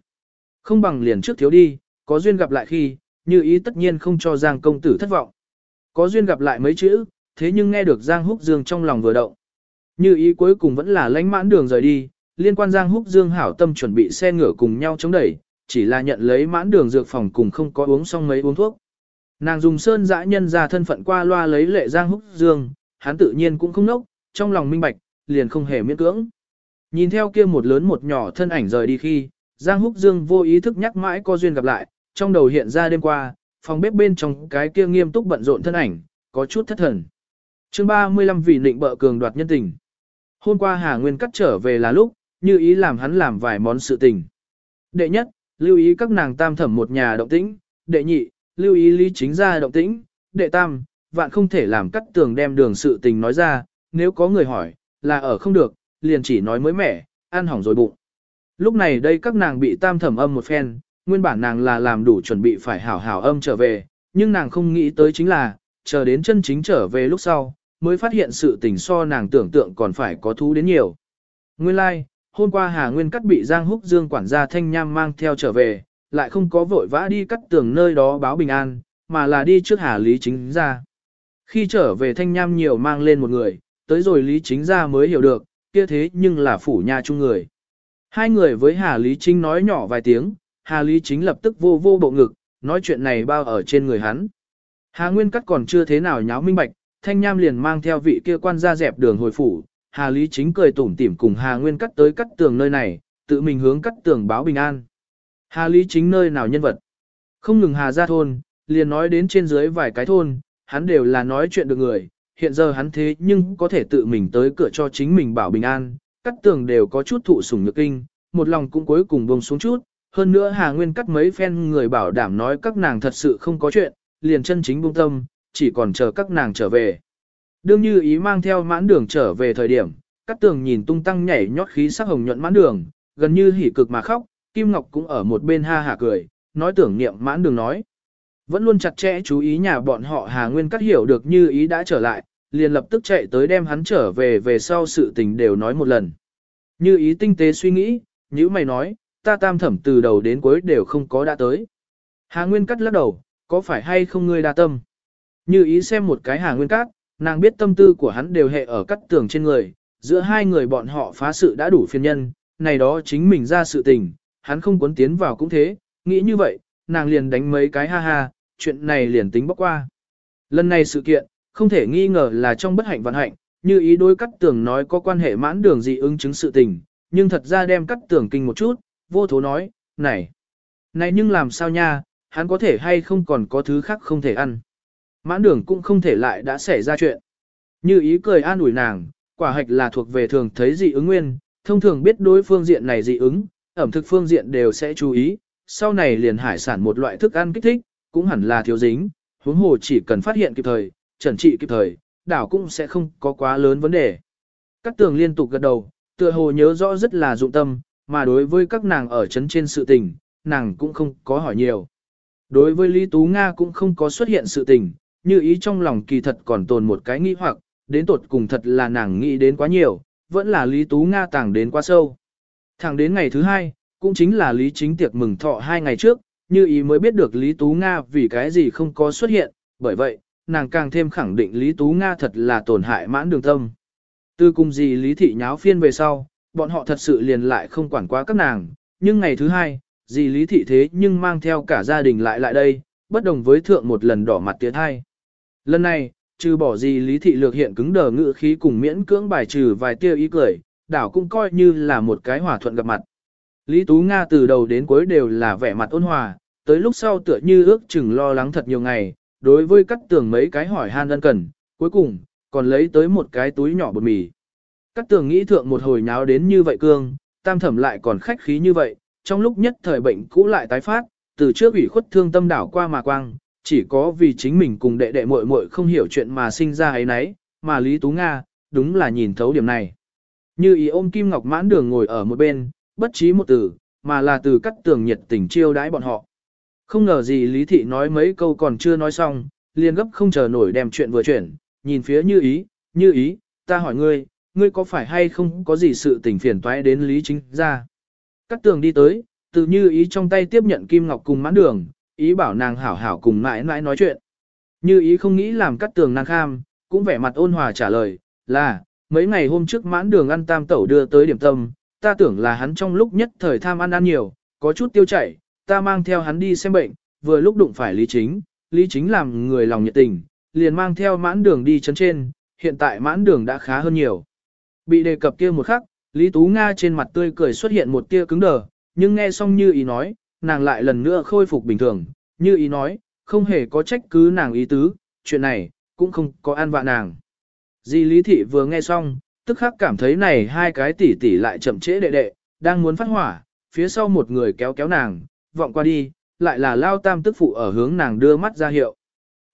Không bằng liền trước thiếu đi, có duyên gặp lại khi, như ý tất nhiên không cho Giang công tử thất vọng. Có duyên gặp lại mấy chữ, thế nhưng nghe được Giang Húc Dương trong lòng vừa động. Như ý cuối cùng vẫn là lánh mãn đường rời đi, liên quan Giang Húc Dương hảo tâm chuẩn bị xe ngựa cùng nhau chống đẩy, chỉ là nhận lấy mãn đường dược phòng cùng không có uống xong mấy uống thuốc. Nàng dùng sơn dã nhân ra thân phận qua loa lấy lệ Giang Húc Dương, hắn tự nhiên cũng không nốc, trong lòng minh bạch, liền không hề miễn cưỡng. Nhìn theo kia một lớn một nhỏ thân ảnh rời đi khi, Giang Húc Dương vô ý thức nhắc mãi có duyên gặp lại, trong đầu hiện ra đêm qua, phòng bếp bên trong cái kia nghiêm túc bận rộn thân ảnh, có chút thất thần. chương 35 vì nịnh bợ cường đoạt nhân tình. Hôm qua Hà Nguyên cắt trở về là lúc, như ý làm hắn làm vài món sự tình. Đệ nhất, lưu ý các nàng tam thẩm một nhà động tĩnh. Đệ nhị, lưu ý lý chính ra động tĩnh. Đệ tam, vạn không thể làm cắt tường đem đường sự tình nói ra, nếu có người hỏi, là ở không được, liền chỉ nói mới mẻ, ăn hỏng rồi bụng. Lúc này đây các nàng bị tam thẩm âm một phen, nguyên bản nàng là làm đủ chuẩn bị phải hảo hảo âm trở về, nhưng nàng không nghĩ tới chính là, chờ đến chân chính trở về lúc sau, mới phát hiện sự tình so nàng tưởng tượng còn phải có thú đến nhiều. Nguyên lai, like, hôm qua Hà Nguyên cắt bị Giang Húc Dương quản gia Thanh Nham mang theo trở về, lại không có vội vã đi cắt tường nơi đó báo bình an, mà là đi trước Hà Lý Chính ra. Khi trở về Thanh Nham nhiều mang lên một người, tới rồi Lý Chính ra mới hiểu được, kia thế nhưng là phủ nhà chung người. Hai người với Hà Lý Chính nói nhỏ vài tiếng, Hà Lý Chính lập tức vô vô bộ ngực, nói chuyện này bao ở trên người hắn. Hà Nguyên Cắt còn chưa thế nào nháo minh bạch, Thanh Nham liền mang theo vị kia quan ra dẹp đường hồi phủ, Hà Lý Chính cười tủm tỉm cùng Hà Nguyên Cắt tới cắt tường nơi này, tự mình hướng cắt tường báo bình an. Hà Lý Chính nơi nào nhân vật? Không ngừng Hà ra thôn, liền nói đến trên dưới vài cái thôn, hắn đều là nói chuyện được người, hiện giờ hắn thế nhưng có thể tự mình tới cửa cho chính mình bảo bình an, cắt tường đều có chút thụ sủng nhược kinh, một lòng cũng cuối cùng buông xuống chút, hơn nữa Hà Nguyên cắt mấy phen người bảo đảm nói các nàng thật sự không có chuyện, liền chân chính buông tâm, chỉ còn chờ các nàng trở về. Đương như ý mang theo mãn đường trở về thời điểm, cắt tường nhìn tung tăng nhảy nhót khí sắc hồng nhuận mãn đường, gần như hỉ cực mà khóc, Kim Ngọc cũng ở một bên ha hả cười, nói tưởng niệm mãn đường nói. Vẫn luôn chặt chẽ chú ý nhà bọn họ Hà Nguyên cắt hiểu được như ý đã trở lại, liền lập tức chạy tới đem hắn trở về về sau sự tình đều nói một lần. Như ý tinh tế suy nghĩ, như mày nói, ta tam thẩm từ đầu đến cuối đều không có đã tới. Hà Nguyên Cát lắc đầu, có phải hay không ngươi đa tâm? Như ý xem một cái Hà Nguyên Cát, nàng biết tâm tư của hắn đều hệ ở cắt tường trên người, giữa hai người bọn họ phá sự đã đủ phiền nhân, này đó chính mình ra sự tình, hắn không cuốn tiến vào cũng thế, nghĩ như vậy, nàng liền đánh mấy cái ha ha, chuyện này liền tính bóc qua. Lần này sự kiện, không thể nghi ngờ là trong bất hạnh vận hạnh, như ý đối cắt tường nói có quan hệ mãn đường dị ứng chứng sự tình, nhưng thật ra đem cắt tường kinh một chút, vô thố nói, này, này nhưng làm sao nha, hắn có thể hay không còn có thứ khác không thể ăn. Mãn đường cũng không thể lại đã xảy ra chuyện. Như ý cười an ủi nàng, quả hạch là thuộc về thường thấy dị ứng nguyên, thông thường biết đối phương diện này dị ứng, ẩm thực phương diện đều sẽ chú ý, sau này liền hải sản một loại thức ăn kích thích, cũng hẳn là thiếu dính, huống hồ chỉ cần phát hiện kịp thời, trần trị kịp thời, đảo cũng sẽ không có quá lớn vấn đề. Các tường liên tục gật đầu, tựa hồ nhớ rõ rất là dụng tâm, mà đối với các nàng ở chấn trên sự tình, nàng cũng không có hỏi nhiều. Đối với Lý Tú Nga cũng không có xuất hiện sự tình, như ý trong lòng kỳ thật còn tồn một cái nghi hoặc, đến tột cùng thật là nàng nghĩ đến quá nhiều, vẫn là Lý Tú Nga tàng đến quá sâu. Thẳng đến ngày thứ hai, cũng chính là Lý Chính tiệc mừng thọ hai ngày trước, như ý mới biết được Lý Tú Nga vì cái gì không có xuất hiện, bởi vậy, nàng càng thêm khẳng định Lý Tú Nga thật là tổn hại mãn đường tâm. Từ cùng gì Lý Thị nháo phiên về sau, bọn họ thật sự liền lại không quản quá các nàng, nhưng ngày thứ hai, dì Lý Thị thế nhưng mang theo cả gia đình lại lại đây, bất đồng với thượng một lần đỏ mặt tiệt hai. Lần này, trừ bỏ dì Lý Thị lược hiện cứng đờ ngự khí cùng miễn cưỡng bài trừ vài tia ý cười, đảo cũng coi như là một cái hòa thuận gặp mặt. Lý Tú Nga từ đầu đến cuối đều là vẻ mặt ôn hòa, tới lúc sau tựa như ước chừng lo lắng thật nhiều ngày, đối với cắt tường mấy cái hỏi han ân cần, cuối cùng, còn lấy tới một cái túi nhỏ bột mì. Các tường nghĩ thượng một hồi nháo đến như vậy cương, tam thẩm lại còn khách khí như vậy, trong lúc nhất thời bệnh cũ lại tái phát, từ trước ủy khuất thương tâm đảo qua mà quang, chỉ có vì chính mình cùng đệ đệ muội muội không hiểu chuyện mà sinh ra ấy nấy, mà Lý Tú Nga, đúng là nhìn thấu điểm này. Như ý ôm Kim Ngọc mãn đường ngồi ở một bên, bất trí một từ, mà là từ cắt tường nhiệt tình chiêu đãi bọn họ. Không ngờ gì Lý Thị nói mấy câu còn chưa nói xong, liền gấp không chờ nổi đem chuyện vừa chuyển, nhìn phía như ý, như ý, ta hỏi ngươi, ngươi có phải hay không có gì sự tình phiền toái đến Lý Chính ra. Cắt tường đi tới, từ như ý trong tay tiếp nhận Kim Ngọc cùng mãn đường, ý bảo nàng hảo hảo cùng mãi mãi nói chuyện. Như ý không nghĩ làm cắt tường nàng kham, cũng vẻ mặt ôn hòa trả lời, là, mấy ngày hôm trước mãn đường ăn tam tẩu đưa tới điểm tâm, ta tưởng là hắn trong lúc nhất thời tham ăn ăn nhiều, có chút tiêu chảy, ta mang theo hắn đi xem bệnh, vừa lúc đụng phải Lý Chính, Lý Chính làm người lòng nhiệt tình, liền mang theo mãn đường đi chấn trên, hiện tại mãn đường đã khá hơn nhiều. Bị đề cập kia một khắc, Lý Tú Nga trên mặt tươi cười xuất hiện một tia cứng đờ, nhưng nghe xong như ý nói, nàng lại lần nữa khôi phục bình thường, như ý nói, không hề có trách cứ nàng ý tứ, chuyện này, cũng không có an vạ nàng. Di Lý Thị vừa nghe xong, tức khắc cảm thấy này hai cái tỷ tỷ lại chậm trễ đệ đệ, đang muốn phát hỏa, phía sau một người kéo kéo nàng, vọng qua đi, lại là lao tam tức phụ ở hướng nàng đưa mắt ra hiệu.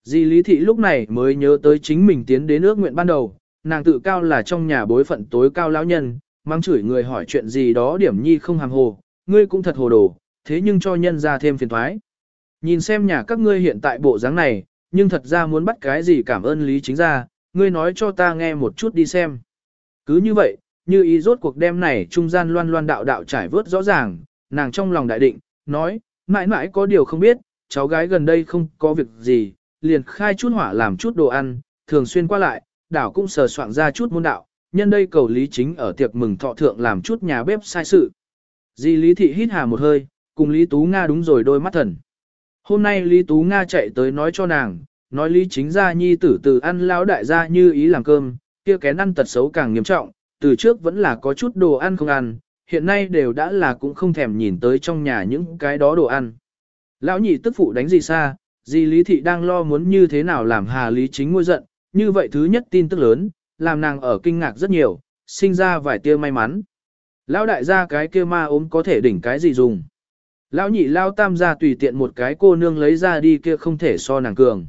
Di Lý Thị lúc này mới nhớ tới chính mình tiến đến ước nguyện ban đầu, nàng tự cao là trong nhà bối phận tối cao lão nhân, mang chửi người hỏi chuyện gì đó điểm nhi không hàm hồ, ngươi cũng thật hồ đồ, thế nhưng cho nhân ra thêm phiền thoái. Nhìn xem nhà các ngươi hiện tại bộ dáng này, nhưng thật ra muốn bắt cái gì cảm ơn lý chính ra, ngươi nói cho ta nghe một chút đi xem. Cứ như vậy, như ý rốt cuộc đêm này trung gian loan loan đạo đạo trải vớt rõ ràng, nàng trong lòng đại định, nói, mãi mãi có điều không biết, cháu gái gần đây không có việc gì, liền khai chút hỏa làm chút đồ ăn, thường xuyên qua lại, đảo cũng sờ soạn ra chút môn đạo, nhân đây cầu lý chính ở tiệc mừng thọ thượng làm chút nhà bếp sai sự. Di Lý Thị hít hà một hơi, cùng Lý Tú Nga đúng rồi đôi mắt thần. Hôm nay Lý Tú Nga chạy tới nói cho nàng, nói Lý chính gia nhi tử từ ăn lão đại gia như ý làm cơm, kia kén ăn tật xấu càng nghiêm trọng, từ trước vẫn là có chút đồ ăn không ăn, hiện nay đều đã là cũng không thèm nhìn tới trong nhà những cái đó đồ ăn. Lão nhị tức phụ đánh gì xa, gì Lý Thị đang lo muốn như thế nào làm Hà Lý chính ngôi giận, như vậy thứ nhất tin tức lớn, làm nàng ở kinh ngạc rất nhiều, sinh ra vài tia may mắn. Lão đại gia cái kia ma ốm có thể đỉnh cái gì dùng. Lão nhị lao tam gia tùy tiện một cái cô nương lấy ra đi kia không thể so nàng cường.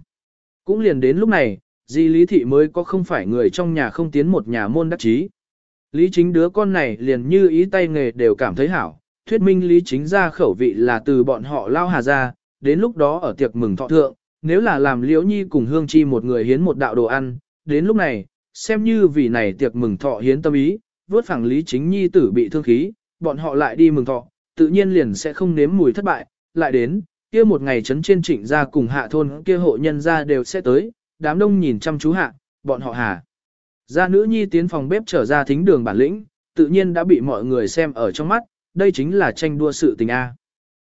Cũng liền đến lúc này, di lý thị mới có không phải người trong nhà không tiến một nhà môn đắc chí. Lý chính đứa con này liền như ý tay nghề đều cảm thấy hảo, thuyết minh lý chính ra khẩu vị là từ bọn họ lao hà ra, đến lúc đó ở tiệc mừng thọ thượng, nếu là làm liễu nhi cùng hương chi một người hiến một đạo đồ ăn, đến lúc này, xem như vì này tiệc mừng thọ hiến tâm ý, vớt phẳng lý chính nhi tử bị thương khí, bọn họ lại đi mừng thọ, tự nhiên liền sẽ không nếm mùi thất bại, lại đến, kia một ngày trấn trên trịnh gia cùng hạ thôn kia hộ nhân gia đều sẽ tới, đám đông nhìn chăm chú hạ, bọn họ hà. Gia nữ nhi tiến phòng bếp trở ra thính đường bản lĩnh, tự nhiên đã bị mọi người xem ở trong mắt, đây chính là tranh đua sự tình A.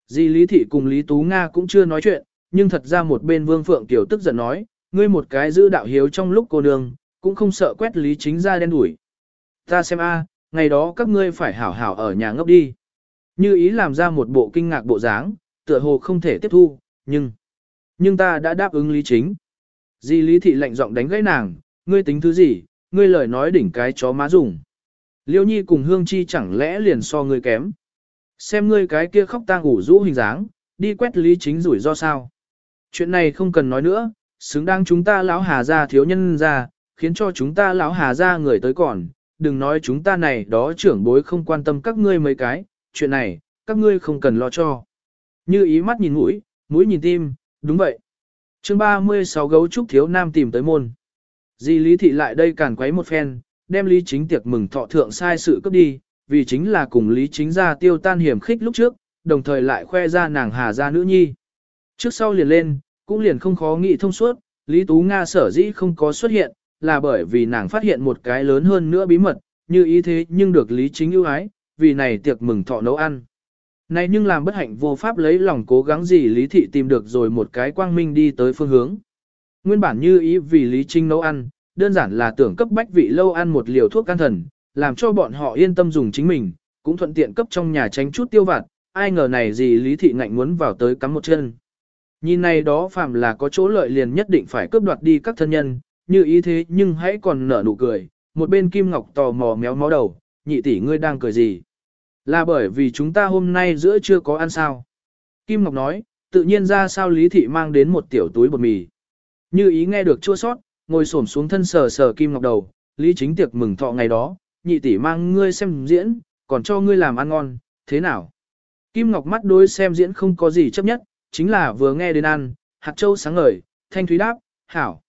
Di Lý Thị cùng Lý Tú Nga cũng chưa nói chuyện, nhưng thật ra một bên Vương Phượng Tiểu tức giận nói, ngươi một cái giữ đạo hiếu trong lúc cô nương, cũng không sợ quét Lý Chính ra đen đuổi. Ta xem A, ngày đó các ngươi phải hảo hảo ở nhà ngốc đi. Như ý làm ra một bộ kinh ngạc bộ dáng, tựa hồ không thể tiếp thu, nhưng... Nhưng ta đã đáp ứng Lý Chính. Di Lý Thị lạnh giọng đánh gãy nàng, ngươi tính thứ gì, ngươi lời nói đỉnh cái chó má dùng. Liêu Nhi cùng Hương Chi chẳng lẽ liền so ngươi kém. Xem ngươi cái kia khóc tang ủ rũ hình dáng, đi quét Lý Chính rủi do sao. Chuyện này không cần nói nữa, xứng đáng chúng ta lão hà gia thiếu nhân ra, khiến cho chúng ta lão hà gia người tới còn, đừng nói chúng ta này đó trưởng bối không quan tâm các ngươi mấy cái, chuyện này, các ngươi không cần lo cho. Như ý mắt nhìn mũi, mũi nhìn tim, đúng vậy. chương 36 gấu trúc thiếu nam tìm tới môn. Di lý thị lại đây càn quấy một phen, đem lý chính tiệc mừng thọ thượng sai sự cấp đi, vì chính là cùng lý chính ra tiêu tan hiểm khích lúc trước, đồng thời lại khoe ra nàng hà gia nữ nhi. Trước sau liền lên, cũng liền không khó nghĩ thông suốt, Lý Tú Nga sở dĩ không có xuất hiện, là bởi vì nàng phát hiện một cái lớn hơn nữa bí mật, như ý thế nhưng được Lý Chính ưu ái, vì này tiệc mừng thọ nấu ăn. Này nhưng làm bất hạnh vô pháp lấy lòng cố gắng gì Lý Thị tìm được rồi một cái quang minh đi tới phương hướng. Nguyên bản như ý vì Lý Trinh nấu ăn, đơn giản là tưởng cấp bách vị lâu ăn một liều thuốc can thần, làm cho bọn họ yên tâm dùng chính mình, cũng thuận tiện cấp trong nhà tránh chút tiêu vặt, ai ngờ này gì Lý Thị ngạnh muốn vào tới cắm một chân. Nhìn này đó phạm là có chỗ lợi liền nhất định phải cướp đoạt đi các thân nhân, như ý thế nhưng hãy còn nở nụ cười, một bên Kim Ngọc tò mò méo mó đầu, nhị tỷ ngươi đang cười gì? Là bởi vì chúng ta hôm nay giữa chưa có ăn sao? Kim Ngọc nói, tự nhiên ra sao Lý Thị mang đến một tiểu túi bột mì. Như ý nghe được chua sót, ngồi xổm xuống thân sờ sờ Kim Ngọc đầu, Lý chính tiệc mừng thọ ngày đó, nhị tỷ mang ngươi xem diễn, còn cho ngươi làm ăn ngon, thế nào? Kim Ngọc mắt đối xem diễn không có gì chấp nhất, chính là vừa nghe đến ăn, hạt châu sáng ngời, thanh thúy đáp, hảo.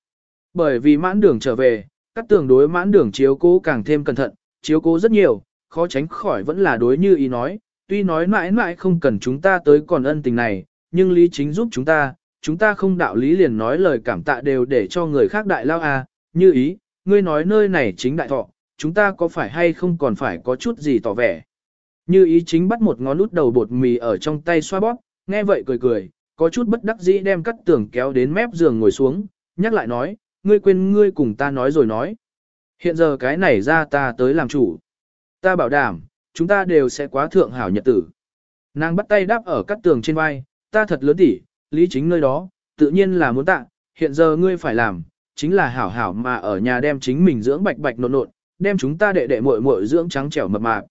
Bởi vì mãn đường trở về, các tường đối mãn đường chiếu cố càng thêm cẩn thận, chiếu cố rất nhiều, khó tránh khỏi vẫn là đối như ý nói, tuy nói mãi mãi không cần chúng ta tới còn ân tình này, nhưng lý chính giúp chúng ta, chúng ta không đạo lý liền nói lời cảm tạ đều để cho người khác đại lao à, như ý, ngươi nói nơi này chính đại thọ, chúng ta có phải hay không còn phải có chút gì tỏ vẻ. Như ý chính bắt một ngón út đầu bột mì ở trong tay xoa bóp, nghe vậy cười cười, có chút bất đắc dĩ đem cắt tường kéo đến mép giường ngồi xuống, nhắc lại nói, ngươi quên ngươi cùng ta nói rồi nói. Hiện giờ cái này ra ta tới làm chủ. Ta bảo đảm, chúng ta đều sẽ quá thượng hảo nhật tử. Nàng bắt tay đáp ở cắt tường trên vai, ta thật lớn tỉ, lý chính nơi đó, tự nhiên là muốn tạ, hiện giờ ngươi phải làm, chính là hảo hảo mà ở nhà đem chính mình dưỡng bạch bạch nộn nộn, đem chúng ta đệ đệ muội muội dưỡng trắng trẻo mập mạp.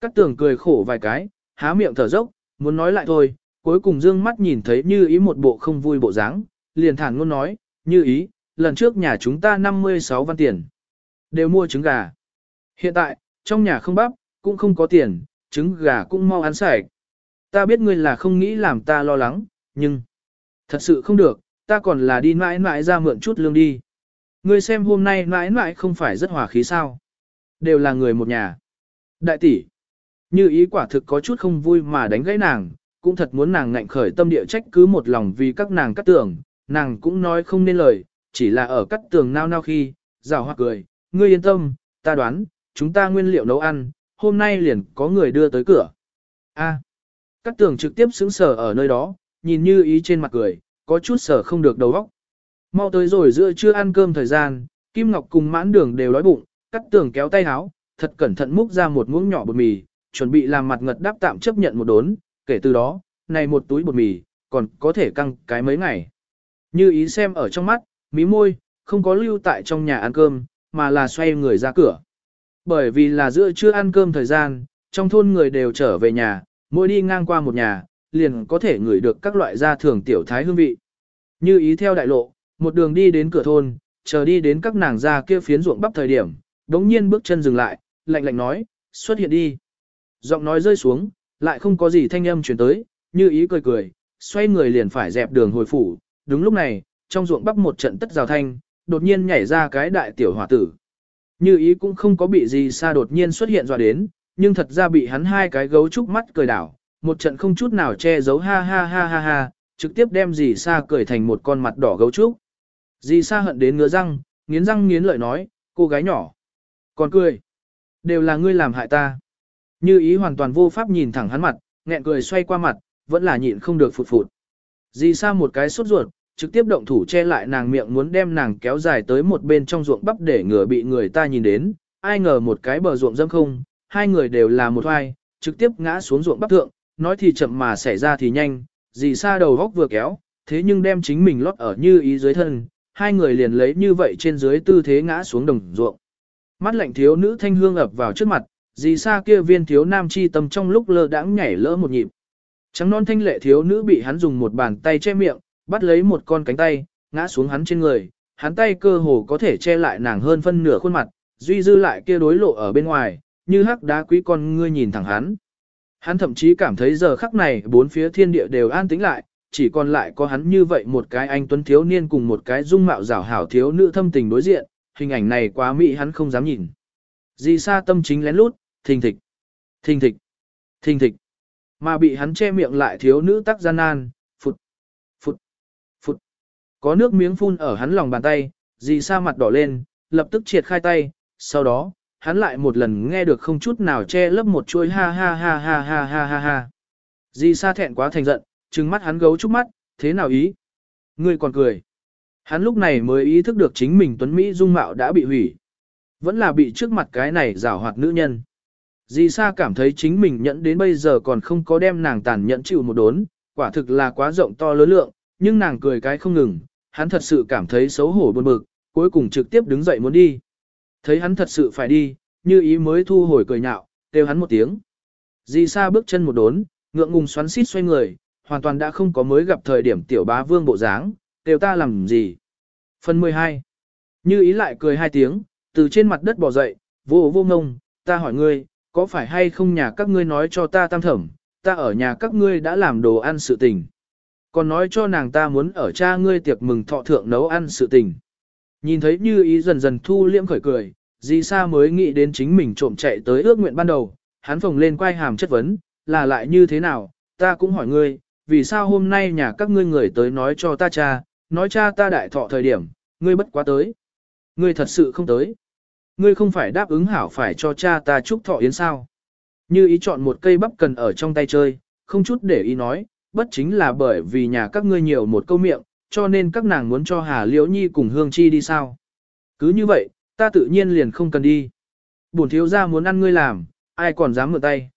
Cắt tường cười khổ vài cái, há miệng thở dốc, muốn nói lại thôi, cuối cùng dương mắt nhìn thấy như ý một bộ không vui bộ dáng, liền thản ngôn nói, như ý, lần trước nhà chúng ta 56 văn tiền, đều mua trứng gà. Hiện tại, trong nhà không bắp, cũng không có tiền, trứng gà cũng mau ăn sạch. Ta biết ngươi là không nghĩ làm ta lo lắng, nhưng, thật sự không được, ta còn là đi mãi mãi ra mượn chút lương đi. Ngươi xem hôm nay mãi mãi không phải rất hòa khí sao. Đều là người một nhà. Đại tỷ, như ý quả thực có chút không vui mà đánh gãy nàng, cũng thật muốn nàng ngạnh khởi tâm địa trách cứ một lòng vì các nàng cắt tường, nàng cũng nói không nên lời, chỉ là ở cắt tường nao nao khi, rào hoa cười, ngươi yên tâm, ta đoán, chúng ta nguyên liệu nấu ăn, hôm nay liền có người đưa tới cửa. A, cắt tường trực tiếp xứng sở ở nơi đó, nhìn như ý trên mặt cười, có chút sở không được đầu óc. Mau tới rồi giữa chưa ăn cơm thời gian, Kim Ngọc cùng mãn đường đều đói bụng, cắt tường kéo tay háo, thật cẩn thận múc ra một muỗng nhỏ bột mì, chuẩn bị làm mặt ngật đáp tạm chấp nhận một đốn, kể từ đó, này một túi bột mì, còn có thể căng cái mấy ngày. Như ý xem ở trong mắt, mí môi, không có lưu tại trong nhà ăn cơm, mà là xoay người ra cửa. Bởi vì là giữa trưa ăn cơm thời gian, trong thôn người đều trở về nhà, mỗi đi ngang qua một nhà, liền có thể ngửi được các loại gia thường tiểu thái hương vị. Như ý theo đại lộ, một đường đi đến cửa thôn, chờ đi đến các nàng gia kia phiến ruộng bắp thời điểm, đống nhiên bước chân dừng lại, lạnh lạnh nói, xuất hiện đi. Giọng nói rơi xuống, lại không có gì thanh âm truyền tới, như ý cười cười, xoay người liền phải dẹp đường hồi phủ. Đúng lúc này, trong ruộng bắp một trận tất rào thanh, đột nhiên nhảy ra cái đại tiểu hỏa tử. Như ý cũng không có bị gì xa đột nhiên xuất hiện dọa đến, nhưng thật ra bị hắn hai cái gấu trúc mắt cười đảo, một trận không chút nào che giấu ha ha ha ha ha, trực tiếp đem dì xa cười thành một con mặt đỏ gấu trúc. Dì xa hận đến ngứa răng, nghiến răng nghiến lợi nói, cô gái nhỏ. Còn cười. Đều là ngươi làm hại ta. Như ý hoàn toàn vô pháp nhìn thẳng hắn mặt, nghẹn cười xoay qua mặt, vẫn là nhịn không được phụt phụt. Dì sa một cái sốt ruột, trực tiếp động thủ che lại nàng miệng muốn đem nàng kéo dài tới một bên trong ruộng bắp để ngừa bị người ta nhìn đến. Ai ngờ một cái bờ ruộng dâm không, hai người đều là một hoài, trực tiếp ngã xuống ruộng bắp thượng, nói thì chậm mà xảy ra thì nhanh, dì sa đầu góc vừa kéo, thế nhưng đem chính mình lót ở như ý dưới thân, hai người liền lấy như vậy trên dưới tư thế ngã xuống đồng ruộng. Mắt lạnh thiếu nữ thanh hương ập vào trước mặt, dì xa kia viên thiếu nam chi tâm trong lúc lơ đãng nhảy lỡ một nhịp. Trắng non thanh lệ thiếu nữ bị hắn dùng một bàn tay che miệng, bắt lấy một con cánh tay, ngã xuống hắn trên người, hắn tay cơ hồ có thể che lại nàng hơn phân nửa khuôn mặt, duy dư lại kia đối lộ ở bên ngoài, như hắc đá quý con ngươi nhìn thẳng hắn. Hắn thậm chí cảm thấy giờ khắc này bốn phía thiên địa đều an tĩnh lại, chỉ còn lại có hắn như vậy một cái anh tuấn thiếu niên cùng một cái dung mạo rảo hảo thiếu nữ thâm tình đối diện, hình ảnh này quá mỹ hắn không dám nhìn. Di sa tâm chính lén lút, thình thịch, thình thịch, thình thịch, mà bị hắn che miệng lại thiếu nữ tắc gian nan, phụt, phụt, phụt. Có nước miếng phun ở hắn lòng bàn tay, di sa mặt đỏ lên, lập tức triệt khai tay, sau đó, hắn lại một lần nghe được không chút nào che lấp một chuỗi ha ha ha ha ha ha ha ha. Di sa thẹn quá thành giận, trừng mắt hắn gấu chút mắt, thế nào ý? Ngươi còn cười. Hắn lúc này mới ý thức được chính mình tuấn Mỹ dung mạo đã bị hủy. Vẫn là bị trước mặt cái này rào hoạt nữ nhân. Di Sa cảm thấy chính mình nhẫn đến bây giờ còn không có đem nàng tàn nhẫn chịu một đốn, quả thực là quá rộng to lớn lượng, nhưng nàng cười cái không ngừng, hắn thật sự cảm thấy xấu hổ buồn bực, cuối cùng trực tiếp đứng dậy muốn đi. Thấy hắn thật sự phải đi, như ý mới thu hồi cười nhạo, kêu hắn một tiếng. Di Sa bước chân một đốn, ngượng ngùng xoắn xít xoay người, hoàn toàn đã không có mới gặp thời điểm tiểu bá vương bộ dáng, kêu ta làm gì. Phần 12. Như ý lại cười hai tiếng, từ trên mặt đất bỏ dậy, vô vô ngông, ta hỏi ngươi, có phải hay không nhà các ngươi nói cho ta tam thẩm, ta ở nhà các ngươi đã làm đồ ăn sự tình. Còn nói cho nàng ta muốn ở cha ngươi tiệc mừng thọ thượng nấu ăn sự tình. Nhìn thấy như ý dần dần thu liễm khởi cười, Di Sa mới nghĩ đến chính mình trộm chạy tới ước nguyện ban đầu, hắn phồng lên quay hàm chất vấn, là lại như thế nào, ta cũng hỏi ngươi, vì sao hôm nay nhà các ngươi người tới nói cho ta cha, nói cha ta đại thọ thời điểm, ngươi bất quá tới. Ngươi thật sự không tới. Ngươi không phải đáp ứng hảo phải cho cha ta chúc thọ yến sao. Như ý chọn một cây bắp cần ở trong tay chơi, không chút để ý nói, bất chính là bởi vì nhà các ngươi nhiều một câu miệng, cho nên các nàng muốn cho Hà Liễu Nhi cùng Hương Chi đi sao. Cứ như vậy, ta tự nhiên liền không cần đi. Bổn thiếu gia muốn ăn ngươi làm, ai còn dám mượn tay.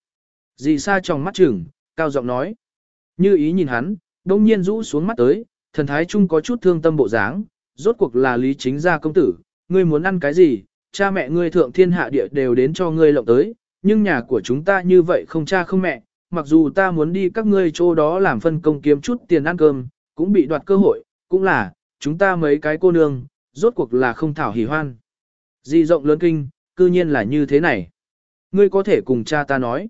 Dì sa trong mắt chừng, cao giọng nói. Như ý nhìn hắn, đông nhiên rũ xuống mắt tới, thần thái chung có chút thương tâm bộ dáng, rốt cuộc là lý chính gia công tử, ngươi muốn ăn cái gì, cha mẹ ngươi thượng thiên hạ địa đều đến cho ngươi lộng tới, nhưng nhà của chúng ta như vậy không cha không mẹ, mặc dù ta muốn đi các ngươi chỗ đó làm phân công kiếm chút tiền ăn cơm, cũng bị đoạt cơ hội, cũng là, chúng ta mấy cái cô nương, rốt cuộc là không thảo hỉ hoan. Di rộng lớn kinh, cư nhiên là như thế này. Ngươi có thể cùng cha ta nói.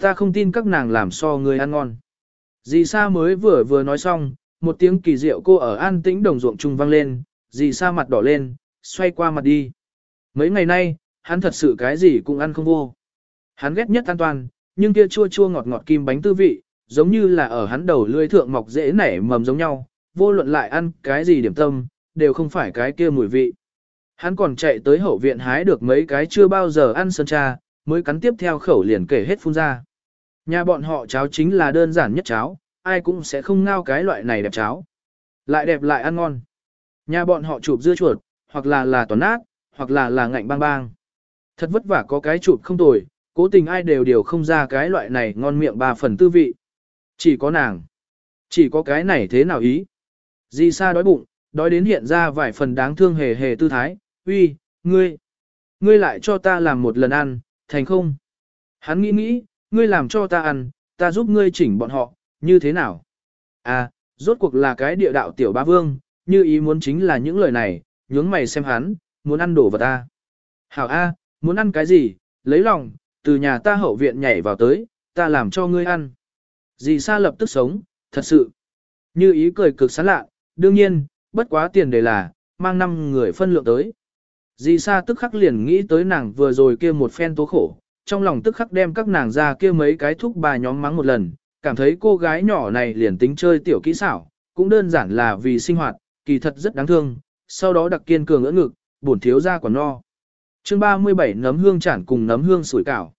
Ta không tin các nàng làm so ngươi ăn ngon. Dì Sa mới vừa vừa nói xong, một tiếng kỳ diệu cô ở an tĩnh đồng ruộng trung vang lên, dì Sa mặt đỏ lên, xoay qua mặt đi. Mấy ngày nay, hắn thật sự cái gì cũng ăn không vô. Hắn ghét nhất an toàn, nhưng kia chua chua ngọt ngọt kim bánh tư vị, giống như là ở hắn đầu lưỡi thượng mọc dễ nảy mầm giống nhau, vô luận lại ăn cái gì điểm tâm, đều không phải cái kia mùi vị. Hắn còn chạy tới hậu viện hái được mấy cái chưa bao giờ ăn sơn trà, mới cắn tiếp theo khẩu liền kể hết phun ra. Nhà bọn họ cháo chính là đơn giản nhất cháo, ai cũng sẽ không ngao cái loại này đẹp cháo. Lại đẹp lại ăn ngon. Nhà bọn họ chụp dưa chuột, hoặc là là toàn nát, hoặc là là ngạnh bang bang. Thật vất vả có cái chụp không tồi, cố tình ai đều đều không ra cái loại này ngon miệng ba phần tư vị. Chỉ có nàng. Chỉ có cái này thế nào ý. Di sa đói bụng, đói đến hiện ra vài phần đáng thương hề hề tư thái. Uy, ngươi. Ngươi lại cho ta làm một lần ăn, thành không? Hắn nghĩ nghĩ, Ngươi làm cho ta ăn, ta giúp ngươi chỉnh bọn họ, như thế nào? À, rốt cuộc là cái địa đạo tiểu ba vương, như ý muốn chính là những lời này, nhướng mày xem hắn, muốn ăn đồ vật ta. Hảo A, muốn ăn cái gì, lấy lòng, từ nhà ta hậu viện nhảy vào tới, ta làm cho ngươi ăn. Dì sa lập tức sống, thật sự. Như ý cười cực sán lạ, đương nhiên, bất quá tiền đề là, mang năm người phân lượng tới. Dì sa tức khắc liền nghĩ tới nàng vừa rồi kia một phen tố khổ, trong lòng tức khắc đem các nàng ra kia mấy cái thúc bà nhóm mắng một lần, cảm thấy cô gái nhỏ này liền tính chơi tiểu kỹ xảo, cũng đơn giản là vì sinh hoạt, kỳ thật rất đáng thương, sau đó đặc kiên cường ưỡn ngực, bổn thiếu ra còn no. chương 37 nấm hương chản cùng nấm hương sủi cảo.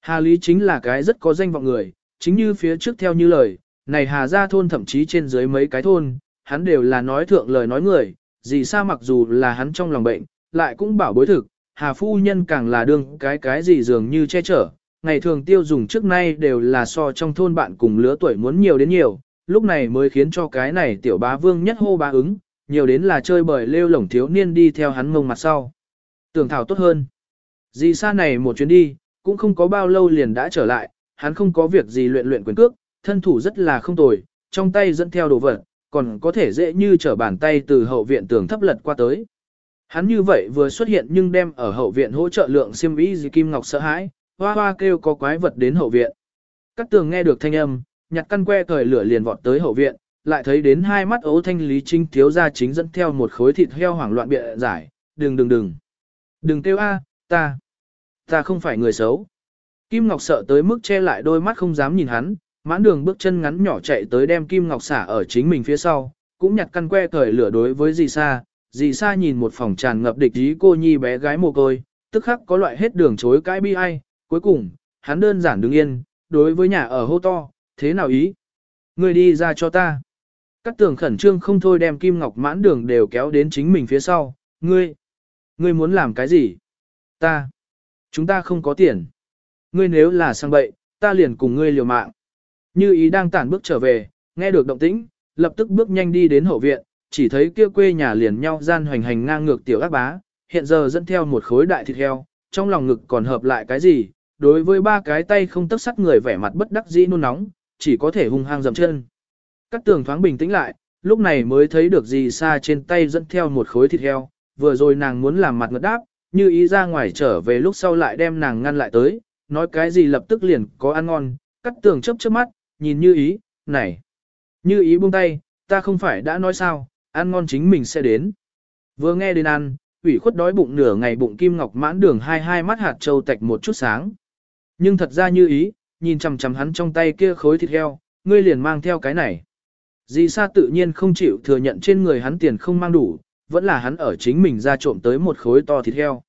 Hà Lý chính là cái rất có danh vọng người, chính như phía trước theo như lời, này Hà ra thôn thậm chí trên dưới mấy cái thôn, hắn đều là nói thượng lời nói người, gì xa mặc dù là hắn trong lòng bệnh, lại cũng bảo bối thực, Hà phu nhân càng là đương cái cái gì dường như che chở, ngày thường tiêu dùng trước nay đều là so trong thôn bạn cùng lứa tuổi muốn nhiều đến nhiều, lúc này mới khiến cho cái này tiểu bá vương nhất hô bá ứng, nhiều đến là chơi bời lêu lổng thiếu niên đi theo hắn mông mặt sau. Tưởng thảo tốt hơn. Dì xa này một chuyến đi, cũng không có bao lâu liền đã trở lại, hắn không có việc gì luyện luyện quyền cước, thân thủ rất là không tồi, trong tay dẫn theo đồ vật, còn có thể dễ như trở bàn tay từ hậu viện tường thấp lật qua tới. Hắn như vậy vừa xuất hiện nhưng đem ở hậu viện hỗ trợ lượng xiêm ý gì kim ngọc sợ hãi, hoa hoa kêu có quái vật đến hậu viện. Các tường nghe được thanh âm, nhặt căn que thời lửa liền vọt tới hậu viện, lại thấy đến hai mắt ấu thanh lý trinh thiếu gia chính dẫn theo một khối thịt heo hoảng loạn bịa giải, đừng đừng đừng. Đừng kêu a, ta, ta không phải người xấu. Kim Ngọc sợ tới mức che lại đôi mắt không dám nhìn hắn, mãn đường bước chân ngắn nhỏ chạy tới đem Kim Ngọc xả ở chính mình phía sau, cũng nhặt căn que thời lửa đối với dì sa, dì sa nhìn một phòng tràn ngập địch ý cô nhi bé gái mồ côi, tức khắc có loại hết đường chối cãi bi ai, cuối cùng, hắn đơn giản đứng yên, đối với nhà ở hô to, thế nào ý? người đi ra cho ta. Các tường khẩn trương không thôi đem kim ngọc mãn đường đều kéo đến chính mình phía sau, ngươi, ngươi muốn làm cái gì? Ta, chúng ta không có tiền. Ngươi nếu là sang bậy, ta liền cùng ngươi liều mạng. Như ý đang tản bước trở về, nghe được động tĩnh, lập tức bước nhanh đi đến hậu viện, chỉ thấy kia quê nhà liền nhau gian hoành hành ngang ngược tiểu ác bá, hiện giờ dẫn theo một khối đại thịt heo, trong lòng ngực còn hợp lại cái gì, đối với ba cái tay không tấc sắt người vẻ mặt bất đắc dĩ nôn nóng, chỉ có thể hung hăng dầm chân. Các tường thoáng bình tĩnh lại, lúc này mới thấy được gì xa trên tay dẫn theo một khối thịt heo, vừa rồi nàng muốn làm mặt ngật đáp, như ý ra ngoài trở về lúc sau lại đem nàng ngăn lại tới, nói cái gì lập tức liền có ăn ngon, cắt tường chớp chớp mắt, nhìn như ý, này, như ý buông tay, ta không phải đã nói sao, ăn ngon chính mình sẽ đến. Vừa nghe đến ăn, ủy khuất đói bụng nửa ngày bụng kim ngọc mãn đường hai hai mắt hạt châu tạch một chút sáng. Nhưng thật ra như ý, nhìn chằm chằm hắn trong tay kia khối thịt heo, ngươi liền mang theo cái này. Dì Sa tự nhiên không chịu thừa nhận trên người hắn tiền không mang đủ, vẫn là hắn ở chính mình ra trộm tới một khối to thịt heo.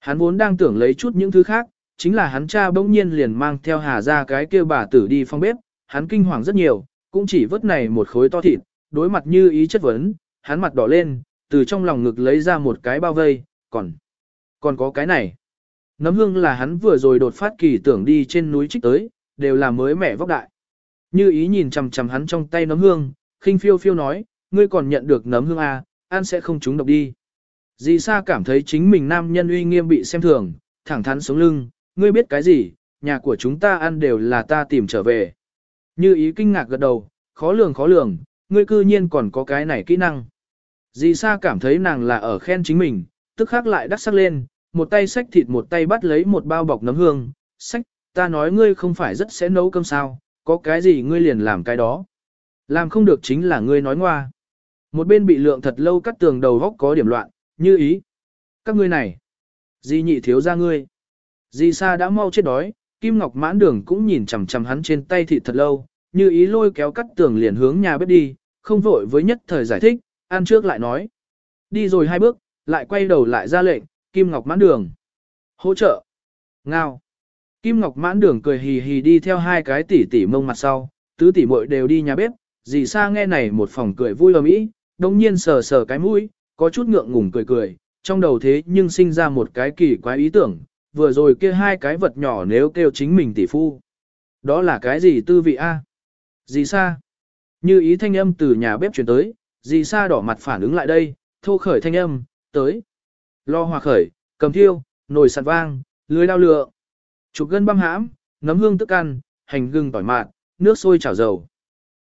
Hắn vốn đang tưởng lấy chút những thứ khác, chính là hắn cha bỗng nhiên liền mang theo hà ra cái kia bà tử đi phong bếp, hắn kinh hoàng rất nhiều, cũng chỉ vớt này một khối to thịt, đối mặt như ý chất vấn, hắn mặt đỏ lên, từ trong lòng ngực lấy ra một cái bao vây, còn, còn có cái này. Nấm hương là hắn vừa rồi đột phát kỳ tưởng đi trên núi trích tới, đều là mới mẻ vóc đại. Như ý nhìn chằm chằm hắn trong tay nấm hương, khinh phiêu phiêu nói, ngươi còn nhận được nấm hương à, An sẽ không trúng độc đi. Dì Sa cảm thấy chính mình nam nhân uy nghiêm bị xem thường, thẳng thắn sống lưng, ngươi biết cái gì, nhà của chúng ta ăn đều là ta tìm trở về. Như ý kinh ngạc gật đầu, khó lường khó lường, ngươi cư nhiên còn có cái này kỹ năng. Dì Sa cảm thấy nàng là ở khen chính mình, tức khắc lại đắc sắc lên, một tay xách thịt một tay bắt lấy một bao bọc nấm hương, xách, ta nói ngươi không phải rất sẽ nấu cơm sao, có cái gì ngươi liền làm cái đó. Làm không được chính là ngươi nói ngoa. Một bên bị lượng thật lâu cắt tường đầu góc có điểm loạn, như ý. Các ngươi này, di nhị thiếu ra ngươi. Di sa đã mau chết đói, Kim Ngọc mãn đường cũng nhìn chằm chằm hắn trên tay thịt thật lâu, như ý lôi kéo cắt tường liền hướng nhà bếp đi, không vội với nhất thời giải thích, ăn trước lại nói. Đi rồi hai bước, lại quay đầu lại ra lệnh, Kim Ngọc mãn đường. Hỗ trợ. Ngao. Kim Ngọc mãn đường cười hì hì đi theo hai cái tỷ tỷ mông mặt sau, tứ tỷ muội đều đi nhà bếp, dì sa nghe này một phòng cười vui ầm ĩ, đồng nhiên sờ sờ cái mũi, có chút ngượng ngùng cười cười, trong đầu thế nhưng sinh ra một cái kỳ quái ý tưởng, vừa rồi kia hai cái vật nhỏ nếu kêu chính mình tỷ phu. Đó là cái gì tư vị a? Dì sa. Như ý thanh âm từ nhà bếp chuyển tới, dì sa đỏ mặt phản ứng lại đây, thô khởi thanh âm, tới. Lo hòa khởi, cầm thiêu, nồi sạt vang, lưới đao lựa. Chụp gân băm hãm, nấm hương tức ăn, hành gừng tỏi mạt, nước sôi chảo dầu.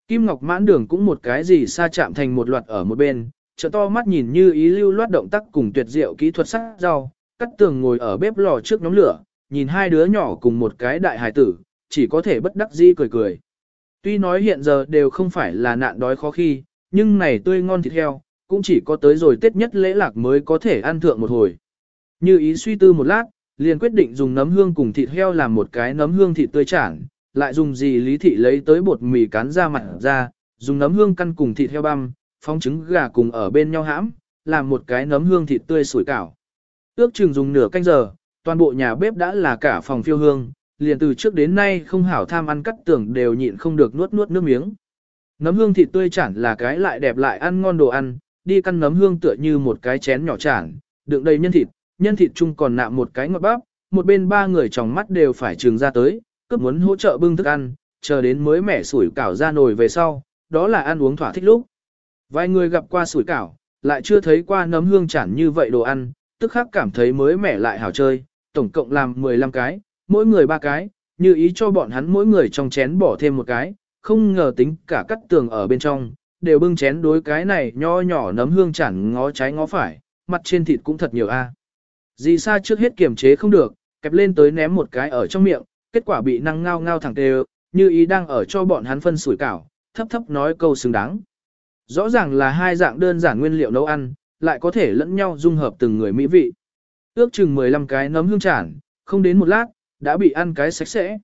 Kim Ngọc mãn đường cũng một cái gì xa chạm thành một loạt ở một bên, trợ to mắt nhìn như ý lưu loát động tác cùng tuyệt diệu kỹ thuật sắc rau, cắt tường ngồi ở bếp lò trước nhóm lửa, nhìn hai đứa nhỏ cùng một cái đại hài tử, chỉ có thể bất đắc dĩ cười cười. Tuy nói hiện giờ đều không phải là nạn đói khó khi, nhưng này tươi ngon thịt heo, cũng chỉ có tới rồi Tết nhất lễ lạc mới có thể ăn thượng một hồi. Như ý suy tư một lát, liền quyết định dùng nấm hương cùng thịt heo làm một cái nấm hương thịt tươi chản, lại dùng gì lý thị lấy tới bột mì cán ra mặt ra, dùng nấm hương căn cùng thịt heo băm, phong trứng gà cùng ở bên nhau hãm, làm một cái nấm hương thịt tươi sủi cảo. Ước chừng dùng nửa canh giờ, toàn bộ nhà bếp đã là cả phòng phiêu hương, liền từ trước đến nay không hảo tham ăn cắt tưởng đều nhịn không được nuốt nuốt nước miếng. Nấm hương thịt tươi chản là cái lại đẹp lại ăn ngon đồ ăn, đi căn nấm hương tựa như một cái chén nhỏ chản, đựng đầy nhân thịt, nhân thịt chung còn nạm một cái ngọt bắp, một bên ba người trong mắt đều phải trường ra tới, cướp muốn hỗ trợ bưng thức ăn, chờ đến mới mẻ sủi cảo ra nồi về sau, đó là ăn uống thỏa thích lúc. Vài người gặp qua sủi cảo, lại chưa thấy qua nấm hương chản như vậy đồ ăn, tức khắc cảm thấy mới mẻ lại hảo chơi, tổng cộng làm 15 cái, mỗi người ba cái, như ý cho bọn hắn mỗi người trong chén bỏ thêm một cái, không ngờ tính cả cắt tường ở bên trong, đều bưng chén đối cái này nho nhỏ nấm hương chản ngó trái ngó phải, mặt trên thịt cũng thật nhiều a. À. Dì sa trước hết kiềm chế không được, kẹp lên tới ném một cái ở trong miệng, kết quả bị năng ngao ngao thẳng tê như ý đang ở cho bọn hắn phân sủi cảo, thấp thấp nói câu xứng đáng. Rõ ràng là hai dạng đơn giản nguyên liệu nấu ăn, lại có thể lẫn nhau dung hợp từng người mỹ vị. Ước chừng 15 cái nấm hương chản, không đến một lát, đã bị ăn cái sạch sẽ.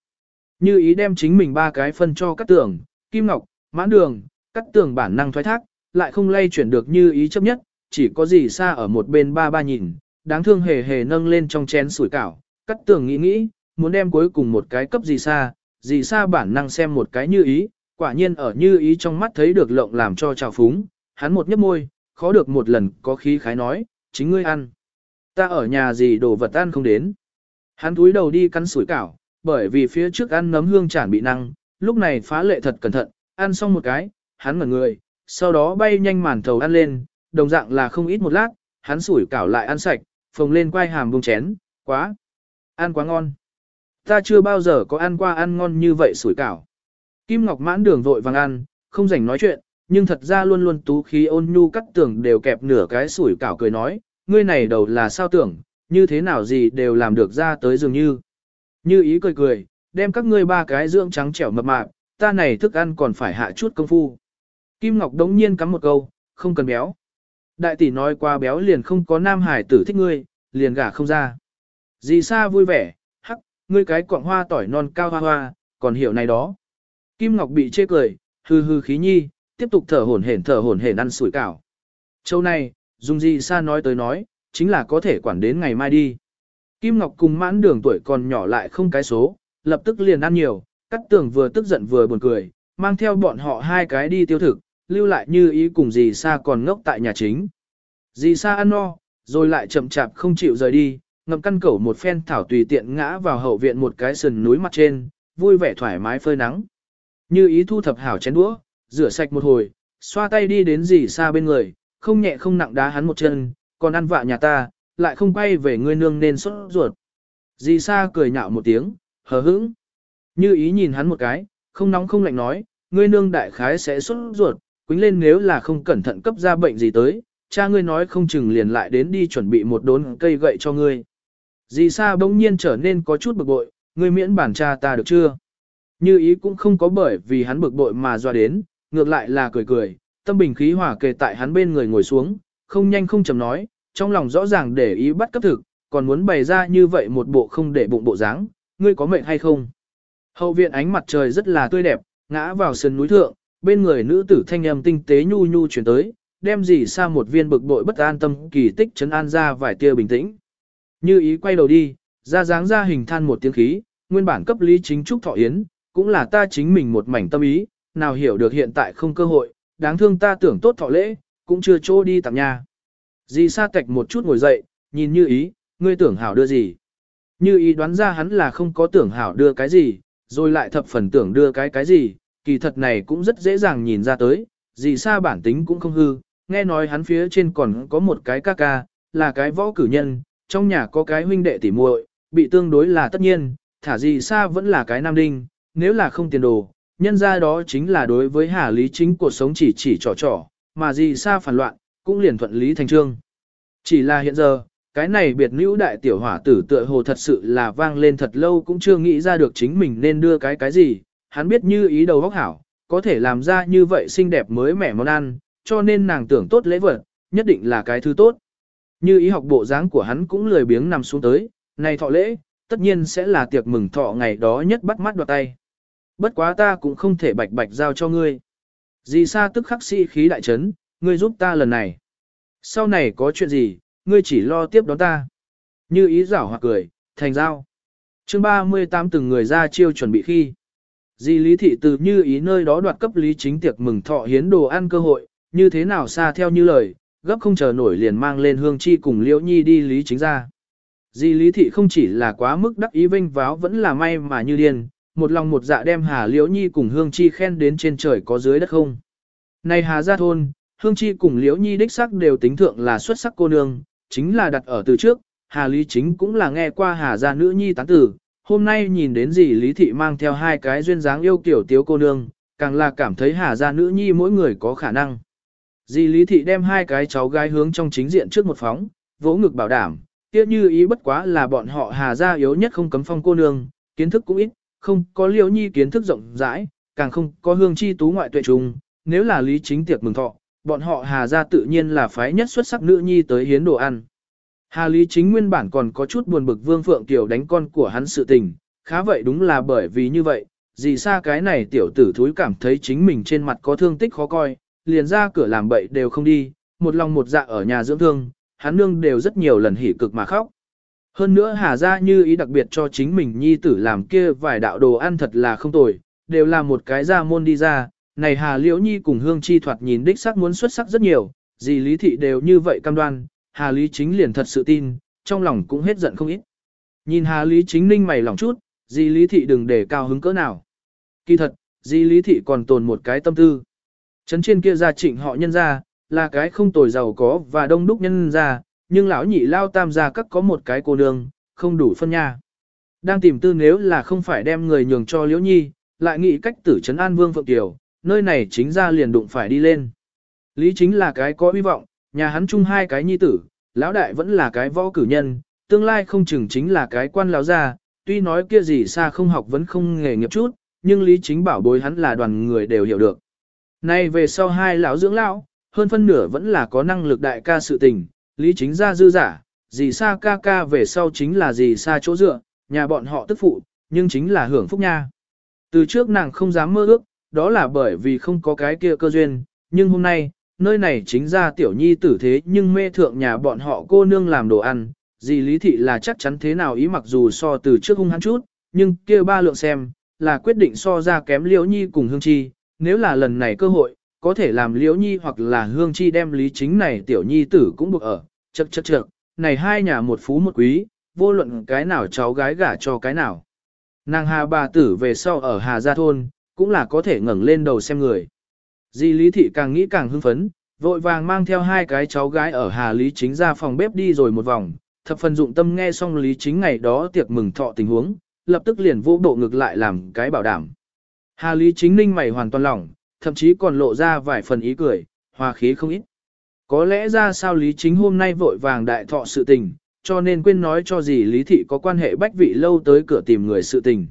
Như ý đem chính mình ba cái phân cho cắt tường, kim ngọc, mãn đường, cắt tường bản năng thoái thác, lại không lay chuyển được như ý chấp nhất, chỉ có gì xa ở một bên ba ba nhìn, đáng thương hề hề nâng lên trong chén sủi cảo, cắt tường nghĩ nghĩ, muốn đem cuối cùng một cái cấp gì xa, gì xa bản năng xem một cái như ý, quả nhiên ở như ý trong mắt thấy được lộng làm cho trào phúng, hắn một nhấp môi, khó được một lần có khí khái nói, chính ngươi ăn. Ta ở nhà gì đồ vật ăn không đến. Hắn túi đầu đi cắn sủi cảo, bởi vì phía trước ăn nấm hương chản bị năng, lúc này phá lệ thật cẩn thận, ăn xong một cái, hắn mở người, sau đó bay nhanh màn thầu ăn lên, đồng dạng là không ít một lát, hắn sủi cảo lại ăn sạch, phồng lên quai hàm bông chén, quá, ăn quá ngon. Ta chưa bao giờ có ăn qua ăn ngon như vậy sủi cảo. Kim Ngọc mãn đường vội vàng ăn, không rảnh nói chuyện, nhưng thật ra luôn luôn tú khí ôn nhu cắt tưởng đều kẹp nửa cái sủi cảo cười nói, ngươi này đầu là sao tưởng, như thế nào gì đều làm được ra tới dường như. Như ý cười cười, đem các ngươi ba cái dưỡng trắng trẻo mập mạp, ta này thức ăn còn phải hạ chút công phu. Kim Ngọc đống nhiên cắm một câu, không cần béo. Đại tỷ nói qua béo liền không có nam hải tử thích ngươi, liền gả không ra. Dì Sa vui vẻ, hắc, ngươi cái quạng hoa tỏi non cao hoa hoa, còn hiểu này đó. Kim Ngọc bị chê cười, hư hư khí nhi, tiếp tục thở hổn hển thở hổn hển ăn sủi cảo. Châu này, dùng dì Sa nói tới nói, chính là có thể quản đến ngày mai đi. Kim Ngọc cùng mãn đường tuổi còn nhỏ lại không cái số, lập tức liền ăn nhiều, cắt tường vừa tức giận vừa buồn cười, mang theo bọn họ hai cái đi tiêu thực, lưu lại như ý cùng dì Sa còn ngốc tại nhà chính. Dì Sa ăn no, rồi lại chậm chạp không chịu rời đi, ngậm căn cẩu một phen thảo tùy tiện ngã vào hậu viện một cái sườn núi mặt trên, vui vẻ thoải mái phơi nắng. Như ý thu thập hảo chén đũa, rửa sạch một hồi, xoa tay đi đến dì Sa bên người, không nhẹ không nặng đá hắn một chân, còn ăn vạ nhà ta, lại không quay về ngươi nương nên sốt ruột. Dì Sa cười nhạo một tiếng, hờ hững. Như ý nhìn hắn một cái, không nóng không lạnh nói, ngươi nương đại khái sẽ xuất ruột, Quýnh lên nếu là không cẩn thận cấp ra bệnh gì tới, cha ngươi nói không chừng liền lại đến đi chuẩn bị một đốn cây gậy cho ngươi. Dì Sa bỗng nhiên trở nên có chút bực bội, ngươi miễn bản cha ta được chưa? Như ý cũng không có bởi vì hắn bực bội mà doa đến, ngược lại là cười cười, tâm bình khí hòa kề tại hắn bên người ngồi xuống, không nhanh không chậm nói, trong lòng rõ ràng để ý bắt cấp thực, còn muốn bày ra như vậy một bộ không để bụng bộ dáng, ngươi có mệnh hay không? Hậu viện ánh mặt trời rất là tươi đẹp, ngã vào sườn núi thượng, bên người nữ tử thanh âm tinh tế nhu nhu chuyển tới, đem gì xa một viên bực bội bất an tâm kỳ tích chấn an ra vài tia bình tĩnh. Như ý quay đầu đi, ra dáng ra hình than một tiếng khí, nguyên bản cấp lý chính trúc thọ yến, cũng là ta chính mình một mảnh tâm ý, nào hiểu được hiện tại không cơ hội, đáng thương ta tưởng tốt thọ lễ, cũng chưa chỗ đi tặng nhà. Dì sa tạch một chút ngồi dậy, nhìn như ý, ngươi tưởng hảo đưa gì. Như ý đoán ra hắn là không có tưởng hảo đưa cái gì, rồi lại thập phần tưởng đưa cái cái gì, kỳ thật này cũng rất dễ dàng nhìn ra tới, dì sa bản tính cũng không hư, nghe nói hắn phía trên còn có một cái ca ca, là cái võ cử nhân, trong nhà có cái huynh đệ tỉ muội, bị tương đối là tất nhiên, thả dì sa vẫn là cái nam đinh, nếu là không tiền đồ, nhân ra đó chính là đối với hà lý chính cuộc sống chỉ chỉ trò trò, mà dì sa phản loạn, cũng liền thuận lý thành trương. Chỉ là hiện giờ, cái này biệt nữ đại tiểu hỏa tử tựa hồ thật sự là vang lên thật lâu cũng chưa nghĩ ra được chính mình nên đưa cái cái gì, hắn biết như ý đầu góc hảo, có thể làm ra như vậy xinh đẹp mới mẻ món ăn, cho nên nàng tưởng tốt lễ vật, nhất định là cái thứ tốt. Như ý học bộ dáng của hắn cũng lười biếng nằm xuống tới, này thọ lễ, tất nhiên sẽ là tiệc mừng thọ ngày đó nhất bắt mắt đoạt tay. bất quá ta cũng không thể bạch bạch giao cho ngươi. Dì sa tức khắc sĩ khí đại chấn, ngươi giúp ta lần này. Sau này có chuyện gì, ngươi chỉ lo tiếp đón ta. Như ý giảo hoặc cười, thành giao. chương 38 từng người ra chiêu chuẩn bị khi. Di Lý Thị từ như ý nơi đó đoạt cấp Lý Chính tiệc mừng thọ hiến đồ ăn cơ hội, như thế nào xa theo như lời, gấp không chờ nổi liền mang lên hương chi cùng Liễu Nhi đi Lý Chính ra. Di Lý Thị không chỉ là quá mức đắc ý vinh váo vẫn là may mà như điên, một lòng một dạ đem Hà Liễu Nhi cùng hương chi khen đến trên trời có dưới đất không. Này Hà gia thôn, hương chi cùng Liễu Nhi đích sắc đều tính thượng là xuất sắc cô nương, chính là đặt ở từ trước, Hà Lý Chính cũng là nghe qua Hà gia nữ nhi tán tử, hôm nay nhìn đến gì Lý Thị mang theo hai cái duyên dáng yêu kiểu tiếu cô nương, càng là cảm thấy Hà gia nữ nhi mỗi người có khả năng. Dì Lý Thị đem hai cái cháu gái hướng trong chính diện trước một phóng, vỗ ngực bảo đảm, tiếc như ý bất quá là bọn họ Hà gia yếu nhất không cấm phong cô nương, kiến thức cũng ít, không có liễu nhi kiến thức rộng rãi, càng không có hương chi tú ngoại tuệ trùng, nếu là Lý Chính tiệc mừng thọ, bọn họ Hà gia tự nhiên là phái nhất xuất sắc nữ nhi tới hiến đồ ăn. Hà Lý Chính nguyên bản còn có chút buồn bực Vương Phượng Tiểu đánh con của hắn sự tình, khá vậy đúng là bởi vì như vậy, gì xa cái này tiểu tử thúi cảm thấy chính mình trên mặt có thương tích khó coi, liền ra cửa làm bậy đều không đi, một lòng một dạ ở nhà dưỡng thương, hắn nương đều rất nhiều lần hỉ cực mà khóc. Hơn nữa Hà gia như ý đặc biệt cho chính mình nhi tử làm kia vài đạo đồ ăn thật là không tồi, đều là một cái gia môn đi ra, này Hà Liễu Nhi cùng Hương Chi thoạt nhìn đích sắc muốn xuất sắc rất nhiều, gì lý thị đều như vậy cam đoan, Hà Lý Chính liền thật sự tin, trong lòng cũng hết giận không ít. Nhìn Hà Lý Chính ninh mày lòng chút, Di lý thị đừng để cao hứng cỡ nào. Kỳ thật, Di lý thị còn tồn một cái tâm tư. Trấn trên kia gia trịnh họ nhân ra, là cái không tồi giàu có và đông đúc nhân ra, nhưng lão nhị lao tam gia các có một cái cô nương, không đủ phân nha. Đang tìm tư nếu là không phải đem người nhường cho Liễu Nhi, lại nghĩ cách tử trấn an Vương Phượng Kiều, nơi này chính ra liền đụng phải đi lên. Lý chính là cái có hy vọng, nhà hắn chung hai cái nhi tử, lão đại vẫn là cái võ cử nhân, tương lai không chừng chính là cái quan lão gia, tuy nói kia gì xa không học vẫn không nghề nghiệp chút, nhưng lý chính bảo bối hắn là đoàn người đều hiểu được. Nay về sau hai lão dưỡng lão, hơn phân nửa vẫn là có năng lực đại ca sự tình, lý chính ra dư giả, gì xa ca ca về sau chính là gì xa chỗ dựa, nhà bọn họ tức phụ, nhưng chính là hưởng phúc nha. Từ trước nàng không dám mơ ước, đó là bởi vì không có cái kia cơ duyên, nhưng hôm nay, nơi này chính ra tiểu nhi tử thế nhưng mê thượng nhà bọn họ cô nương làm đồ ăn, gì lý thị là chắc chắn thế nào ý mặc dù so từ trước hung hắn chút, nhưng kia ba lượng xem, là quyết định so ra kém liễu nhi cùng hương chi, nếu là lần này cơ hội, có thể làm liễu nhi hoặc là hương chi đem lý chính này tiểu nhi tử cũng buộc ở, chật chật chật, này hai nhà một phú một quý, vô luận cái nào cháu gái gả cho cái nào. Nàng hà bà tử về sau ở hà gia thôn, cũng là có thể ngẩng lên đầu xem người. Di lý thị càng nghĩ càng hưng phấn, vội vàng mang theo hai cái cháu gái ở hà lý chính ra phòng bếp đi rồi một vòng, thập phần dụng tâm nghe xong lý chính ngày đó tiệc mừng thọ tình huống, lập tức liền vô độ ngược lại làm cái bảo đảm. Hà lý chính ninh mày hoàn toàn lỏng, thậm chí còn lộ ra vài phần ý cười, hòa khí không ít. Có lẽ ra sao Lý Chính hôm nay vội vàng đại thọ sự tình, cho nên quên nói cho gì Lý Thị có quan hệ bách vị lâu tới cửa tìm người sự tình.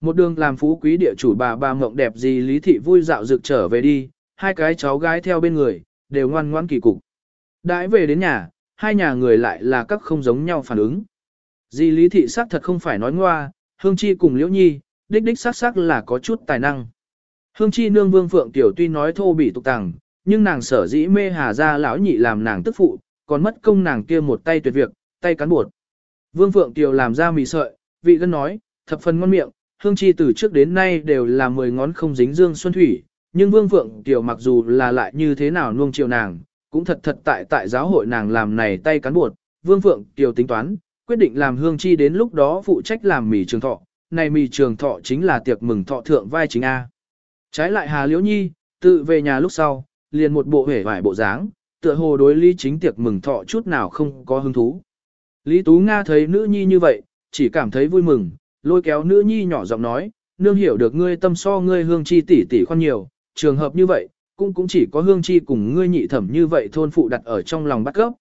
Một đường làm phú quý địa chủ bà bà mộng đẹp gì Lý Thị vui dạo dược trở về đi, hai cái cháu gái theo bên người, đều ngoan ngoãn kỳ cục. Đãi về đến nhà, hai nhà người lại là các không giống nhau phản ứng. Di Lý Thị xác thật không phải nói ngoa, Hương Chi cùng Liễu Nhi, đích đích xác xác là có chút tài năng. Hương Chi nương Vương Phượng Tiểu tuy nói thô bị tục tàng, nhưng nàng sở dĩ mê hà ra lão nhị làm nàng tức phụ, còn mất công nàng kia một tay tuyệt việc, tay cán bột. Vương Phượng Tiểu làm ra mì sợi, vị gân nói, thập phần ngon miệng, hương chi từ trước đến nay đều là mười ngón không dính dương xuân thủy, nhưng Vương Phượng Tiểu mặc dù là lại như thế nào nuông chiều nàng, cũng thật thật tại tại giáo hội nàng làm này tay cán buộc, Vương Phượng Tiểu tính toán, quyết định làm hương chi đến lúc đó phụ trách làm mì trường thọ, này mì trường thọ chính là tiệc mừng thọ thượng vai chính A. Trái lại Hà Liễu Nhi, tự về nhà lúc sau, liền một bộ hể vải bộ dáng, tựa hồ đối Lý Chính tiệc mừng thọ chút nào không có hứng thú. Lý Tú Nga thấy nữ nhi như vậy, chỉ cảm thấy vui mừng, lôi kéo nữ nhi nhỏ giọng nói, nương hiểu được ngươi tâm so ngươi hương chi tỷ tỷ khoan nhiều, trường hợp như vậy, cũng cũng chỉ có hương chi cùng ngươi nhị thẩm như vậy thôn phụ đặt ở trong lòng bắt gốc.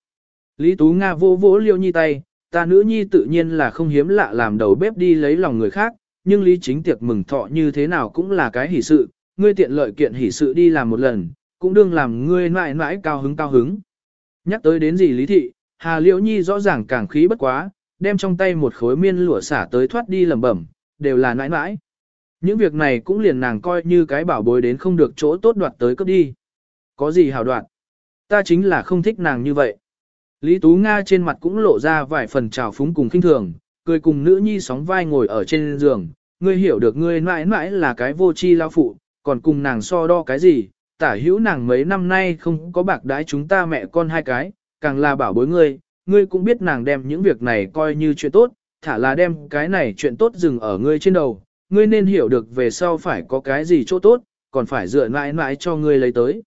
Lý Tú Nga vô vỗ liêu nhi tay, ta nữ nhi tự nhiên là không hiếm lạ làm đầu bếp đi lấy lòng người khác, nhưng lý chính tiệc mừng thọ như thế nào cũng là cái hỷ sự, ngươi tiện lợi kiện hỷ sự đi làm một lần, cũng đương làm ngươi mãi mãi cao hứng cao hứng. Nhắc tới đến gì lý thị, Hà Liễu Nhi rõ ràng càng khí bất quá, đem trong tay một khối miên lụa xả tới thoát đi lẩm bẩm, đều là nãi nãi. Những việc này cũng liền nàng coi như cái bảo bối đến không được chỗ tốt đoạt tới cấp đi. Có gì hào đoạt? Ta chính là không thích nàng như vậy. Lý Tú Nga trên mặt cũng lộ ra vài phần trào phúng cùng kinh thường, cười cùng nữ nhi sóng vai ngồi ở trên giường. Ngươi hiểu được ngươi mãi mãi là cái vô tri lao phụ, còn cùng nàng so đo cái gì, tả hữu nàng mấy năm nay không có bạc đái chúng ta mẹ con hai cái, càng là bảo bối ngươi, ngươi cũng biết nàng đem những việc này coi như chuyện tốt, thả là đem cái này chuyện tốt dừng ở ngươi trên đầu, ngươi nên hiểu được về sau phải có cái gì chỗ tốt, còn phải dựa mãi mãi cho ngươi lấy tới.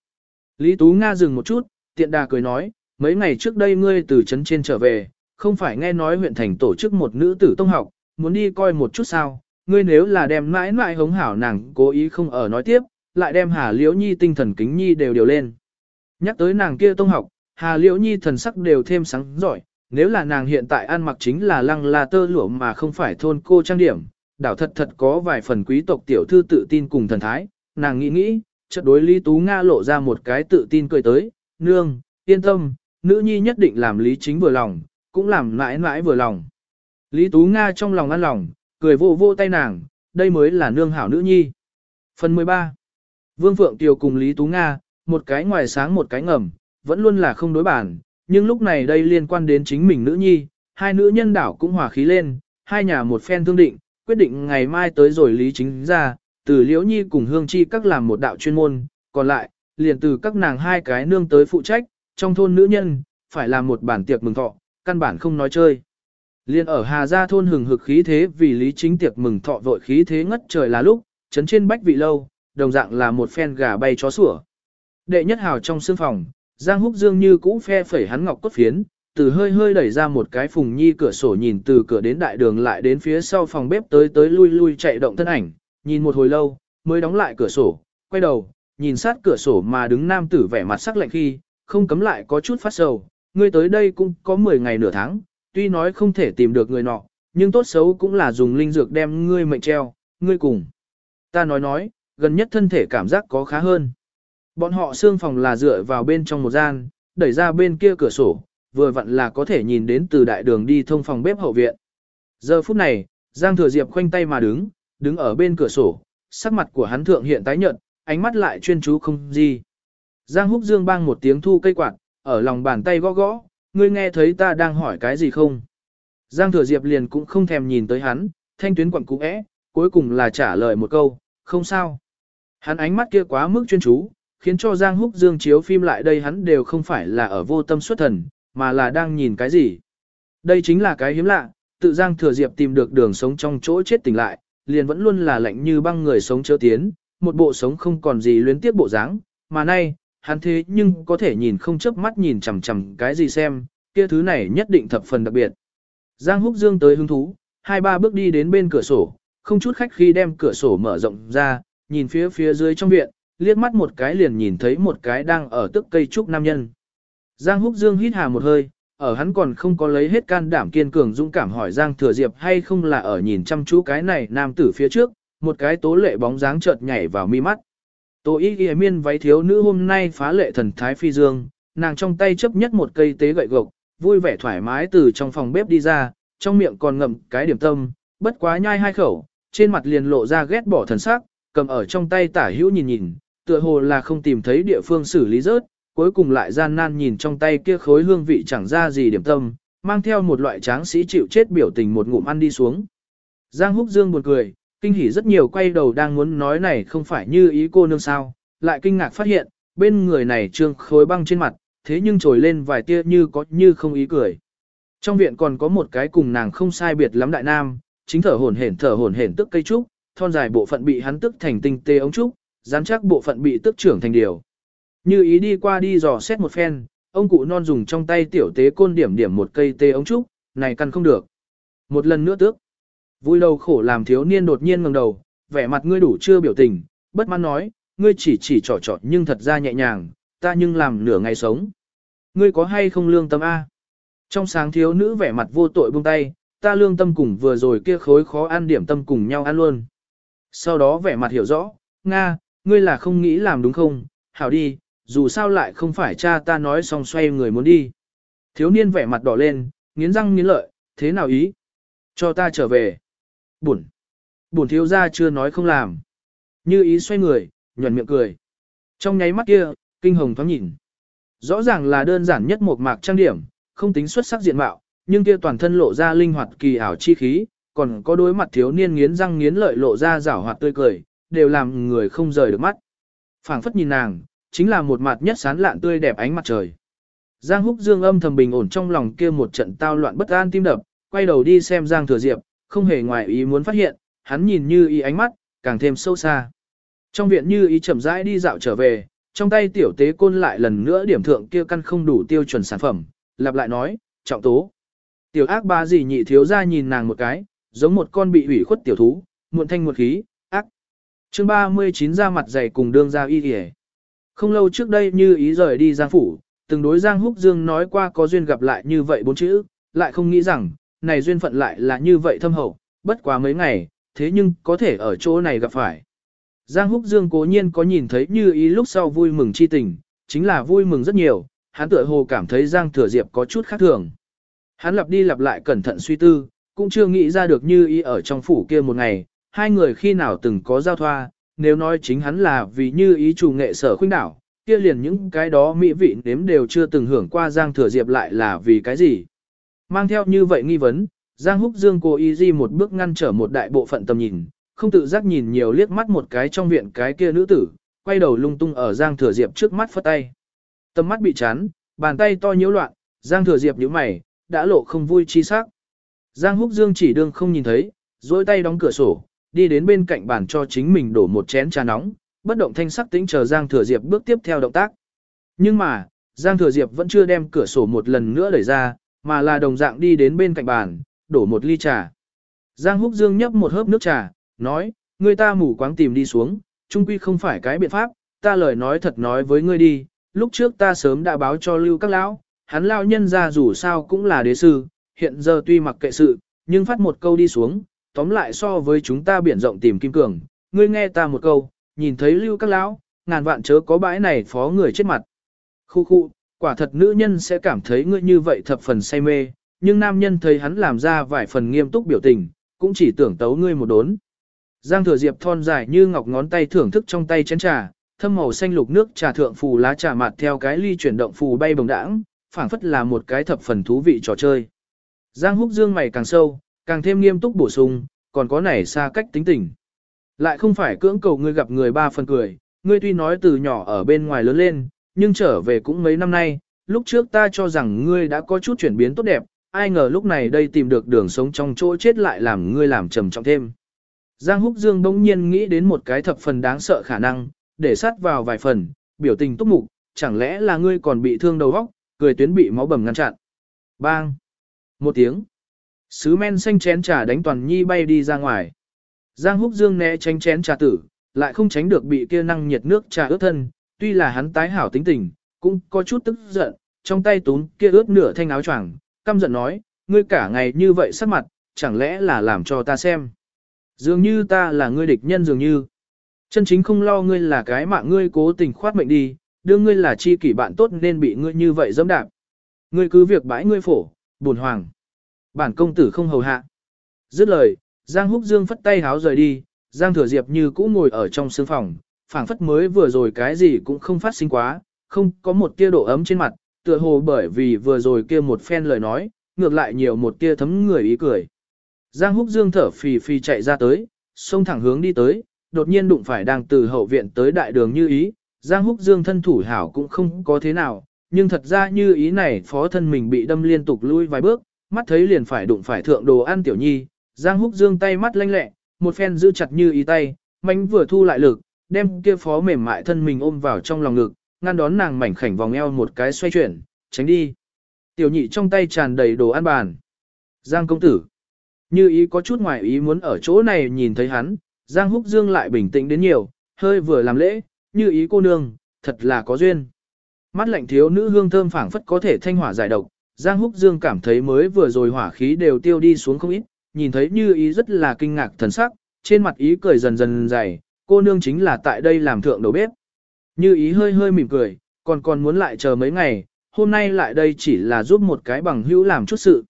Lý Tú Nga dừng một chút, tiện đà cười nói, mấy ngày trước đây ngươi từ trấn trên trở về, không phải nghe nói huyện thành tổ chức một nữ tử tông học, muốn đi coi một chút sao, ngươi nếu là đem mãi mãi hống hảo nàng cố ý không ở nói tiếp, lại đem Hà Liễu Nhi tinh thần kính nhi đều điều lên. Nhắc tới nàng kia tông học, Hà Liễu Nhi thần sắc đều thêm sáng giỏi, nếu là nàng hiện tại ăn mặc chính là lăng la tơ lụa mà không phải thôn cô trang điểm, đảo thật thật có vài phần quý tộc tiểu thư tự tin cùng thần thái, nàng nghĩ nghĩ, chợt đối Lý Tú Nga lộ ra một cái tự tin cười tới, nương, yên tâm, nữ nhi nhất định làm lý chính vừa lòng, cũng làm mãi mãi vừa lòng. Lý Tú Nga trong lòng ăn lòng, cười vô vô tay nàng, đây mới là nương hảo nữ nhi. Phần 13 Vương Phượng Tiều cùng Lý Tú Nga, một cái ngoài sáng một cái ngầm, vẫn luôn là không đối bản, nhưng lúc này đây liên quan đến chính mình nữ nhi, hai nữ nhân đảo cũng hòa khí lên, hai nhà một phen thương định, quyết định ngày mai tới rồi Lý Chính ra, từ Liễu Nhi cùng Hương Chi các làm một đạo chuyên môn, còn lại, liền từ các nàng hai cái nương tới phụ trách, trong thôn nữ nhân, phải làm một bản tiệc mừng thọ, căn bản không nói chơi. Liên ở Hà Gia thôn hừng hực khí thế vì Lý Chính tiệc mừng thọ vội khí thế ngất trời là lúc, chấn trên bách vị lâu, đồng dạng là một phen gà bay chó sủa. Đệ nhất hào trong sương phòng, Giang Húc Dương như cũ phe phẩy hắn ngọc cốt phiến, từ hơi hơi đẩy ra một cái phùng nhi cửa sổ nhìn từ cửa đến đại đường lại đến phía sau phòng bếp tới tới lui lui chạy động thân ảnh, nhìn một hồi lâu, mới đóng lại cửa sổ, quay đầu, nhìn sát cửa sổ mà đứng nam tử vẻ mặt sắc lạnh khi, không cấm lại có chút phát sầu, ngươi tới đây cũng có 10 ngày nửa tháng, tuy nói không thể tìm được người nọ, nhưng tốt xấu cũng là dùng linh dược đem ngươi mệnh treo, ngươi cùng. Ta nói nói, gần nhất thân thể cảm giác có khá hơn. Bọn họ xương phòng là dựa vào bên trong một gian, đẩy ra bên kia cửa sổ, vừa vặn là có thể nhìn đến từ đại đường đi thông phòng bếp hậu viện. Giờ phút này, Giang Thừa Diệp khoanh tay mà đứng, đứng ở bên cửa sổ, sắc mặt của hắn thượng hiện tái nhợt, ánh mắt lại chuyên chú không gì. Giang Húc Dương bang một tiếng thu cây quạt, ở lòng bàn tay gõ gõ, ngươi nghe thấy ta đang hỏi cái gì không? Giang Thừa Diệp liền cũng không thèm nhìn tới hắn, thanh tuyến quặng cũ é, cuối cùng là trả lời một câu, không sao. Hắn ánh mắt kia quá mức chuyên chú, khiến cho Giang Húc Dương chiếu phim lại đây hắn đều không phải là ở vô tâm xuất thần, mà là đang nhìn cái gì. Đây chính là cái hiếm lạ, tự Giang Thừa Diệp tìm được đường sống trong chỗ chết tỉnh lại, liền vẫn luôn là lạnh như băng người sống chớ tiến, một bộ sống không còn gì luyến tiếp bộ dáng, mà nay, hắn thế nhưng có thể nhìn không chớp mắt nhìn chằm chằm cái gì xem, kia thứ này nhất định thập phần đặc biệt. Giang Húc Dương tới hứng thú, hai ba bước đi đến bên cửa sổ, không chút khách khi đem cửa sổ mở rộng ra, nhìn phía phía dưới trong viện, liếc mắt một cái liền nhìn thấy một cái đang ở tức cây trúc nam nhân. Giang Húc Dương hít hà một hơi, ở hắn còn không có lấy hết can đảm kiên cường dũng cảm hỏi Giang Thừa Diệp hay không là ở nhìn chăm chú cái này nam tử phía trước, một cái tố lệ bóng dáng chợt nhảy vào mi mắt. Tô y ghi miên váy thiếu nữ hôm nay phá lệ thần thái phi dương, nàng trong tay chấp nhất một cây tế gậy gộc, vui vẻ thoải mái từ trong phòng bếp đi ra, trong miệng còn ngậm cái điểm tâm, bất quá nhai hai khẩu, trên mặt liền lộ ra ghét bỏ thần sắc, cầm ở trong tay tả hữu nhìn nhìn, tựa hồ là không tìm thấy địa phương xử lý rớt, cuối cùng lại gian nan nhìn trong tay kia khối hương vị chẳng ra gì điểm tâm, mang theo một loại tráng sĩ chịu chết biểu tình một ngụm ăn đi xuống. Giang Húc Dương buồn cười, kinh hỉ rất nhiều quay đầu đang muốn nói này không phải như ý cô nương sao, lại kinh ngạc phát hiện, bên người này trương khối băng trên mặt, thế nhưng trồi lên vài tia như có như không ý cười. Trong viện còn có một cái cùng nàng không sai biệt lắm đại nam, chính thở hổn hển thở hổn hển tức cây trúc, thon dài bộ phận bị hắn tức thành tinh tê ống trúc, rắn chắc bộ phận bị tức trưởng thành điều. Như ý đi qua đi dò xét một phen, ông cụ non dùng trong tay tiểu tế côn điểm điểm một cây tê ống trúc, này căn không được. Một lần nữa tước. Vui đầu khổ làm thiếu niên đột nhiên ngẩng đầu, vẻ mặt ngươi đủ chưa biểu tình, bất mãn nói, ngươi chỉ chỉ trỏ trò nhưng thật ra nhẹ nhàng, ta nhưng làm nửa ngày sống. Ngươi có hay không lương tâm A? Trong sáng thiếu nữ vẻ mặt vô tội buông tay, ta lương tâm cùng vừa rồi kia khối khó ăn điểm tâm cùng nhau ăn luôn. Sau đó vẻ mặt hiểu rõ, Nga, ngươi là không nghĩ làm đúng không, hảo đi, dù sao lại không phải cha ta nói xong xoay người muốn đi. Thiếu niên vẻ mặt đỏ lên, nghiến răng nghiến lợi, thế nào ý? Cho ta trở về. Bụn. Bổn thiếu gia chưa nói không làm. Như ý xoay người, nhuẩn miệng cười. Trong nháy mắt kia, kinh hồng thoáng nhìn. Rõ ràng là đơn giản nhất một mạc trang điểm, không tính xuất sắc diện mạo, nhưng kia toàn thân lộ ra linh hoạt kỳ ảo chi khí, còn có đối mặt thiếu niên nghiến răng nghiến lợi lộ ra rảo hoạt tươi cười, đều làm người không rời được mắt. phảng phất nhìn nàng, chính là một mặt nhất sán lạn tươi đẹp ánh mặt trời. Giang Húc Dương âm thầm bình ổn trong lòng kia một trận tao loạn bất an tim đập, quay đầu đi xem Giang Thừa Diệp, không hề ngoài ý muốn phát hiện, hắn nhìn như ý ánh mắt, càng thêm sâu xa. Trong viện như ý chậm rãi đi dạo trở về, trong tay tiểu tế côn lại lần nữa điểm thượng kia căn không đủ tiêu chuẩn sản phẩm, lặp lại nói, trọng tố. Tiểu ác ba gì nhị thiếu ra nhìn nàng một cái, giống một con bị hủy khuất tiểu thú, muộn thanh muộn khí chương 39 ra mặt dày cùng đương ra y kìa. Không lâu trước đây như ý rời đi Giang Phủ, từng đối Giang Húc Dương nói qua có duyên gặp lại như vậy bốn chữ, lại không nghĩ rằng, này duyên phận lại là như vậy thâm hậu, bất quá mấy ngày, thế nhưng có thể ở chỗ này gặp phải. Giang Húc Dương cố nhiên có nhìn thấy như ý lúc sau vui mừng chi tình, chính là vui mừng rất nhiều, hắn tựa hồ cảm thấy Giang Thừa Diệp có chút khác thường. Hắn lặp đi lặp lại cẩn thận suy tư, cũng chưa nghĩ ra được như ý ở trong phủ kia một ngày, hai người khi nào từng có giao thoa, nếu nói chính hắn là vì như ý chủ nghệ sở khuynh đảo, kia liền những cái đó mỹ vị nếm đều chưa từng hưởng qua Giang Thừa Diệp lại là vì cái gì. Mang theo như vậy nghi vấn, Giang Húc Dương cố ý di một bước ngăn trở một đại bộ phận tầm nhìn, không tự giác nhìn nhiều liếc mắt một cái trong viện cái kia nữ tử, quay đầu lung tung ở Giang Thừa Diệp trước mắt phất tay. Tầm mắt bị chán, bàn tay to nhiễu loạn, Giang Thừa Diệp nhíu mày, đã lộ không vui chi sắc. Giang Húc Dương chỉ đương không nhìn thấy, duỗi tay đóng cửa sổ, đi đến bên cạnh bàn cho chính mình đổ một chén trà nóng, bất động thanh sắc tĩnh chờ Giang Thừa Diệp bước tiếp theo động tác. Nhưng mà, Giang Thừa Diệp vẫn chưa đem cửa sổ một lần nữa đẩy ra, mà là đồng dạng đi đến bên cạnh bàn, đổ một ly trà. Giang Húc Dương nhấp một hớp nước trà, nói, người ta mù quáng tìm đi xuống, chung quy không phải cái biện pháp, ta lời nói thật nói với ngươi đi, lúc trước ta sớm đã báo cho lưu các lão, hắn lão nhân ra dù sao cũng là đế sư, hiện giờ tuy mặc kệ sự, nhưng phát một câu đi xuống, tóm lại so với chúng ta biển rộng tìm kim cường, ngươi nghe ta một câu, nhìn thấy lưu các lão, ngàn vạn chớ có bãi này phó người chết mặt. Khu khu, quả thật nữ nhân sẽ cảm thấy ngươi như vậy thập phần say mê, nhưng nam nhân thấy hắn làm ra vài phần nghiêm túc biểu tình, cũng chỉ tưởng tấu ngươi một đốn. Giang thừa diệp thon dài như ngọc ngón tay thưởng thức trong tay chén trà, thâm màu xanh lục nước trà thượng phù lá trà mặt theo cái ly chuyển động phù bay bồng đãng, phảng phất là một cái thập phần thú vị trò chơi. Giang húc dương mày càng sâu, càng thêm nghiêm túc bổ sung, còn có nảy xa cách tính tình. Lại không phải cưỡng cầu ngươi gặp người ba phần cười, ngươi tuy nói từ nhỏ ở bên ngoài lớn lên, nhưng trở về cũng mấy năm nay, lúc trước ta cho rằng ngươi đã có chút chuyển biến tốt đẹp, ai ngờ lúc này đây tìm được đường sống trong chỗ chết lại làm ngươi làm trầm trọng thêm. Giang Húc Dương bỗng nhiên nghĩ đến một cái thập phần đáng sợ khả năng, để sát vào vài phần, biểu tình túc mục, chẳng lẽ là ngươi còn bị thương đầu óc, cười tuyến bị máu bầm ngăn chặn. Bang! Một tiếng. Sứ men xanh chén trà đánh toàn nhi bay đi ra ngoài. Giang Húc Dương né tránh chén trà tử, lại không tránh được bị kia năng nhiệt nước trà ướt thân, tuy là hắn tái hảo tính tình, cũng có chút tức giận, trong tay tún kia ướt nửa thanh áo choàng, căm giận nói, ngươi cả ngày như vậy sắc mặt, chẳng lẽ là làm cho ta xem. Dường như ta là ngươi địch nhân dường như. Chân chính không lo ngươi là cái mạng ngươi cố tình khoát mệnh đi, đưa ngươi là chi kỷ bạn tốt nên bị ngươi như vậy dẫm đạp. Ngươi cứ việc bãi ngươi phổ, buồn hoàng. Bản công tử không hầu hạ. Dứt lời, Giang Húc Dương phất tay háo rời đi, Giang Thừa Diệp như cũ ngồi ở trong sương phòng, phảng phất mới vừa rồi cái gì cũng không phát sinh quá, không có một tia độ ấm trên mặt, tựa hồ bởi vì vừa rồi kia một phen lời nói, ngược lại nhiều một tia thấm người ý cười. Giang Húc Dương thở phì phì chạy ra tới, xông thẳng hướng đi tới, đột nhiên đụng phải đang từ hậu viện tới đại đường như ý, Giang Húc Dương thân thủ hảo cũng không có thế nào, nhưng thật ra như ý này phó thân mình bị đâm liên tục lui vài bước, mắt thấy liền phải đụng phải thượng đồ ăn tiểu nhi, Giang Húc Dương tay mắt lanh lẹ, một phen giữ chặt như ý tay, mánh vừa thu lại lực, đem kia phó mềm mại thân mình ôm vào trong lòng ngực, ngăn đón nàng mảnh khảnh vòng eo một cái xoay chuyển, tránh đi. Tiểu nhị trong tay tràn đầy đồ ăn bàn. Giang công tử. Như ý có chút ngoài ý muốn ở chỗ này nhìn thấy hắn, Giang Húc Dương lại bình tĩnh đến nhiều, hơi vừa làm lễ, như ý cô nương, thật là có duyên. Mắt lạnh thiếu nữ hương thơm phảng phất có thể thanh hỏa giải độc, Giang Húc Dương cảm thấy mới vừa rồi hỏa khí đều tiêu đi xuống không ít, nhìn thấy như ý rất là kinh ngạc thần sắc, trên mặt ý cười dần dần dày, cô nương chính là tại đây làm thượng đầu bếp. Như ý hơi hơi mỉm cười, còn còn muốn lại chờ mấy ngày, hôm nay lại đây chỉ là giúp một cái bằng hữu làm chút sự.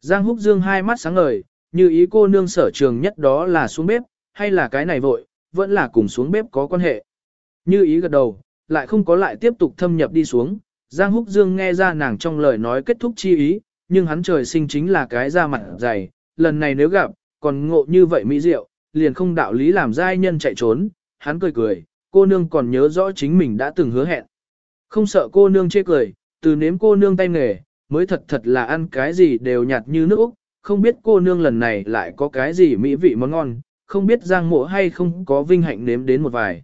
Giang Húc Dương hai mắt sáng ngời, như ý cô nương sở trường nhất đó là xuống bếp, hay là cái này vội, vẫn là cùng xuống bếp có quan hệ. Như ý gật đầu, lại không có lại tiếp tục thâm nhập đi xuống, Giang Húc Dương nghe ra nàng trong lời nói kết thúc chi ý, nhưng hắn trời sinh chính là cái da mặt dày, lần này nếu gặp, còn ngộ như vậy mỹ diệu, liền không đạo lý làm giai nhân chạy trốn, hắn cười cười, cô nương còn nhớ rõ chính mình đã từng hứa hẹn. Không sợ cô nương chê cười, từ nếm cô nương tay nghề, mới thật thật là ăn cái gì đều nhạt như nước Úc, không biết cô nương lần này lại có cái gì mỹ vị món ngon, không biết giang mộ hay không có vinh hạnh nếm đến một vài.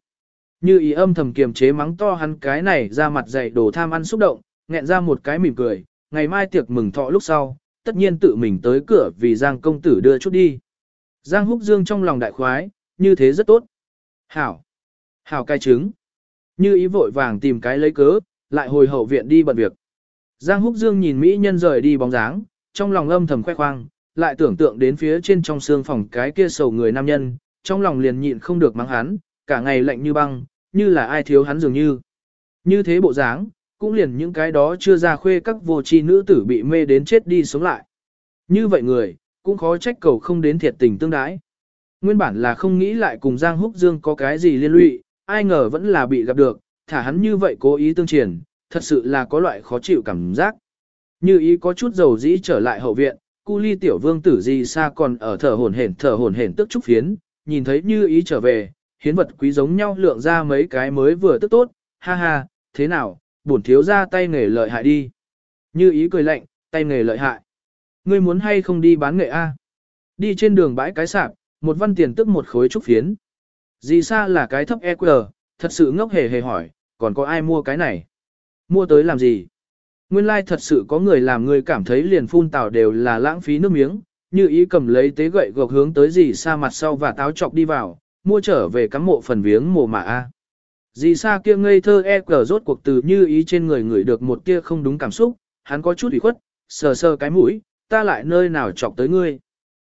Như ý âm thầm kiềm chế mắng to hắn cái này ra mặt dày đồ tham ăn xúc động, nghẹn ra một cái mỉm cười, ngày mai tiệc mừng thọ lúc sau, tất nhiên tự mình tới cửa vì Giang công tử đưa chút đi. Giang húc dương trong lòng đại khoái, như thế rất tốt. Hảo. Hảo cai trứng. Như ý vội vàng tìm cái lấy cớ, lại hồi hậu viện đi bận việc. Giang húc dương nhìn Mỹ nhân rời đi bóng dáng, trong lòng âm thầm khoe khoang, lại tưởng tượng đến phía trên trong xương phòng cái kia sầu người nam nhân, trong lòng liền nhịn không được mắng hắn, cả ngày lạnh như băng, như là ai thiếu hắn dường như. Như thế bộ dáng, cũng liền những cái đó chưa ra khuê các vô tri nữ tử bị mê đến chết đi sống lại. Như vậy người, cũng khó trách cầu không đến thiệt tình tương đái. Nguyên bản là không nghĩ lại cùng Giang Húc Dương có cái gì liên lụy, ai ngờ vẫn là bị gặp được, thả hắn như vậy cố ý tương triển, thật sự là có loại khó chịu cảm giác. Như ý có chút dầu dĩ trở lại hậu viện, cu ly tiểu vương tử gì xa còn ở thở hồn hển thở hồn hển tức trúc phiến, nhìn thấy như ý trở về, hiến vật quý giống nhau lượng ra mấy cái mới vừa tức tốt, ha ha, thế nào, bổn thiếu ra tay nghề lợi hại đi. Như ý cười lạnh, tay nghề lợi hại. Ngươi muốn hay không đi bán nghệ A? Đi trên đường bãi cái sạp, một văn tiền tức một khối trúc phiến. Gì xa là cái thấp EQ, thật sự ngốc hề hề hỏi, còn có ai mua cái này? Mua tới làm gì? Nguyên lai like thật sự có người làm người cảm thấy liền phun tảo đều là lãng phí nước miếng, như ý cầm lấy tế gậy gộc hướng tới gì xa mặt sau và táo chọc đi vào, mua trở về cắm mộ phần viếng mồ mà a. Dì xa kia ngây thơ e cờ rốt cuộc từ như ý trên người người được một tia không đúng cảm xúc, hắn có chút ủy khuất, sờ sờ cái mũi, ta lại nơi nào chọc tới ngươi.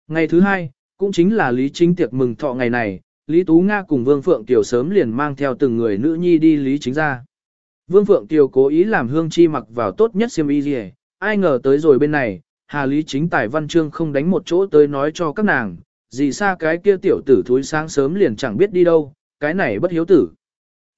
Ngày thứ hai, cũng chính là Lý Chính tiệc mừng thọ ngày này, Lý Tú Nga cùng Vương Phượng Tiểu sớm liền mang theo từng người nữ nhi đi Lý Chính ra. Vương Phượng Tiểu cố ý làm hương chi mặc vào tốt nhất xiêm y gì, ai ngờ tới rồi bên này, Hà Lý Chính Tài Văn Chương không đánh một chỗ tới nói cho các nàng, gì xa cái kia tiểu tử thúi sáng sớm liền chẳng biết đi đâu, cái này bất hiếu tử.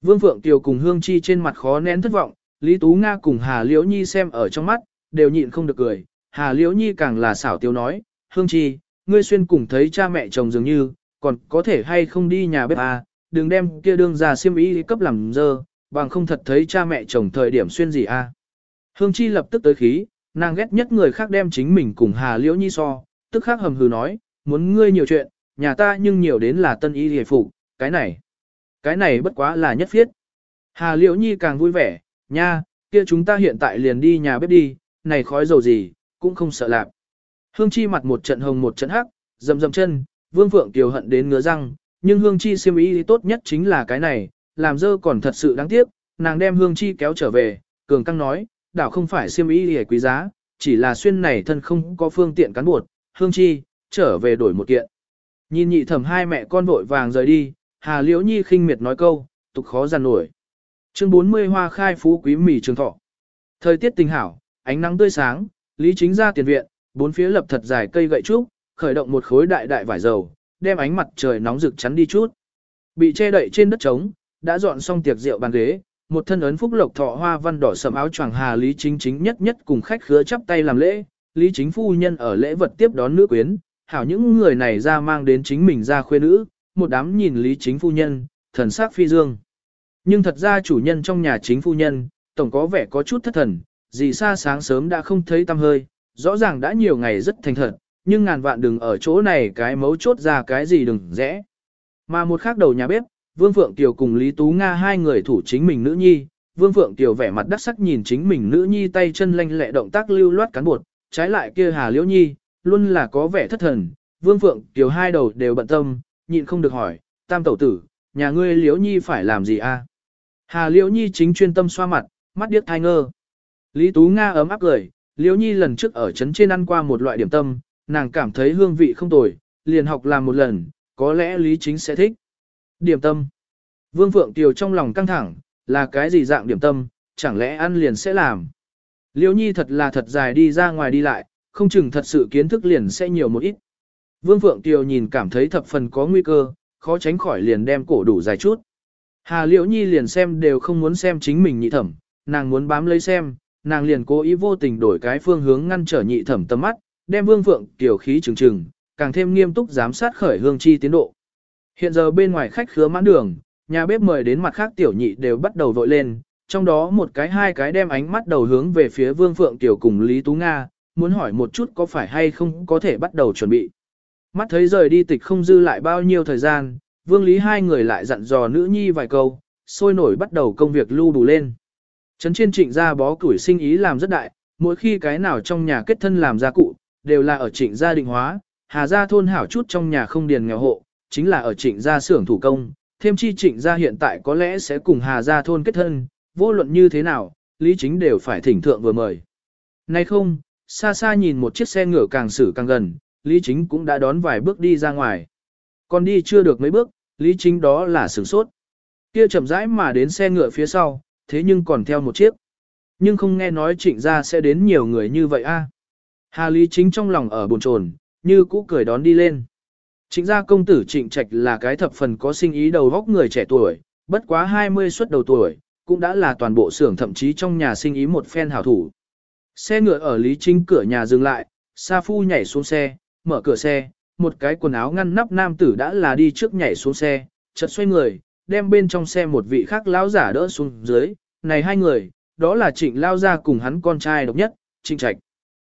Vương Phượng Tiều cùng Hương Chi trên mặt khó nén thất vọng, Lý Tú Nga cùng Hà Liễu Nhi xem ở trong mắt, đều nhịn không được cười. Hà Liễu Nhi càng là xảo tiêu nói, Hương Chi, ngươi xuyên cùng thấy cha mẹ chồng dường như, còn có thể hay không đi nhà bếp à, đừng đem kia đương ra xiêm y cấp làm dơ, bằng không thật thấy cha mẹ chồng thời điểm xuyên gì à. Hương Chi lập tức tới khí, nàng ghét nhất người khác đem chính mình cùng Hà Liễu Nhi so, tức khắc hầm hừ nói, muốn ngươi nhiều chuyện, nhà ta nhưng nhiều đến là tân y hề phục, cái này. Cái này bất quá là nhất phiết. Hà Liễu Nhi càng vui vẻ, nha, kia chúng ta hiện tại liền đi nhà bếp đi, này khói dầu gì, cũng không sợ lạp. Hương Chi mặt một trận hồng một trận hắc, dầm dầm chân, Vương Phượng Kiều hận đến ngứa răng, nhưng Hương Chi siêm ý tốt nhất chính là cái này, làm dơ còn thật sự đáng tiếc, nàng đem Hương Chi kéo trở về, cường căng nói, đảo không phải siêm ý hề quý giá, chỉ là xuyên này thân không có phương tiện cán buộc, Hương Chi, trở về đổi một kiện. Nhìn nhị thẩm hai mẹ con vội vàng rời đi, Hà Liễu Nhi khinh miệt nói câu, tục khó giàn nổi. Chương 40 hoa khai phú quý mỉ trường thọ. Thời tiết tình hảo, ánh nắng tươi sáng, Lý Chính ra tiền viện, bốn phía lập thật dài cây gậy trúc, khởi động một khối đại đại vải dầu, đem ánh mặt trời nóng rực chắn đi chút. Bị che đậy trên đất trống, đã dọn xong tiệc rượu bàn ghế, một thân ấn phúc lộc thọ hoa văn đỏ sầm áo choàng Hà Lý Chính chính nhất nhất cùng khách khứa chắp tay làm lễ, Lý Chính phu nhân ở lễ vật tiếp đón nữ quyến, hảo những người này ra mang đến chính mình ra khuê nữ, một đám nhìn Lý Chính phu nhân, thần sắc phi dương. Nhưng thật ra chủ nhân trong nhà chính phu nhân, tổng có vẻ có chút thất thần, gì xa sáng sớm đã không thấy tâm hơi, rõ ràng đã nhiều ngày rất thành thật, nhưng ngàn vạn đừng ở chỗ này cái mấu chốt ra cái gì đừng rẽ. Mà một khác đầu nhà bếp, Vương Phượng Kiều cùng Lý Tú Nga hai người thủ chính mình nữ nhi, Vương Phượng Kiều vẻ mặt đắc sắc nhìn chính mình nữ nhi tay chân lanh lẹ động tác lưu loát cán bột, trái lại kia Hà Liễu Nhi, luôn là có vẻ thất thần, Vương Phượng Kiều hai đầu đều bận tâm, nhịn không được hỏi, tam tẩu tử, nhà ngươi Liễu Nhi phải làm gì a? Hà Liễu Nhi chính chuyên tâm xoa mặt, mắt điếc thai ngơ. Lý Tú Nga ấm áp cười, Liễu Nhi lần trước ở trấn trên ăn qua một loại điểm tâm, nàng cảm thấy hương vị không tồi, liền học làm một lần, có lẽ Lý Chính sẽ thích. Điểm tâm. Vương Phượng Kiều trong lòng căng thẳng, là cái gì dạng điểm tâm, chẳng lẽ ăn liền sẽ làm. Liễu Nhi thật là thật dài đi ra ngoài đi lại, không chừng thật sự kiến thức liền sẽ nhiều một ít. Vương Phượng Tiều nhìn cảm thấy thập phần có nguy cơ, khó tránh khỏi liền đem cổ đủ dài chút. Hà Liễu Nhi liền xem đều không muốn xem chính mình nhị thẩm, nàng muốn bám lấy xem, nàng liền cố ý vô tình đổi cái phương hướng ngăn trở nhị thẩm tầm mắt, đem Vương Phượng Tiêu khí trừng trừng, càng thêm nghiêm túc giám sát khởi hương chi tiến độ. Hiện giờ bên ngoài khách khứa mãn đường, nhà bếp mời đến mặt khác tiểu nhị đều bắt đầu vội lên, trong đó một cái hai cái đem ánh mắt đầu hướng về phía Vương Phượng tiểu cùng Lý Tú Nga, muốn hỏi một chút có phải hay không có thể bắt đầu chuẩn bị. Mắt thấy rời đi tịch không dư lại bao nhiêu thời gian, Vương Lý hai người lại dặn dò nữ nhi vài câu, sôi nổi bắt đầu công việc lưu đủ lên. Trấn trên trịnh gia bó củi sinh ý làm rất đại, mỗi khi cái nào trong nhà kết thân làm gia cụ, đều là ở trịnh gia định hóa, hà gia thôn hảo chút trong nhà không điền nghèo hộ, chính là ở trịnh gia xưởng thủ công, thêm chi trịnh gia hiện tại có lẽ sẽ cùng hà gia thôn kết thân, vô luận như thế nào, lý chính đều phải thỉnh thượng vừa mời. Nay không, xa xa nhìn một chiếc xe ngựa càng xử càng gần, lý chính cũng đã đón vài bước đi ra ngoài. Còn đi chưa được mấy bước, lý chính đó là sửng sốt. Kia chậm rãi mà đến xe ngựa phía sau, thế nhưng còn theo một chiếc. Nhưng không nghe nói trịnh gia sẽ đến nhiều người như vậy a. Hà Lý Chính trong lòng ở buồn chồn, như cũ cười đón đi lên. Trịnh gia công tử trịnh trạch là cái thập phần có sinh ý đầu góc người trẻ tuổi, bất quá 20 xuất đầu tuổi, cũng đã là toàn bộ xưởng thậm chí trong nhà sinh ý một phen hảo thủ. Xe ngựa ở Lý Chính cửa nhà dừng lại, Sa Phu nhảy xuống xe, mở cửa xe, một cái quần áo ngăn nắp nam tử đã là đi trước nhảy xuống xe, chợt xoay người, đem bên trong xe một vị khác lão giả đỡ xuống dưới, này hai người, đó là trịnh lao ra cùng hắn con trai độc nhất, trịnh trạch.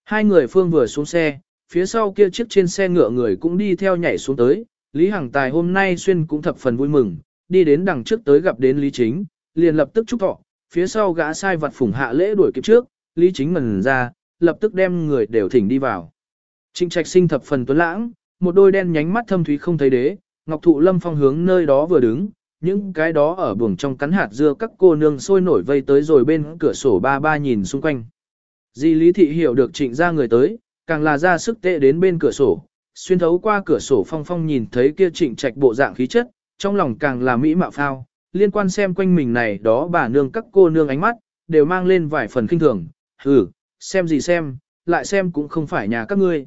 Hai người phương vừa xuống xe, phía sau kia chiếc trên xe ngựa người cũng đi theo nhảy xuống tới, Lý Hằng Tài hôm nay xuyên cũng thập phần vui mừng, đi đến đằng trước tới gặp đến Lý Chính, liền lập tức chúc thọ, phía sau gã sai vật phủng hạ lễ đuổi kịp trước, Lý Chính mần ra, lập tức đem người đều thỉnh đi vào. Trịnh trạch sinh thập phần tuấn lãng, một đôi đen nhánh mắt thâm thúy không thấy đế, Ngọc Thụ Lâm Phong hướng nơi đó vừa đứng, những cái đó ở buồng trong cắn hạt dưa các cô nương sôi nổi vây tới rồi bên cửa sổ ba ba nhìn xung quanh. Di Lý Thị hiểu được trịnh ra người tới, càng là ra sức tệ đến bên cửa sổ, xuyên thấu qua cửa sổ phong phong nhìn thấy kia trịnh trạch bộ dạng khí chất, trong lòng càng là mỹ mạo phao, liên quan xem quanh mình này đó bà nương các cô nương ánh mắt, đều mang lên vài phần kinh thường, hừ, xem gì xem, lại xem cũng không phải nhà các ngươi.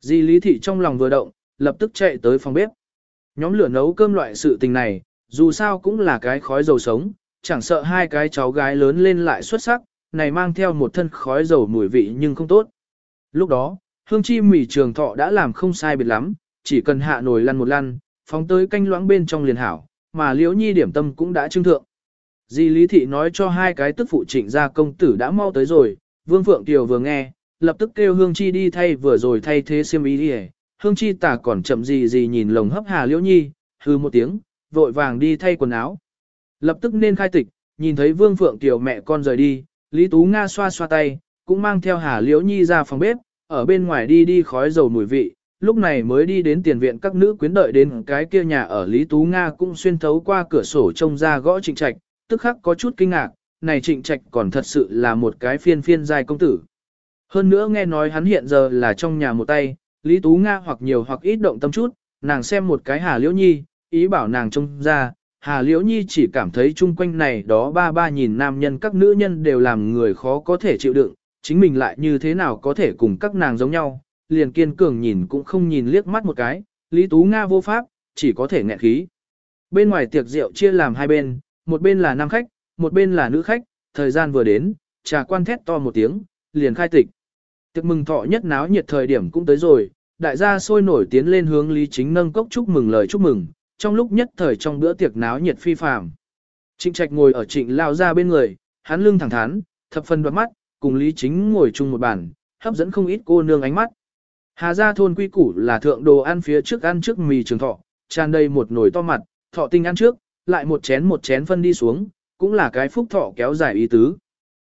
Di Lý Thị trong lòng vừa động, lập tức chạy tới phòng bếp. Nhóm lửa nấu cơm loại sự tình này, dù sao cũng là cái khói dầu sống, chẳng sợ hai cái cháu gái lớn lên lại xuất sắc, này mang theo một thân khói dầu mùi vị nhưng không tốt. Lúc đó, hương chi mì trường thọ đã làm không sai biệt lắm, chỉ cần hạ nồi lăn một lăn, phóng tới canh loãng bên trong liền hảo, mà liễu nhi điểm tâm cũng đã trưng thượng. Di Lý Thị nói cho hai cái tức phụ trịnh gia công tử đã mau tới rồi, Vương Phượng Kiều vừa nghe, lập tức kêu Hương Chi đi thay vừa rồi thay thế xiêm ý đi Hương Chi tả còn chậm gì gì nhìn lồng hấp hà liễu nhi, hư một tiếng, vội vàng đi thay quần áo. Lập tức nên khai tịch, nhìn thấy Vương Phượng Kiều mẹ con rời đi, Lý Tú Nga xoa xoa tay, cũng mang theo Hà Liễu Nhi ra phòng bếp, ở bên ngoài đi đi khói dầu mùi vị, lúc này mới đi đến tiền viện các nữ quyến đợi đến cái kia nhà ở Lý Tú Nga cũng xuyên thấu qua cửa sổ trông ra gõ trịnh trạch, tức khắc có chút kinh ngạc, này trịnh trạch còn thật sự là một cái phiên phiên giai công tử. Hơn nữa nghe nói hắn hiện giờ là trong nhà một tay, Lý Tú Nga hoặc nhiều hoặc ít động tâm chút, nàng xem một cái Hà Liễu Nhi, ý bảo nàng trông ra, Hà Liễu Nhi chỉ cảm thấy chung quanh này đó ba ba nhìn nam nhân các nữ nhân đều làm người khó có thể chịu đựng, chính mình lại như thế nào có thể cùng các nàng giống nhau, liền kiên cường nhìn cũng không nhìn liếc mắt một cái, Lý Tú Nga vô pháp, chỉ có thể nghẹn khí. Bên ngoài tiệc rượu chia làm hai bên, một bên là nam khách, một bên là nữ khách, thời gian vừa đến, trà quan thét to một tiếng, liền khai tịch. Tiệc mừng thọ nhất náo nhiệt thời điểm cũng tới rồi, đại gia sôi nổi tiến lên hướng Lý Chính nâng cốc chúc mừng lời chúc mừng, trong lúc nhất thời trong bữa tiệc náo nhiệt phi phàm. Trịnh Trạch ngồi ở Trịnh Lao ra bên người, hắn lưng thẳng thắn, thập phần đoạt mắt, cùng Lý Chính ngồi chung một bàn, hấp dẫn không ít cô nương ánh mắt. Hà gia thôn quy củ là thượng đồ ăn phía trước ăn trước mì trường thọ, tràn đầy một nồi to mặt, thọ tinh ăn trước, lại một chén một chén phân đi xuống, cũng là cái phúc thọ kéo dài ý tứ.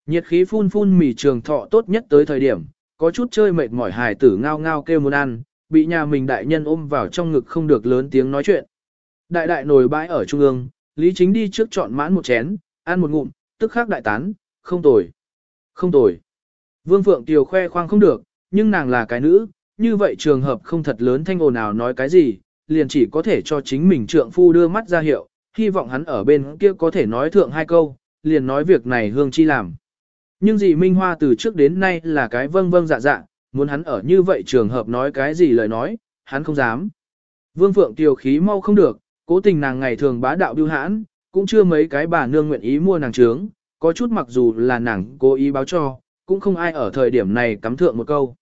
Nhiệt khí phun phun mì trường thọ tốt nhất tới thời điểm, có chút chơi mệt mỏi hài tử ngao ngao kêu muốn ăn, bị nhà mình đại nhân ôm vào trong ngực không được lớn tiếng nói chuyện. Đại đại nồi bãi ở trung ương, Lý Chính đi trước chọn mãn một chén, ăn một ngụm, tức khắc đại tán, không tồi. Không tồi. Vương Phượng Tiều khoe khoang không được, nhưng nàng là cái nữ, như vậy trường hợp không thật lớn thanh ồn nào nói cái gì, liền chỉ có thể cho chính mình trượng phu đưa mắt ra hiệu, hy vọng hắn ở bên kia có thể nói thượng hai câu, liền nói việc này hương chi làm. Nhưng dì Minh Hoa từ trước đến nay là cái vâng vâng dạ dạ, muốn hắn ở như vậy trường hợp nói cái gì lời nói, hắn không dám. Vương Phượng tiểu khí mau không được, Cố tình nàng ngày thường bá đạo biêu hãn, cũng chưa mấy cái bà nương nguyện ý mua nàng trướng, có chút mặc dù là nàng cố ý báo cho, cũng không ai ở thời điểm này cắm thượng một câu.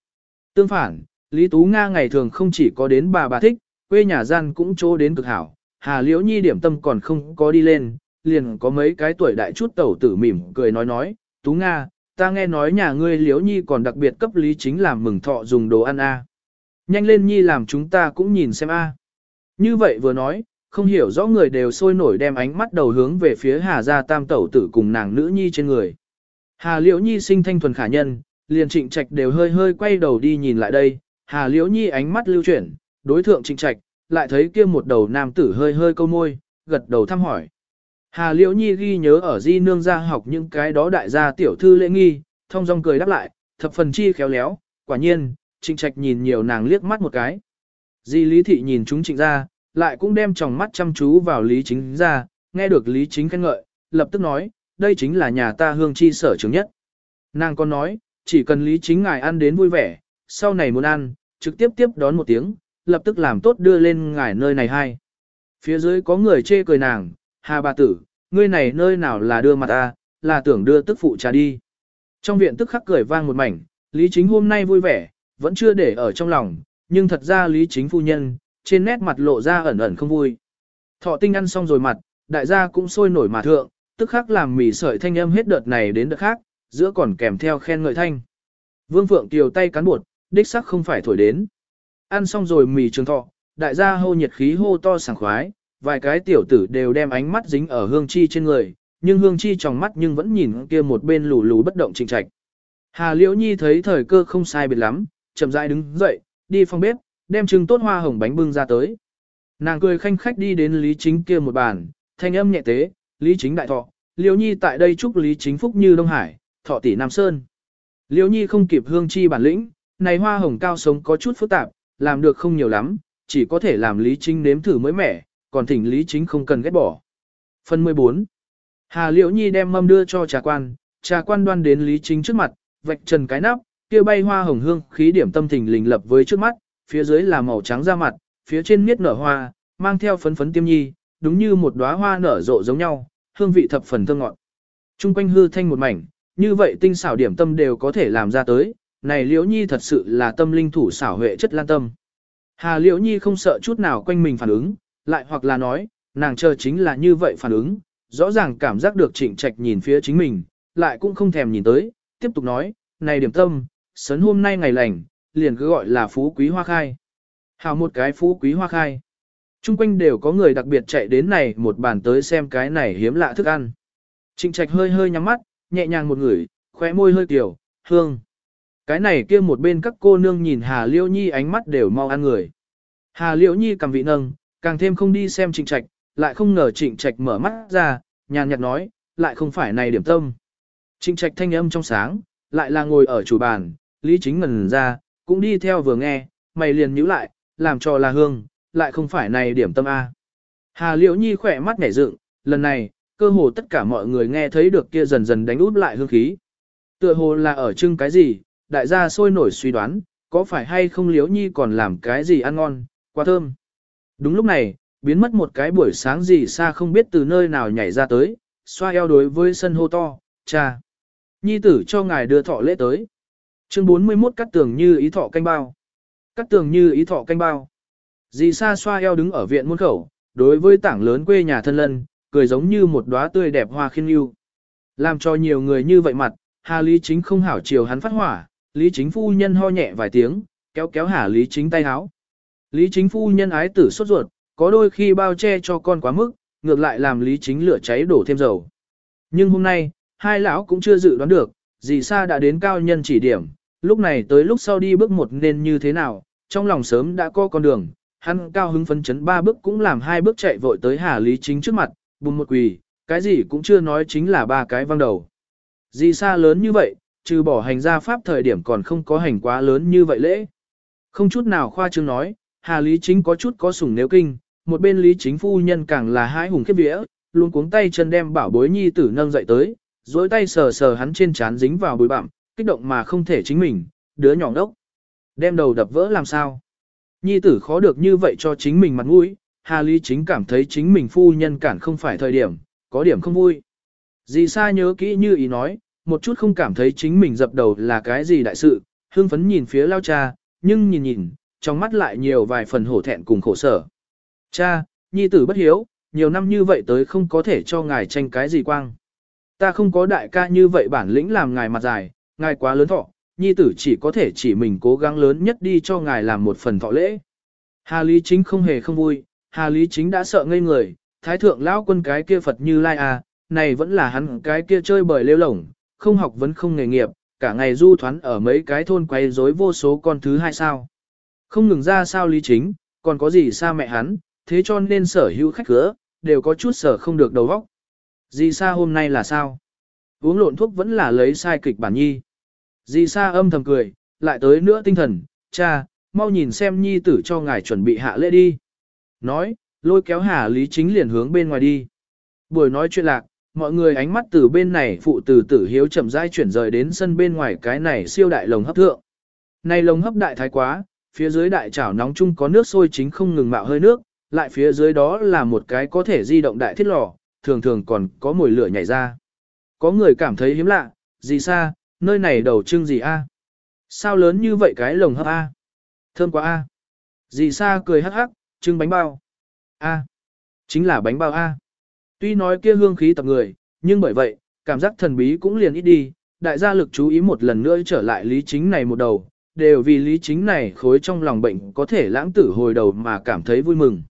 Tương phản, Lý Tú Nga ngày thường không chỉ có đến bà bà thích, quê nhà gian cũng chỗ đến cực hảo, Hà Liễu Nhi điểm tâm còn không có đi lên, liền có mấy cái tuổi đại chút tẩu tử mỉm cười nói nói, Tú Nga, ta nghe nói nhà ngươi Liễu Nhi còn đặc biệt cấp Lý Chính làm mừng thọ dùng đồ ăn a. Nhanh lên Nhi làm chúng ta cũng nhìn xem a. Như vậy vừa nói, không hiểu rõ người đều sôi nổi đem ánh mắt đầu hướng về phía Hà gia tam tẩu tử cùng nàng nữ nhi trên người. Hà Liễu Nhi sinh thanh thuần khả nhân, liền trịnh trạch đều hơi hơi quay đầu đi nhìn lại đây, Hà Liễu Nhi ánh mắt lưu chuyển, đối thượng trịnh trạch, lại thấy kia một đầu nam tử hơi hơi câu môi, gật đầu thăm hỏi. Hà Liễu Nhi ghi nhớ ở di nương gia học những cái đó đại gia tiểu thư lễ nghi, thông dong cười đáp lại, thập phần chi khéo léo, quả nhiên, trịnh trạch nhìn nhiều nàng liếc mắt một cái. Di lý thị nhìn chúng trịnh ra, lại cũng đem tròng mắt chăm chú vào lý chính ra, nghe được lý chính khen ngợi, lập tức nói, đây chính là nhà ta hương chi sở trường nhất. Nàng còn nói, chỉ cần lý chính ngài ăn đến vui vẻ, sau này muốn ăn, trực tiếp tiếp đón một tiếng, lập tức làm tốt đưa lên ngài nơi này hay. Phía dưới có người chê cười nàng, hà bà tử, ngươi này nơi nào là đưa mặt ta, là tưởng đưa tức phụ trà đi. Trong viện tức khắc cười vang một mảnh, lý chính hôm nay vui vẻ, vẫn chưa để ở trong lòng, nhưng thật ra lý chính phu nhân, trên nét mặt lộ ra ẩn ẩn không vui. Thọ tinh ăn xong rồi mặt, đại gia cũng sôi nổi mà thượng, tức khắc làm mì sợi thanh âm hết đợt này đến đợt khác, giữa còn kèm theo khen ngợi thanh. Vương Phượng kiều tay cắn bột, đích sắc không phải thổi đến. Ăn xong rồi mì trường thọ, đại gia hô nhiệt khí hô to sảng khoái, vài cái tiểu tử đều đem ánh mắt dính ở hương chi trên người, nhưng hương chi trong mắt nhưng vẫn nhìn kia một bên lù lù bất động trình trạch. Hà Liễu Nhi thấy thời cơ không sai biệt lắm, chậm rãi đứng dậy, đi phòng bếp, đem trứng tốt hoa hồng bánh bưng ra tới. Nàng cười khanh khách đi đến Lý Chính kia một bàn, thanh âm nhẹ tế, Lý Chính đại thọ, Liễu Nhi tại đây chúc Lý Chính phúc như Đông Hải, thọ tỷ Nam Sơn. Liễu Nhi không kịp hương chi bản lĩnh, này hoa hồng cao sống có chút phức tạp, làm được không nhiều lắm, chỉ có thể làm Lý Chính nếm thử mới mẻ, còn thỉnh Lý Chính không cần ghét bỏ. Phần 14 Hà Liễu Nhi đem mâm đưa cho trà quan, trà quan đoan đến Lý Chính trước mặt, vạch trần cái nắp, kia bay hoa hồng hương khí điểm tâm thình lình lập với trước mắt, phía dưới là màu trắng da mặt, phía trên miết nở hoa, mang theo phấn phấn tiêm nhi, đúng như một đóa hoa nở rộ giống nhau, hương vị thập phần thơm ngọt. Trung quanh hư thanh một mảnh, như vậy tinh xảo điểm tâm đều có thể làm ra tới, này Liễu Nhi thật sự là tâm linh thủ xảo huệ chất lan tâm. Hà Liễu Nhi không sợ chút nào quanh mình phản ứng, lại hoặc là nói, nàng chờ chính là như vậy phản ứng, rõ ràng cảm giác được trịnh trạch nhìn phía chính mình, lại cũng không thèm nhìn tới, tiếp tục nói, này điểm tâm, sấn hôm nay ngày lành, liền cứ gọi là phú quý hoa khai. Hào một cái phú quý hoa khai. Trung quanh đều có người đặc biệt chạy đến này một bàn tới xem cái này hiếm lạ thức ăn. Trịnh trạch hơi hơi nhắm mắt, nhẹ nhàng một người, khóe môi hơi tiểu, hương. Cái này kia một bên các cô nương nhìn Hà Liễu Nhi ánh mắt đều mau ăn người. Hà Liễu Nhi cầm vị nâng, càng thêm không đi xem trịnh trạch, lại không ngờ trịnh trạch mở mắt ra, nhàn nhạt nói, lại không phải này điểm tâm. Trịnh trạch thanh âm trong sáng, lại là ngồi ở chủ bàn, Lý Chính ngần ra, cũng đi theo vừa nghe, mày liền nhíu lại, làm cho là hương, lại không phải này điểm tâm A. Hà Liễu Nhi khỏe mắt nhảy dựng, lần này, cơ hồ tất cả mọi người nghe thấy được kia dần dần đánh út lại hương khí. Tựa hồ là ở trưng cái gì, đại gia sôi nổi suy đoán, có phải hay không Liễu Nhi còn làm cái gì ăn ngon, quá thơm. Đúng lúc này, biến mất một cái buổi sáng gì xa không biết từ nơi nào nhảy ra tới, xoa eo đối với sân hô to, cha. Nhi tử cho ngài đưa thọ lễ tới. Chương 41 cắt tường như ý thọ canh bao. Cắt tường như ý thọ canh bao. Dì Sa xoa eo đứng ở viện môn khẩu, đối với tảng lớn quê nhà thân lân, cười giống như một đóa tươi đẹp hoa khiên yêu. Làm cho nhiều người như vậy mặt, Hà Lý Chính không hảo chiều hắn phát hỏa, Lý Chính phu nhân ho nhẹ vài tiếng, kéo kéo hả Lý Chính tay háo. Lý Chính phu nhân ái tử sốt ruột, có đôi khi bao che cho con quá mức, ngược lại làm Lý Chính lửa cháy đổ thêm dầu. Nhưng hôm nay, hai lão cũng chưa dự đoán được, dì Sa đã đến cao nhân chỉ điểm, lúc này tới lúc sau đi bước một nên như thế nào, trong lòng sớm đã có con đường, hắn cao hứng phấn chấn ba bước cũng làm hai bước chạy vội tới Hà Lý Chính trước mặt, bùng một quỳ, cái gì cũng chưa nói chính là ba cái văng đầu. Dì Sa lớn như vậy, trừ bỏ hành gia pháp thời điểm còn không có hành quá lớn như vậy lễ. Không chút nào khoa trương nói, Hà Lý Chính có chút có sủng nếu kinh, một bên Lý Chính phu nhân càng là hai hùng khiếp vía, luôn cuống tay chân đem bảo bối nhi tử nâng dậy tới, duỗi tay sờ sờ hắn trên trán dính vào bụi bặm, kích động mà không thể chính mình, đứa nhỏ đốc. Đem đầu đập vỡ làm sao? Nhi tử khó được như vậy cho chính mình mặt mũi, Hà Lý chính cảm thấy chính mình phu nhân cản không phải thời điểm, có điểm không vui. Dì Sa nhớ kỹ như ý nói, một chút không cảm thấy chính mình dập đầu là cái gì đại sự, hương phấn nhìn phía lao cha, nhưng nhìn nhìn, trong mắt lại nhiều vài phần hổ thẹn cùng khổ sở. Cha, nhi tử bất hiếu, nhiều năm như vậy tới không có thể cho ngài tranh cái gì quang. Ta không có đại ca như vậy bản lĩnh làm ngài mặt dài, ngài quá lớn thọ, nhi tử chỉ có thể chỉ mình cố gắng lớn nhất đi cho ngài làm một phần thọ lễ. Hà Lý Chính không hề không vui, Hà Lý Chính đã sợ ngây người, thái thượng lão quân cái kia Phật như Lai à, này vẫn là hắn cái kia chơi bời lêu lổng, không học vẫn không nghề nghiệp, cả ngày du thoán ở mấy cái thôn quay rối vô số con thứ hai sao. Không ngừng ra sao Lý Chính, còn có gì xa mẹ hắn, thế cho nên sở hữu khách cửa, đều có chút sở không được đầu óc. Dì Sa hôm nay là sao? Uống lộn thuốc vẫn là lấy sai kịch bản nhi. Dì Sa âm thầm cười, lại tới nữa tinh thần, cha, mau nhìn xem nhi tử cho ngài chuẩn bị hạ lễ đi. Nói, lôi kéo Hà Lý Chính liền hướng bên ngoài đi. Buổi nói chuyện lạc, mọi người ánh mắt từ bên này phụ từ tử hiếu chậm rãi chuyển rời đến sân bên ngoài cái này siêu đại lồng hấp thượng. Này lồng hấp đại thái quá, phía dưới đại chảo nóng chung có nước sôi chính không ngừng mạo hơi nước, lại phía dưới đó là một cái có thể di động đại thiết lò, thường thường còn có mùi lửa nhảy ra. Có người cảm thấy hiếm lạ, gì xa, nơi này đầu trưng gì a? Sao lớn như vậy cái lồng hấp a? Thơm quá a. Dì xa cười hắc hắc, trưng bánh bao. A. Chính là bánh bao a. Tuy nói kia hương khí tập người, nhưng bởi vậy, cảm giác thần bí cũng liền ít đi, đại gia lực chú ý một lần nữa trở lại lý chính này một đầu, đều vì lý chính này khối trong lòng bệnh có thể lãng tử hồi đầu mà cảm thấy vui mừng.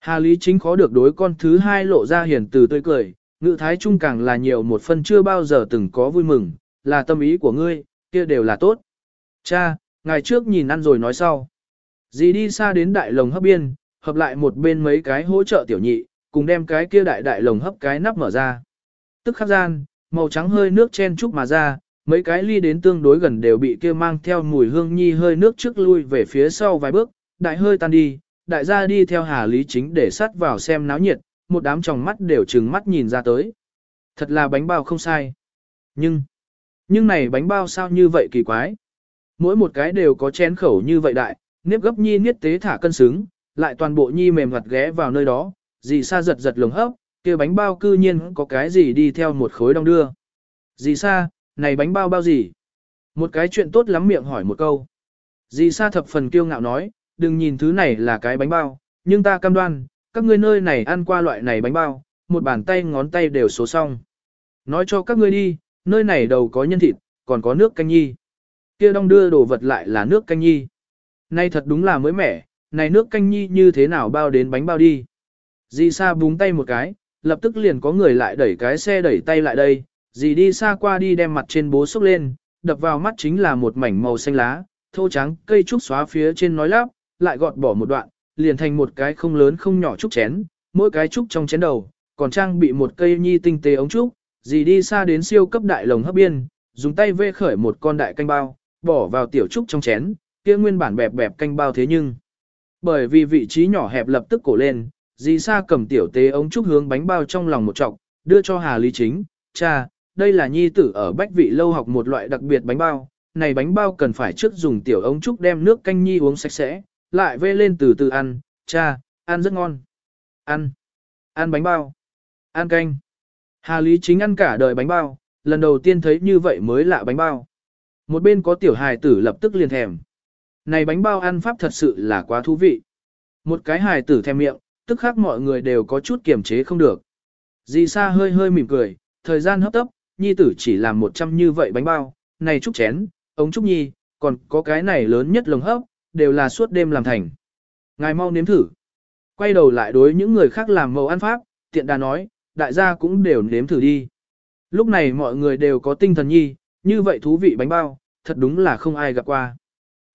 Hà lý chính khó được đối con thứ hai lộ ra hiền từ tươi cười, ngự thái trung càng là nhiều một phần chưa bao giờ từng có vui mừng, là tâm ý của ngươi, kia đều là tốt. Cha, ngày trước nhìn ăn rồi nói sau. Dì đi xa đến đại lồng hấp biên, hợp lại một bên mấy cái hỗ trợ tiểu nhị, cùng đem cái kia đại đại lồng hấp cái nắp mở ra. Tức khắc gian, màu trắng hơi nước chen chúc mà ra, mấy cái ly đến tương đối gần đều bị kia mang theo mùi hương nhi hơi nước trước lui về phía sau vài bước, đại hơi tan đi, đại gia đi theo Hà Lý Chính để sát vào xem náo nhiệt, một đám tròng mắt đều trừng mắt nhìn ra tới. Thật là bánh bao không sai. Nhưng, nhưng này bánh bao sao như vậy kỳ quái. Mỗi một cái đều có chén khẩu như vậy đại, nếp gấp nhi niết tế thả cân xứng, lại toàn bộ nhi mềm mặt ghé vào nơi đó, dì sa giật giật lồng hấp, kia bánh bao cư nhiên có cái gì đi theo một khối đong đưa. Dì sa, này bánh bao bao gì? Một cái chuyện tốt lắm miệng hỏi một câu. Dì sa thập phần kiêu ngạo nói, đừng nhìn thứ này là cái bánh bao, nhưng ta cam đoan, các ngươi nơi này ăn qua loại này bánh bao, một bàn tay ngón tay đều số xong. Nói cho các ngươi đi, nơi này đầu có nhân thịt, còn có nước canh nhi. Kia đong đưa đồ vật lại là nước canh nhi. Nay thật đúng là mới mẻ, này nước canh nhi như thế nào bao đến bánh bao đi. Di Sa búng tay một cái, lập tức liền có người lại đẩy cái xe đẩy tay lại đây, dì đi xa qua đi đem mặt trên bố xúc lên, đập vào mắt chính là một mảnh màu xanh lá, thô trắng cây trúc xóa phía trên nói lắp, lại gọt bỏ một đoạn, liền thành một cái không lớn không nhỏ trúc chén, mỗi cái trúc trong chén đầu, còn trang bị một cây nhi tinh tế ống trúc, dì đi xa đến siêu cấp đại lồng hấp biên, dùng tay vê khởi một con đại canh bao, bỏ vào tiểu trúc trong chén, kia nguyên bản bẹp bẹp canh bao thế nhưng, bởi vì vị trí nhỏ hẹp lập tức cổ lên, dì sa cầm tiểu tế ống trúc hướng bánh bao trong lòng một trọng, đưa cho Hà Lý Chính, cha, đây là nhi tử ở bách vị lâu học một loại đặc biệt bánh bao, này bánh bao cần phải trước dùng tiểu ống trúc đem nước canh nhi uống sạch sẽ, lại vê lên từ từ ăn, cha, ăn rất ngon. Ăn, ăn bánh bao, ăn canh. Hà Lý Chính ăn cả đời bánh bao, lần đầu tiên thấy như vậy mới lạ bánh bao. Một bên có tiểu hài tử lập tức liền thèm. Này bánh bao ăn pháp thật sự là quá thú vị. Một cái hài tử thèm miệng, tức khác mọi người đều có chút kiềm chế không được. Dì Sa hơi hơi mỉm cười, thời gian hấp tấp, nhi tử chỉ làm một trăm như vậy bánh bao, này trúc chén, ống trúc nhi, còn có cái này lớn nhất lồng hấp, đều là suốt đêm làm thành. Ngài mau nếm thử. Quay đầu lại đối những người khác làm màu ăn pháp, tiện đà nói, đại gia cũng đều nếm thử đi. Lúc này mọi người đều có tinh thần nhi, như vậy thú vị bánh bao, thật đúng là không ai gặp qua.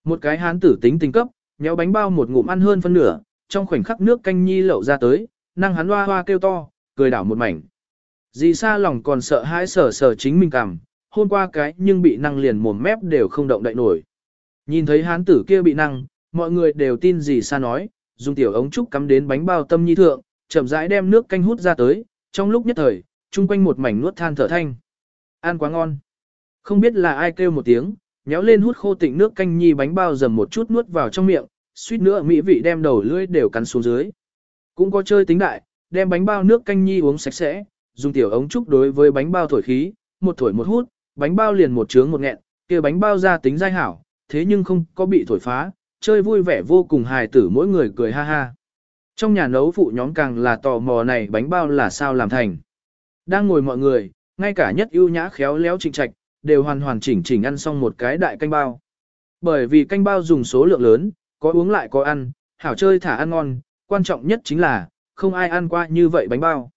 Một cái hán tử tính tình cấp, nhéo bánh bao một ngụm ăn hơn phân nửa, trong khoảnh khắc nước canh nhi lậu ra tới, năng hắn hoa hoa kêu to, cười đảo một mảnh. Dì xa lòng còn sợ hãi sở sở chính mình cảm, hôm qua cái nhưng bị năng liền mồm mép đều không động đậy nổi. Nhìn thấy hán tử kia bị năng, mọi người đều tin dì xa nói, dùng tiểu ống trúc cắm đến bánh bao tâm nhi thượng, chậm rãi đem nước canh hút ra tới, trong lúc nhất thời, chung quanh một mảnh nuốt than thở thanh. Ăn quá ngon. Không biết là ai kêu một tiếng, nhéo lên hút khô tịnh nước canh nhi bánh bao dầm một chút nuốt vào trong miệng, suýt nữa mỹ vị đem đầu lưỡi đều cắn xuống dưới. cũng có chơi tính đại, đem bánh bao nước canh nhi uống sạch sẽ, dùng tiểu ống trúc đối với bánh bao thổi khí, một thổi một hút, bánh bao liền một trướng một nghẹn, kia bánh bao ra tính dai hảo, thế nhưng không có bị thổi phá, chơi vui vẻ vô cùng hài tử mỗi người cười ha ha. Trong nhà nấu phụ nhóm càng là tò mò này bánh bao là sao làm thành. Đang ngồi mọi người, ngay cả nhất ưu nhã khéo léo trịnh trạch, đều hoàn hoàn chỉnh chỉnh ăn xong một cái đại canh bao. Bởi vì canh bao dùng số lượng lớn, có uống lại có ăn, hảo chơi thả ăn ngon, quan trọng nhất chính là, không ai ăn qua như vậy bánh bao.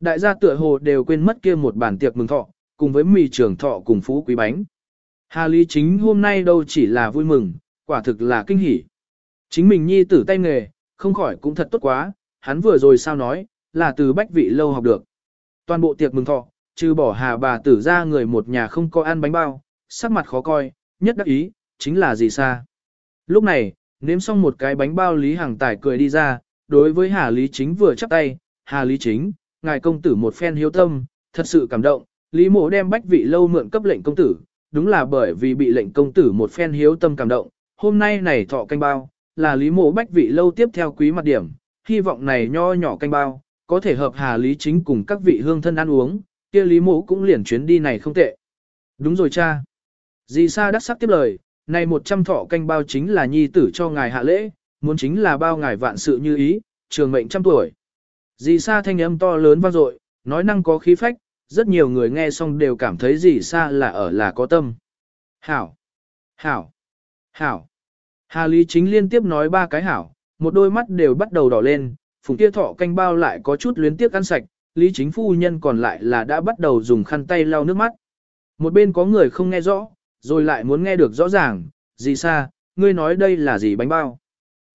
Đại gia tựa hồ đều quên mất kia một bản tiệc mừng thọ, cùng với mì trường thọ cùng phú quý bánh. Hà Lý chính hôm nay đâu chỉ là vui mừng, quả thực là kinh hỉ. Chính mình nhi tử tay nghề, không khỏi cũng thật tốt quá, hắn vừa rồi sao nói, là từ bách vị lâu học được. Toàn bộ tiệc mừng thọ, trừ bỏ hà bà tử ra người một nhà không có ăn bánh bao, sắc mặt khó coi, nhất đắc ý, chính là gì xa. Lúc này, nếm xong một cái bánh bao Lý Hằng Tài cười đi ra, đối với Hà Lý Chính vừa chắp tay, Hà Lý Chính, ngài công tử một phen hiếu tâm, thật sự cảm động, Lý mộ đem bách vị lâu mượn cấp lệnh công tử, đúng là bởi vì bị lệnh công tử một phen hiếu tâm cảm động, hôm nay này thọ canh bao, là Lý mộ bách vị lâu tiếp theo quý mặt điểm, hy vọng này nho nhỏ canh bao, có thể hợp Hà Lý Chính cùng các vị hương thân ăn uống, kia Lý mộ cũng liền chuyến đi này không tệ. Đúng rồi cha. Dì Sa đắc sắc tiếp lời, này một trăm thọ canh bao chính là nhi tử cho ngài hạ lễ, muốn chính là bao ngài vạn sự như ý, trường mệnh trăm tuổi. Dì Sa thanh âm to lớn vang dội, nói năng có khí phách, rất nhiều người nghe xong đều cảm thấy dì Sa là ở là có tâm. Hảo! Hảo! Hảo! Hà Lý chính liên tiếp nói ba cái hảo, một đôi mắt đều bắt đầu đỏ lên, phùng kia thọ canh bao lại có chút luyến tiếc ăn sạch, Lý chính phu nhân còn lại là đã bắt đầu dùng khăn tay lau nước mắt. Một bên có người không nghe rõ, rồi lại muốn nghe được rõ ràng, dì Sa, ngươi nói đây là gì bánh bao?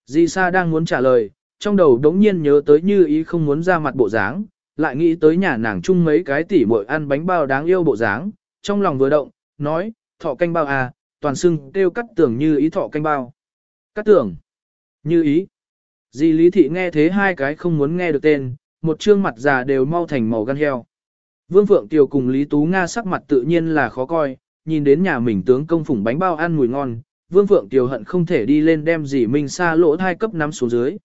Dì Sa đang muốn trả lời, trong đầu đống nhiên nhớ tới như ý không muốn ra mặt bộ dáng, lại nghĩ tới nhà nàng chung mấy cái tỉ muội ăn bánh bao đáng yêu bộ dáng, trong lòng vừa động, nói, thọ canh bao à, toàn xưng kêu cắt tưởng như ý thọ canh bao. Cắt tưởng, như ý. Dì Lý Thị nghe thế hai cái không muốn nghe được tên, một trương mặt già đều mau thành màu gan heo. Vương Phượng Tiều cùng Lý Tú Nga sắc mặt tự nhiên là khó coi, nhìn đến nhà mình tướng công phủng bánh bao ăn mùi ngon, Vương Phượng Tiều hận không thể đi lên đem dì Minh Sa lỗ hai cấp nắm xuống dưới.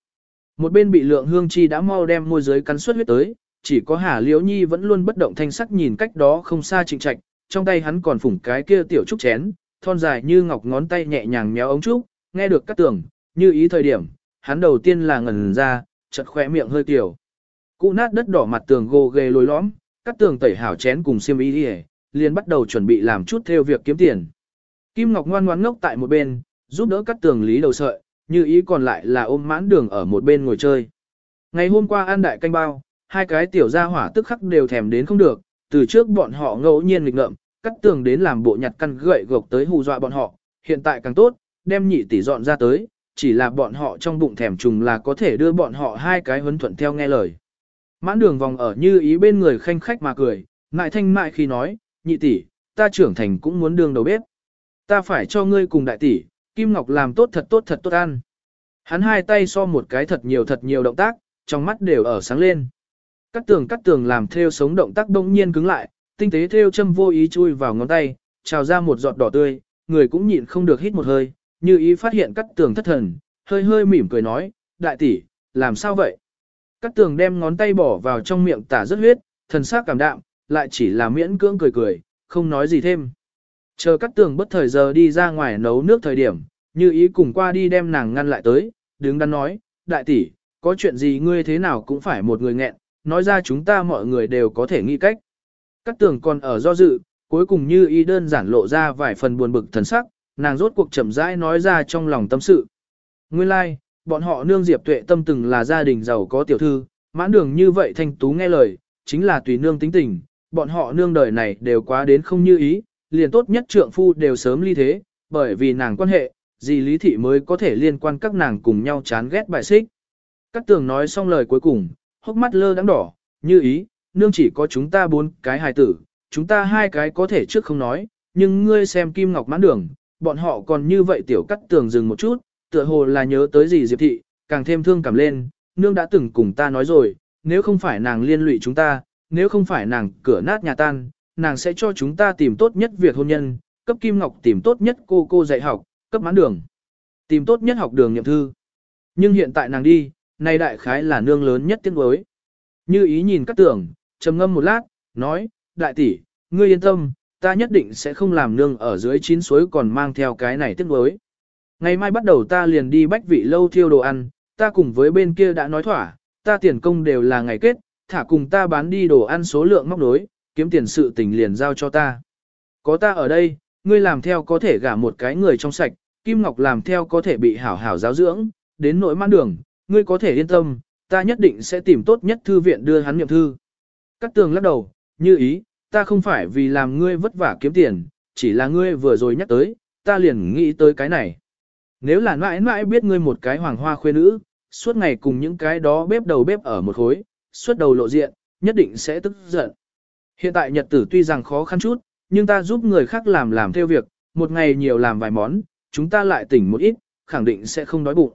Một bên bị lượng hương chi đã mau đem môi dưới cắn suất huyết tới, chỉ có Hà Liễu Nhi vẫn luôn bất động thanh sắc nhìn cách đó không xa trịnh trạch, trong tay hắn còn phủng cái kia tiểu trúc chén, thon dài như ngọc ngón tay nhẹ nhàng méo ống trúc, nghe được các tưởng, như ý thời điểm, hắn đầu tiên là ngẩn ra, chợt khỏe miệng hơi tiểu. Cụ nát đất đỏ mặt tường gồ ghề lồi lõm, các tường tẩy hảo chén cùng xiêm y đi liền bắt đầu chuẩn bị làm chút theo việc kiếm tiền. Kim Ngọc ngoan ngoãn ngốc tại một bên, giúp đỡ cắt tường lý đầu sợi, như ý còn lại là ôm mãn đường ở một bên ngồi chơi. Ngày hôm qua ăn đại canh bao, hai cái tiểu gia hỏa tức khắc đều thèm đến không được, từ trước bọn họ ngẫu nhiên nghịch ngợm, cắt tường đến làm bộ nhặt căn gậy gộc tới hù dọa bọn họ, hiện tại càng tốt, đem nhị tỷ dọn ra tới, chỉ là bọn họ trong bụng thèm trùng là có thể đưa bọn họ hai cái huấn thuận theo nghe lời. Mãn đường vòng ở như ý bên người khanh khách mà cười, ngại thanh mại khi nói, nhị tỷ, ta trưởng thành cũng muốn đương đầu bếp. Ta phải cho ngươi cùng đại tỷ, Kim Ngọc làm tốt thật tốt thật tốt ăn. Hắn hai tay so một cái thật nhiều thật nhiều động tác, trong mắt đều ở sáng lên. Cắt tường cắt tường làm theo sống động tác đông nhiên cứng lại, tinh tế theo châm vô ý chui vào ngón tay, trào ra một giọt đỏ tươi, người cũng nhịn không được hít một hơi, như ý phát hiện cắt tường thất thần, hơi hơi mỉm cười nói, đại tỷ, làm sao vậy? Cắt tường đem ngón tay bỏ vào trong miệng tả rất huyết, thần sắc cảm đạm, lại chỉ là miễn cưỡng cười cười, không nói gì thêm. Chờ cắt tường bất thời giờ đi ra ngoài nấu nước thời điểm, như ý cùng qua đi đem nàng ngăn lại tới, đứng đắn nói, đại tỷ, có chuyện gì ngươi thế nào cũng phải một người nghẹn, nói ra chúng ta mọi người đều có thể nghĩ cách. Cắt tường còn ở do dự, cuối cùng như ý đơn giản lộ ra vài phần buồn bực thần sắc, nàng rốt cuộc chậm rãi nói ra trong lòng tâm sự. Nguyên lai, like, bọn họ nương Diệp Tuệ Tâm từng là gia đình giàu có tiểu thư, mãn đường như vậy thanh tú nghe lời, chính là tùy nương tính tình, bọn họ nương đời này đều quá đến không như ý, liền tốt nhất trượng phu đều sớm ly thế, bởi vì nàng quan hệ, gì lý thị mới có thể liên quan các nàng cùng nhau chán ghét bài xích. Các tường nói xong lời cuối cùng, hốc mắt lơ đắng đỏ, như ý, nương chỉ có chúng ta bốn cái hài tử, chúng ta hai cái có thể trước không nói, nhưng ngươi xem kim ngọc mãn đường, bọn họ còn như vậy tiểu cắt tường dừng một chút, tựa hồ là nhớ tới gì diệp thị, càng thêm thương cảm lên, nương đã từng cùng ta nói rồi, nếu không phải nàng liên lụy chúng ta, nếu không phải nàng cửa nát nhà tan, nàng sẽ cho chúng ta tìm tốt nhất việc hôn nhân, cấp Kim Ngọc tìm tốt nhất cô cô dạy học, cấp mãn đường, tìm tốt nhất học đường nhậm thư. Nhưng hiện tại nàng đi, nay đại khái là nương lớn nhất tiếng đối. Như ý nhìn các tưởng, trầm ngâm một lát, nói, đại tỷ, ngươi yên tâm, ta nhất định sẽ không làm nương ở dưới chín suối còn mang theo cái này tiếc đối. Ngày mai bắt đầu ta liền đi bách vị lâu thiêu đồ ăn, ta cùng với bên kia đã nói thỏa, ta tiền công đều là ngày kết, thả cùng ta bán đi đồ ăn số lượng móc đối, kiếm tiền sự tình liền giao cho ta. Có ta ở đây, ngươi làm theo có thể gả một cái người trong sạch, Kim Ngọc làm theo có thể bị hảo hảo giáo dưỡng, đến nỗi mãn đường, ngươi có thể yên tâm, ta nhất định sẽ tìm tốt nhất thư viện đưa hắn niệm thư. Cát tường lắc đầu, như ý, ta không phải vì làm ngươi vất vả kiếm tiền, chỉ là ngươi vừa rồi nhắc tới, ta liền nghĩ tới cái này. Nếu là mãi mãi biết ngươi một cái hoàng hoa khuê nữ, suốt ngày cùng những cái đó bếp đầu bếp ở một khối, xuất đầu lộ diện, nhất định sẽ tức giận. Hiện tại nhật tử tuy rằng khó khăn chút, nhưng ta giúp người khác làm làm theo việc, một ngày nhiều làm vài món, chúng ta lại tỉnh một ít, khẳng định sẽ không đói bụng.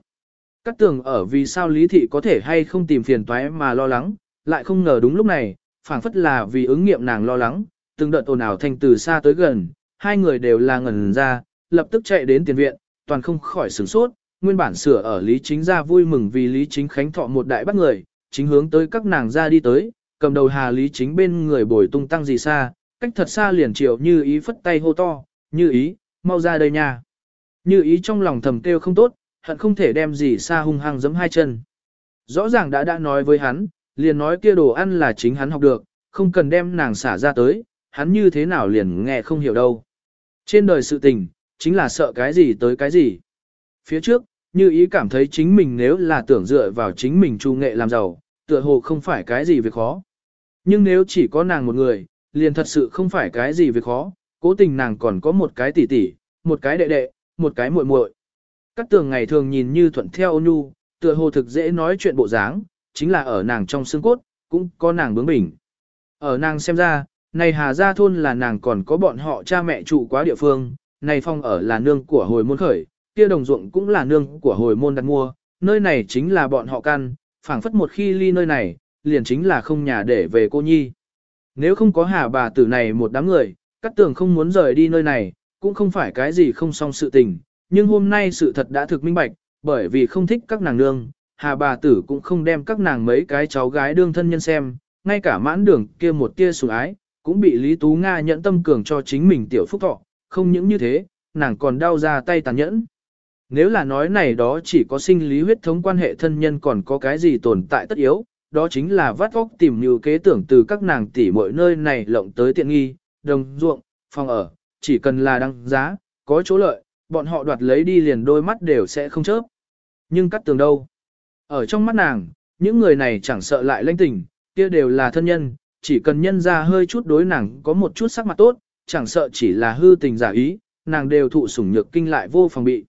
Các tường ở vì sao lý thị có thể hay không tìm phiền toái mà lo lắng, lại không ngờ đúng lúc này, phảng phất là vì ứng nghiệm nàng lo lắng, từng đợt ồn ào thành từ xa tới gần, hai người đều là ngẩn ra, lập tức chạy đến tiền viện, toàn không khỏi sửng sốt, nguyên bản sửa ở Lý Chính ra vui mừng vì Lý Chính khánh thọ một đại bắt người, chính hướng tới các nàng ra đi tới, cầm đầu Hà Lý Chính bên người bồi tung tăng gì xa, cách thật xa liền chiều như ý phất tay hô to, như ý, mau ra đây nha. Như ý trong lòng thầm kêu không tốt, hận không thể đem gì xa hung hăng giẫm hai chân. Rõ ràng đã đã nói với hắn, liền nói kia đồ ăn là chính hắn học được, không cần đem nàng xả ra tới, hắn như thế nào liền nghe không hiểu đâu. Trên đời sự tình, chính là sợ cái gì tới cái gì. Phía trước, như ý cảm thấy chính mình nếu là tưởng dựa vào chính mình chu nghệ làm giàu, tựa hồ không phải cái gì việc khó. Nhưng nếu chỉ có nàng một người, liền thật sự không phải cái gì việc khó, cố tình nàng còn có một cái tỷ tỷ, một cái đệ đệ, một cái muội muội. Các tường ngày thường nhìn như thuận theo ôn nhu, tựa hồ thực dễ nói chuyện bộ dáng, chính là ở nàng trong xương cốt, cũng có nàng bướng bỉnh. Ở nàng xem ra, này Hà Gia Thôn là nàng còn có bọn họ cha mẹ trụ quá địa phương, này phong ở là nương của hồi môn khởi, kia đồng ruộng cũng là nương của hồi môn đặt mua, nơi này chính là bọn họ căn, phảng phất một khi ly nơi này, liền chính là không nhà để về cô nhi. Nếu không có hà bà tử này một đám người, các tường không muốn rời đi nơi này, cũng không phải cái gì không xong sự tình, nhưng hôm nay sự thật đã thực minh bạch, bởi vì không thích các nàng nương, hà bà tử cũng không đem các nàng mấy cái cháu gái đương thân nhân xem, ngay cả mãn đường kia một tia sủng ái, cũng bị Lý Tú Nga nhận tâm cường cho chính mình tiểu phúc thọ, không những như thế, nàng còn đau ra tay tàn nhẫn. Nếu là nói này đó chỉ có sinh lý huyết thống quan hệ thân nhân còn có cái gì tồn tại tất yếu, đó chính là vắt óc tìm như kế tưởng từ các nàng tỷ mọi nơi này lộng tới tiện nghi, đồng ruộng, phòng ở, chỉ cần là đăng giá, có chỗ lợi, bọn họ đoạt lấy đi liền đôi mắt đều sẽ không chớp. Nhưng cắt tường đâu? Ở trong mắt nàng, những người này chẳng sợ lại lãnh tình, kia đều là thân nhân, chỉ cần nhân ra hơi chút đối nàng có một chút sắc mặt tốt, chẳng sợ chỉ là hư tình giả ý, nàng đều thụ sủng nhược kinh lại vô phòng bị.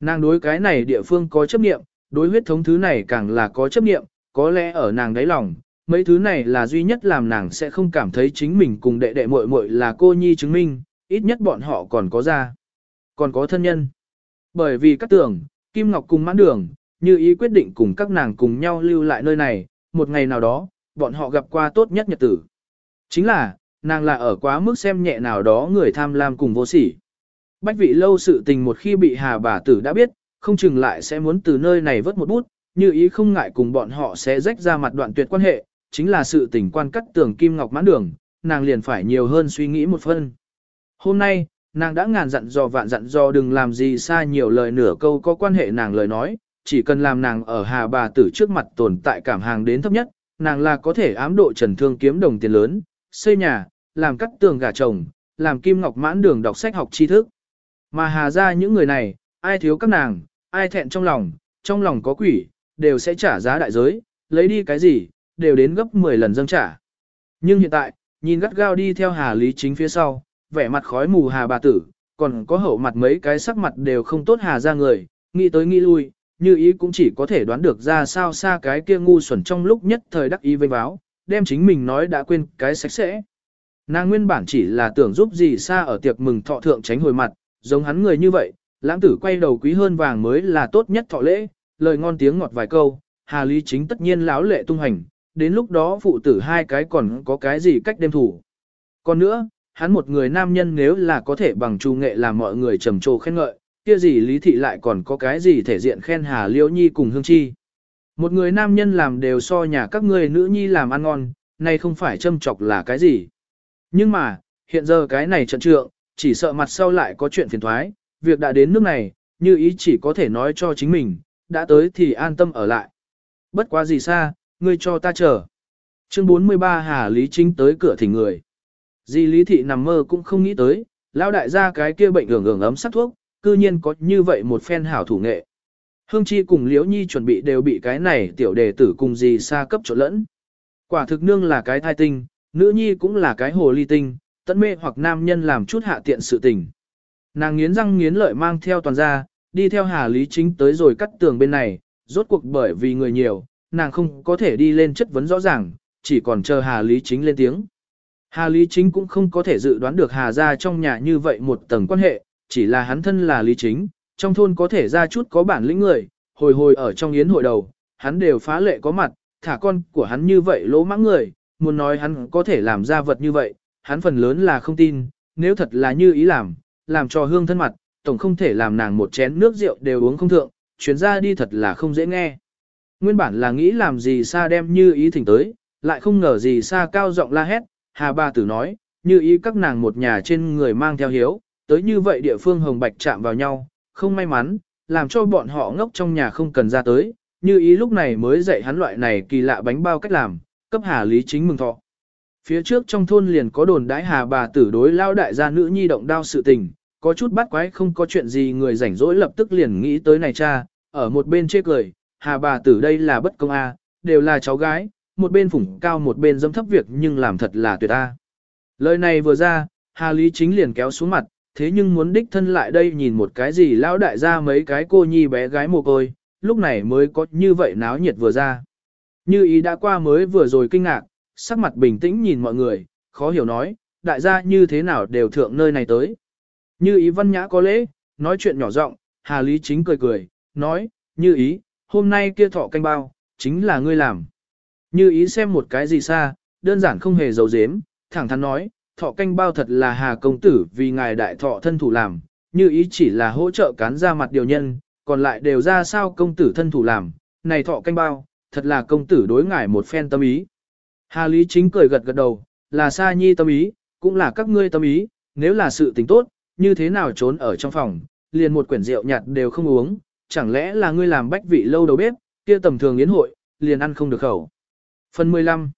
Nàng đối cái này địa phương có chấp niệm, đối huyết thống thứ này càng là có chấp niệm, có lẽ ở nàng đáy lòng, mấy thứ này là duy nhất làm nàng sẽ không cảm thấy chính mình cùng đệ đệ muội muội là cô nhi chứng minh, ít nhất bọn họ còn có gia, còn có thân nhân. Bởi vì các tưởng, Kim Ngọc cùng mãn đường, như ý quyết định cùng các nàng cùng nhau lưu lại nơi này, một ngày nào đó, bọn họ gặp qua tốt nhất nhật tử. Chính là, nàng là ở quá mức xem nhẹ nào đó người tham lam cùng vô sỉ. Bách vị lâu sự tình một khi bị hà bà tử đã biết, không chừng lại sẽ muốn từ nơi này vớt một bút, như ý không ngại cùng bọn họ sẽ rách ra mặt đoạn tuyệt quan hệ, chính là sự tình quan cắt tường kim ngọc mãn đường, nàng liền phải nhiều hơn suy nghĩ một phân. Hôm nay, nàng đã ngàn dặn dò vạn dặn dò đừng làm gì xa nhiều lời nửa câu có quan hệ nàng lời nói, chỉ cần làm nàng ở hà bà tử trước mặt tồn tại cảm hàng đến thấp nhất, nàng là có thể ám độ trần thương kiếm đồng tiền lớn, xây nhà, làm cắt tường gà chồng, làm kim ngọc mãn đường đọc sách học tri thức. Mà hà ra những người này, ai thiếu các nàng, ai thẹn trong lòng, trong lòng có quỷ, đều sẽ trả giá đại giới, lấy đi cái gì, đều đến gấp 10 lần dâng trả. Nhưng hiện tại, nhìn gắt gao đi theo hà lý chính phía sau, vẻ mặt khói mù hà bà tử, còn có hậu mặt mấy cái sắc mặt đều không tốt hà ra người, nghĩ tới nghĩ lui, như ý cũng chỉ có thể đoán được ra sao xa cái kia ngu xuẩn trong lúc nhất thời đắc ý vây báo, đem chính mình nói đã quên cái sạch sẽ. Nàng nguyên bản chỉ là tưởng giúp gì xa ở tiệc mừng thọ thượng tránh hồi mặt, giống hắn người như vậy, lãng tử quay đầu quý hơn vàng mới là tốt nhất thọ lễ, lời ngon tiếng ngọt vài câu, Hà Lý chính tất nhiên láo lệ tung hành, đến lúc đó phụ tử hai cái còn có cái gì cách đêm thủ. Còn nữa, hắn một người nam nhân nếu là có thể bằng trù nghệ làm mọi người trầm trồ khen ngợi, kia gì Lý Thị lại còn có cái gì thể diện khen Hà Liễu Nhi cùng Hương Chi. Một người nam nhân làm đều so nhà các người nữ nhi làm ăn ngon, này không phải châm chọc là cái gì. Nhưng mà, hiện giờ cái này trận trượng, chỉ sợ mặt sau lại có chuyện phiền thoái, việc đã đến nước này, như ý chỉ có thể nói cho chính mình, đã tới thì an tâm ở lại. Bất quá gì xa, ngươi cho ta chờ. Chương 43 Hà Lý Chính tới cửa thỉnh người. Di Lý Thị nằm mơ cũng không nghĩ tới, lao đại gia cái kia bệnh hưởng hưởng ấm sắc thuốc, cư nhiên có như vậy một phen hảo thủ nghệ. Hương Chi cùng Liễu Nhi chuẩn bị đều bị cái này tiểu đề tử cùng gì xa cấp trộn lẫn. Quả thực nương là cái thai tinh, nữ nhi cũng là cái hồ ly tinh, tận mê hoặc nam nhân làm chút hạ tiện sự tình. Nàng nghiến răng nghiến lợi mang theo toàn gia, đi theo Hà Lý Chính tới rồi cắt tường bên này, rốt cuộc bởi vì người nhiều, nàng không có thể đi lên chất vấn rõ ràng, chỉ còn chờ Hà Lý Chính lên tiếng. Hà Lý Chính cũng không có thể dự đoán được Hà ra trong nhà như vậy một tầng quan hệ, chỉ là hắn thân là Lý Chính, trong thôn có thể ra chút có bản lĩnh người, hồi hồi ở trong yến hội đầu, hắn đều phá lệ có mặt, thả con của hắn như vậy lỗ mãng người, muốn nói hắn có thể làm ra vật như vậy, hắn phần lớn là không tin, nếu thật là như ý làm, làm cho hương thân mặt, tổng không thể làm nàng một chén nước rượu đều uống không thượng, chuyến ra đi thật là không dễ nghe. Nguyên bản là nghĩ làm gì xa đem như ý thỉnh tới, lại không ngờ gì xa cao giọng la hét, hà bà tử nói, như ý các nàng một nhà trên người mang theo hiếu, tới như vậy địa phương hồng bạch chạm vào nhau, không may mắn, làm cho bọn họ ngốc trong nhà không cần ra tới, như ý lúc này mới dạy hắn loại này kỳ lạ bánh bao cách làm, cấp hà lý chính mừng thọ. Phía trước trong thôn liền có đồn đãi hà bà tử đối lao đại gia nữ nhi động đao sự tình, có chút bắt quái không có chuyện gì người rảnh rỗi lập tức liền nghĩ tới này cha, ở một bên chê cười, hà bà tử đây là bất công a, đều là cháu gái, một bên phủng cao một bên dâm thấp việc nhưng làm thật là tuyệt a. Lời này vừa ra, hà lý chính liền kéo xuống mặt, thế nhưng muốn đích thân lại đây nhìn một cái gì lão đại gia mấy cái cô nhi bé gái mồ côi, lúc này mới có như vậy náo nhiệt vừa ra. Như ý đã qua mới vừa rồi kinh ngạc, sắc mặt bình tĩnh nhìn mọi người, khó hiểu nói, đại gia như thế nào đều thượng nơi này tới. Như ý văn nhã có lễ, nói chuyện nhỏ giọng, Hà Lý chính cười cười, nói, như ý, hôm nay kia thọ canh bao, chính là ngươi làm. Như ý xem một cái gì xa, đơn giản không hề giấu giếm, thẳng thắn nói, thọ canh bao thật là Hà công tử vì ngài đại thọ thân thủ làm, như ý chỉ là hỗ trợ cán ra mặt điều nhân, còn lại đều ra sao công tử thân thủ làm, này thọ canh bao, thật là công tử đối ngài một phen tâm ý. Hà Lý chính cười gật gật đầu, là Sa Nhi tâm ý, cũng là các ngươi tâm ý, nếu là sự tình tốt, như thế nào trốn ở trong phòng, liền một quyển rượu nhạt đều không uống, chẳng lẽ là ngươi làm bách vị lâu đầu bếp, kia tầm thường yến hội, liền ăn không được khẩu. Phần 15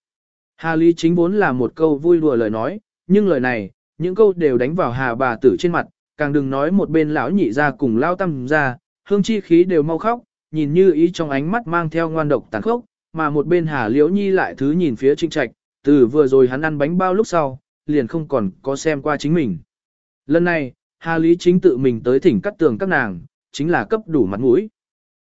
Hà Lý chính vốn là một câu vui đùa lời nói, nhưng lời này, những câu đều đánh vào hà bà tử trên mặt, càng đừng nói một bên lão nhị ra cùng lao tâm ra, hương chi khí đều mau khóc, nhìn như ý trong ánh mắt mang theo ngoan độc tàn khốc, mà một bên hà liễu nhi lại thứ nhìn phía trinh trạch, từ vừa rồi hắn ăn bánh bao lúc sau, liền không còn có xem qua chính mình. Lần này, hà lý chính tự mình tới thỉnh cắt tường các nàng, chính là cấp đủ mặt mũi.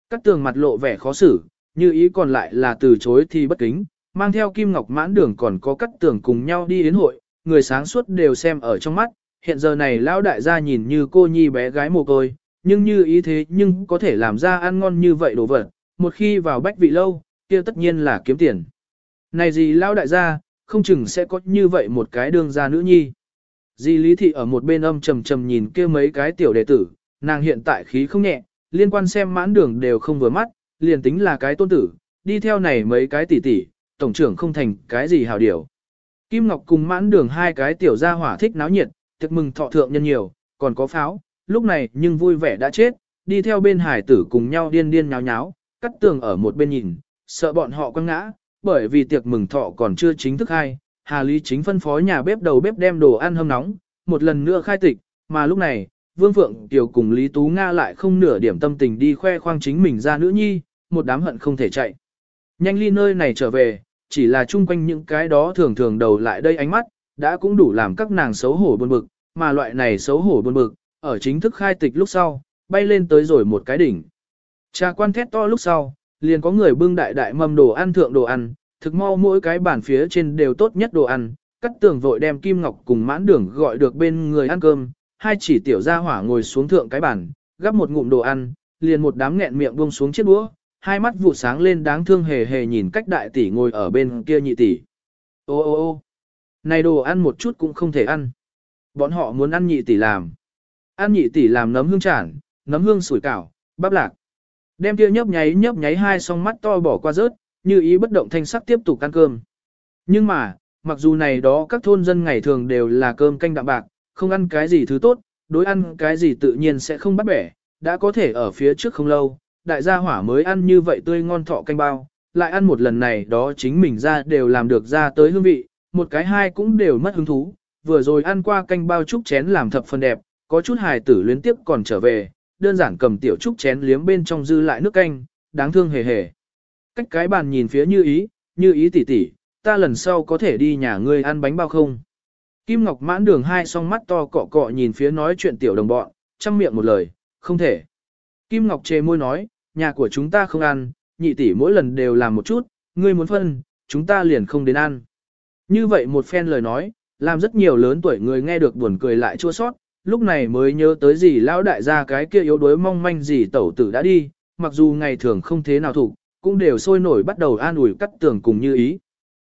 Cắt tường mặt lộ vẻ khó xử, như ý còn lại là từ chối thì bất kính, mang theo kim ngọc mãn đường còn có cắt tường cùng nhau đi đến hội, người sáng suốt đều xem ở trong mắt, hiện giờ này lão đại gia nhìn như cô nhi bé gái mồ côi, nhưng như ý thế nhưng có thể làm ra ăn ngon như vậy đồ vật, một khi vào bách vị lâu, kia tất nhiên là kiếm tiền. Này gì lão đại gia, không chừng sẽ có như vậy một cái đương gia nữ nhi. Di Lý Thị ở một bên âm trầm trầm nhìn kia mấy cái tiểu đệ tử, nàng hiện tại khí không nhẹ, liên quan xem mãn đường đều không vừa mắt, liền tính là cái tôn tử, đi theo này mấy cái tỷ tỷ, tổng trưởng không thành cái gì hào điều. Kim Ngọc cùng mãn đường hai cái tiểu gia hỏa thích náo nhiệt, thực mừng thọ thượng nhân nhiều, còn có pháo, lúc này nhưng vui vẻ đã chết, đi theo bên hải tử cùng nhau điên điên nháo nháo, cắt tường ở một bên nhìn, sợ bọn họ quăng ngã, bởi vì tiệc mừng thọ còn chưa chính thức hay, Hà Lý chính phân phó nhà bếp đầu bếp đem đồ ăn hâm nóng, một lần nữa khai tịch, mà lúc này, Vương Phượng Kiều cùng Lý Tú Nga lại không nửa điểm tâm tình đi khoe khoang chính mình ra nữ nhi, một đám hận không thể chạy. Nhanh ly nơi này trở về, chỉ là chung quanh những cái đó thường thường đầu lại đây ánh mắt, đã cũng đủ làm các nàng xấu hổ buồn bực, mà loại này xấu hổ buồn bực, ở chính thức khai tịch lúc sau, bay lên tới rồi một cái đỉnh. Trà quan thét to lúc sau, liền có người bưng đại đại mâm đồ ăn thượng đồ ăn, thực mau mỗi cái bàn phía trên đều tốt nhất đồ ăn, cắt tường vội đem Kim Ngọc cùng mãn đường gọi được bên người ăn cơm, hai chỉ tiểu gia hỏa ngồi xuống thượng cái bàn, gắp một ngụm đồ ăn, liền một đám nghẹn miệng buông xuống chiếc đũa, hai mắt vụ sáng lên đáng thương hề hề nhìn cách đại tỷ ngồi ở bên kia nhị tỷ. Ô ô ô này đồ ăn một chút cũng không thể ăn. Bọn họ muốn ăn nhị tỷ làm. Ăn nhị tỷ làm nấm hương chản, nấm hương sủi cảo, bắp lạc. Đem kia nhấp nháy nhấp nháy hai song mắt to bỏ qua rớt, như ý bất động thanh sắc tiếp tục ăn cơm. Nhưng mà, mặc dù này đó các thôn dân ngày thường đều là cơm canh đạm bạc, không ăn cái gì thứ tốt, đối ăn cái gì tự nhiên sẽ không bắt bẻ, đã có thể ở phía trước không lâu, đại gia hỏa mới ăn như vậy tươi ngon thọ canh bao, lại ăn một lần này đó chính mình ra đều làm được ra tới hương vị, một cái hai cũng đều mất hứng thú, vừa rồi ăn qua canh bao trúc chén làm thập phần đẹp, có chút hài tử luyến tiếp còn trở về, đơn giản cầm tiểu trúc chén liếm bên trong dư lại nước canh, đáng thương hề hề. Cách cái bàn nhìn phía như ý, như ý tỉ tỉ, ta lần sau có thể đi nhà ngươi ăn bánh bao không? Kim Ngọc mãn đường hai song mắt to cọ cọ nhìn phía nói chuyện tiểu đồng bọn, chăm miệng một lời, không thể. Kim Ngọc chề môi nói, nhà của chúng ta không ăn, nhị tỷ mỗi lần đều làm một chút, ngươi muốn phân, chúng ta liền không đến ăn. Như vậy một phen lời nói, làm rất nhiều lớn tuổi người nghe được buồn cười lại chua sót, lúc này mới nhớ tới gì lão đại gia cái kia yếu đuối mong manh gì tẩu tử đã đi, mặc dù ngày thường không thế nào thủ, cũng đều sôi nổi bắt đầu an ủi cắt tường cùng như ý.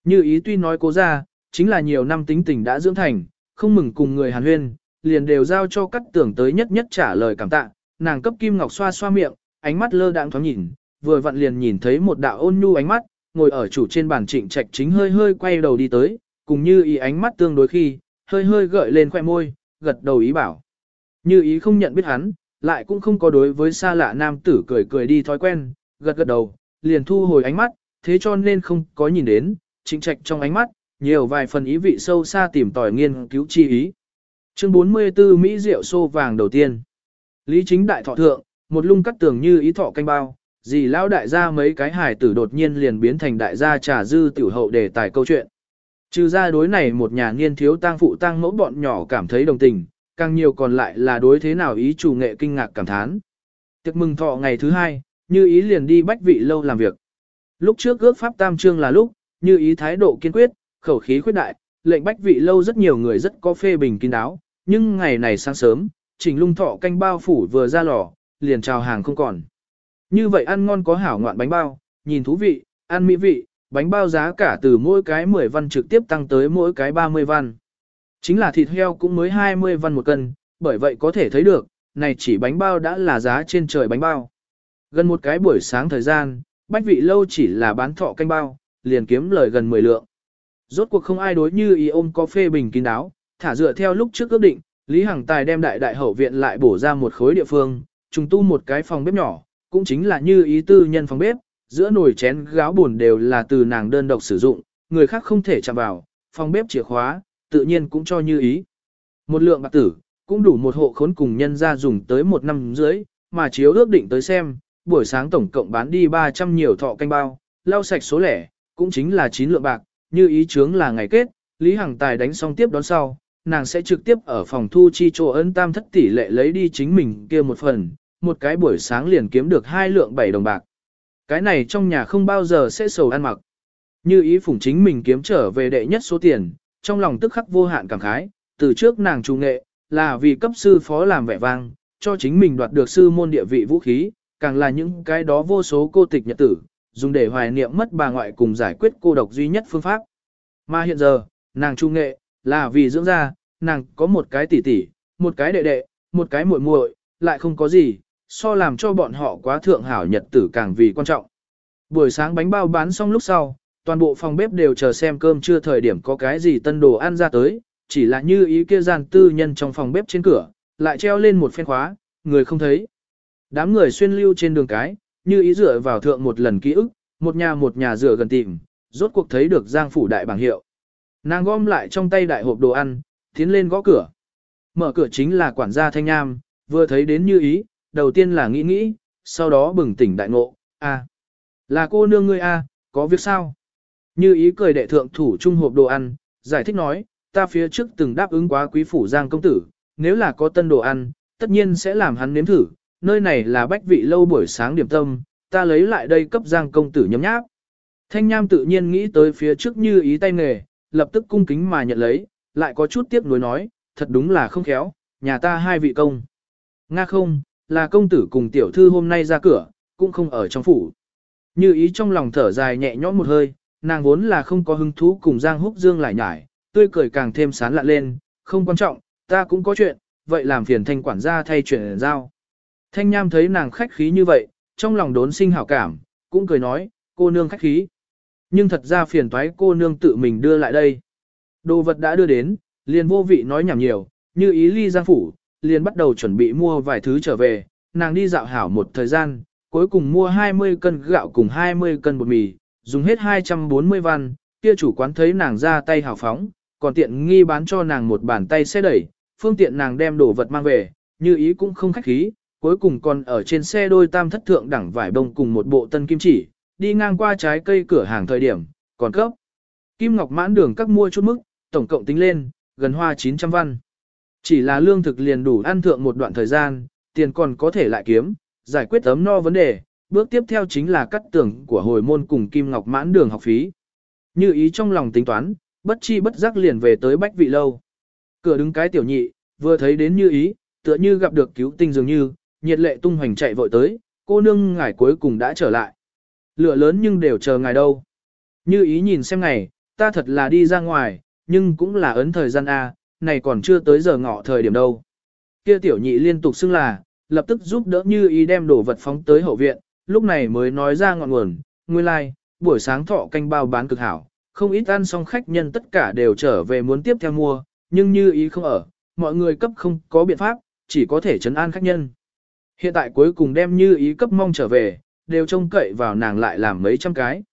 Như ý tuy nói cố ra, chính là nhiều năm tính tình đã dưỡng thành, không mừng cùng người hàn huyên, liền đều giao cho cắt tường tới nhất nhất trả lời cảm tạ, nàng cấp Kim Ngọc xoa xoa miệng, ánh mắt lơ đãng thoáng nhìn, vừa vặn liền nhìn thấy một đạo ôn nhu ánh mắt, ngồi ở chủ trên bàn trịnh trạch chính hơi hơi quay đầu đi tới, cùng như ý ánh mắt tương đối khi, hơi hơi gợi lên khoẻ môi, gật đầu ý bảo. Như ý không nhận biết hắn, lại cũng không có đối với xa lạ nam tử cười cười đi thói quen, gật gật đầu, liền thu hồi ánh mắt, thế cho nên không có nhìn đến, trịnh trạch trong ánh mắt, nhiều vài phần ý vị sâu xa tìm tòi nghiên cứu chi ý. Chương 44 Mỹ rượu xô vàng đầu tiên. Lý chính đại thọ thượng, một lung cắt tường như ý thọ canh bao, gì lão đại gia mấy cái hài tử đột nhiên liền biến thành đại gia trà dư tiểu hậu đề tài câu chuyện. Trừ ra đối này một nhà nghiên thiếu tang phụ tang mẫu bọn nhỏ cảm thấy đồng tình, càng nhiều còn lại là đối thế nào ý chủ nghệ kinh ngạc cảm thán. Tiệc mừng thọ ngày thứ hai, như ý liền đi bách vị lâu làm việc. Lúc trước ước pháp tam trương là lúc, như ý thái độ kiên quyết, khẩu khí khuyết đại, lệnh bách vị lâu rất nhiều người rất có phê bình kín đáo, nhưng ngày này sáng sớm, trình lung thọ canh bao phủ vừa ra lò, liền chào hàng không còn. Như vậy ăn ngon có hảo ngoạn bánh bao, nhìn thú vị, ăn mỹ vị, bánh bao giá cả từ mỗi cái 10 văn trực tiếp tăng tới mỗi cái 30 văn. Chính là thịt heo cũng mới 20 văn một cân, bởi vậy có thể thấy được, này chỉ bánh bao đã là giá trên trời bánh bao. Gần một cái buổi sáng thời gian, bách vị lâu chỉ là bán thọ canh bao, liền kiếm lời gần 10 lượng. Rốt cuộc không ai đối như ý ôm có phê bình kín đáo, thả dựa theo lúc trước ước định, Lý Hằng Tài đem đại đại hậu viện lại bổ ra một khối địa phương, trùng tu một cái phòng bếp nhỏ, cũng chính là như ý tư nhân phòng bếp, giữa nồi chén gáo buồn đều là từ nàng đơn độc sử dụng, người khác không thể chạm vào, phòng bếp chìa khóa, tự nhiên cũng cho như ý. Một lượng bạc tử, cũng đủ một hộ khốn cùng nhân ra dùng tới một năm dưới, mà chiếu ước định tới xem, buổi sáng tổng cộng bán đi 300 nhiều thọ canh bao, lau sạch số lẻ, cũng chính là 9 lượng bạc, như ý chướng là ngày kết, Lý Hằng Tài đánh xong tiếp đón sau, nàng sẽ trực tiếp ở phòng thu chi chỗ ân tam thất tỷ lệ lấy đi chính mình kia một phần, một cái buổi sáng liền kiếm được hai lượng bảy đồng bạc. Cái này trong nhà không bao giờ sẽ sầu ăn mặc. Như ý phủng chính mình kiếm trở về đệ nhất số tiền, trong lòng tức khắc vô hạn cảm khái, từ trước nàng trung nghệ, là vì cấp sư phó làm vẻ vang, cho chính mình đoạt được sư môn địa vị vũ khí, càng là những cái đó vô số cô tịch nhật tử, dùng để hoài niệm mất bà ngoại cùng giải quyết cô độc duy nhất phương pháp. Mà hiện giờ, nàng trung nghệ, là vì dưỡng ra, nàng có một cái tỷ tỷ, một cái đệ đệ, một cái muội muội, lại không có gì, so làm cho bọn họ quá thượng hảo nhật tử càng vì quan trọng. Buổi sáng bánh bao bán xong lúc sau, toàn bộ phòng bếp đều chờ xem cơm chưa thời điểm có cái gì tân đồ ăn ra tới, chỉ là như ý kia gian tư nhân trong phòng bếp trên cửa, lại treo lên một phen khóa, người không thấy. Đám người xuyên lưu trên đường cái, như ý dựa vào thượng một lần ký ức, một nhà một nhà dựa gần tìm, rốt cuộc thấy được giang phủ đại bảng hiệu. Nàng gom lại trong tay đại hộp đồ ăn, tiến lên gõ cửa. Mở cửa chính là quản gia Thanh nam vừa thấy đến như ý, đầu tiên là nghĩ nghĩ, sau đó bừng tỉnh đại ngộ, a, là cô nương ngươi a, có việc sao? Như ý cười đệ thượng thủ trung hộp đồ ăn, giải thích nói, ta phía trước từng đáp ứng quá quý phủ giang công tử, nếu là có tân đồ ăn, tất nhiên sẽ làm hắn nếm thử, nơi này là bách vị lâu buổi sáng điểm tâm, ta lấy lại đây cấp giang công tử nhấm nháp. Thanh Nham tự nhiên nghĩ tới phía trước như ý tay nghề, lập tức cung kính mà nhận lấy, lại có chút tiếc nuối nói, thật đúng là không khéo, nhà ta hai vị công. Nga không, là công tử cùng tiểu thư hôm nay ra cửa, cũng không ở trong phủ. Như ý trong lòng thở dài nhẹ nhõm một hơi, nàng vốn là không có hứng thú cùng Giang Húc Dương lại nhải, tươi cười càng thêm sán lạ lên, không quan trọng, ta cũng có chuyện, vậy làm phiền thanh quản gia thay chuyện giao. Thanh Nham thấy nàng khách khí như vậy, trong lòng đốn sinh hảo cảm, cũng cười nói, cô nương khách khí. Nhưng thật ra phiền toái cô nương tự mình đưa lại đây. Đồ vật đã đưa đến, liền vô vị nói nhảm nhiều, như ý ly giang phủ, liền bắt đầu chuẩn bị mua vài thứ trở về, nàng đi dạo hảo một thời gian, cuối cùng mua 20 cân gạo cùng 20 cân bột mì, dùng hết 240 văn, kia chủ quán thấy nàng ra tay hào phóng, còn tiện nghi bán cho nàng một bàn tay xe đẩy, phương tiện nàng đem đồ vật mang về, như ý cũng không khách khí, cuối cùng còn ở trên xe đôi tam thất thượng đẳng vải bông cùng một bộ tân kim chỉ, đi ngang qua trái cây cửa hàng thời điểm, còn cấp. Kim Ngọc mãn đường các mua chút mức, tổng cộng tính lên, gần hoa 900 văn. Chỉ là lương thực liền đủ ăn thượng một đoạn thời gian, tiền còn có thể lại kiếm, giải quyết ấm no vấn đề, bước tiếp theo chính là cắt tưởng của hồi môn cùng Kim Ngọc mãn đường học phí. Như ý trong lòng tính toán, bất chi bất giác liền về tới bách vị lâu. Cửa đứng cái tiểu nhị, vừa thấy đến như ý, tựa như gặp được cứu tinh dường như, nhiệt lệ tung hoành chạy vội tới, cô nương ngài cuối cùng đã trở lại. Lửa lớn nhưng đều chờ ngài đâu. Như ý nhìn xem ngày, ta thật là đi ra ngoài, nhưng cũng là ấn thời gian A, này còn chưa tới giờ ngọ thời điểm đâu. Kia tiểu nhị liên tục xưng là, lập tức giúp đỡ như ý đem đồ vật phóng tới hậu viện, lúc này mới nói ra ngọn nguồn, nguyên lai, like, buổi sáng thọ canh bao bán cực hảo, không ít ăn xong khách nhân tất cả đều trở về muốn tiếp theo mua, nhưng như ý không ở, mọi người cấp không có biện pháp, chỉ có thể chấn an khách nhân. Hiện tại cuối cùng đem như ý cấp mong trở về, đều trông cậy vào nàng lại làm mấy trăm cái.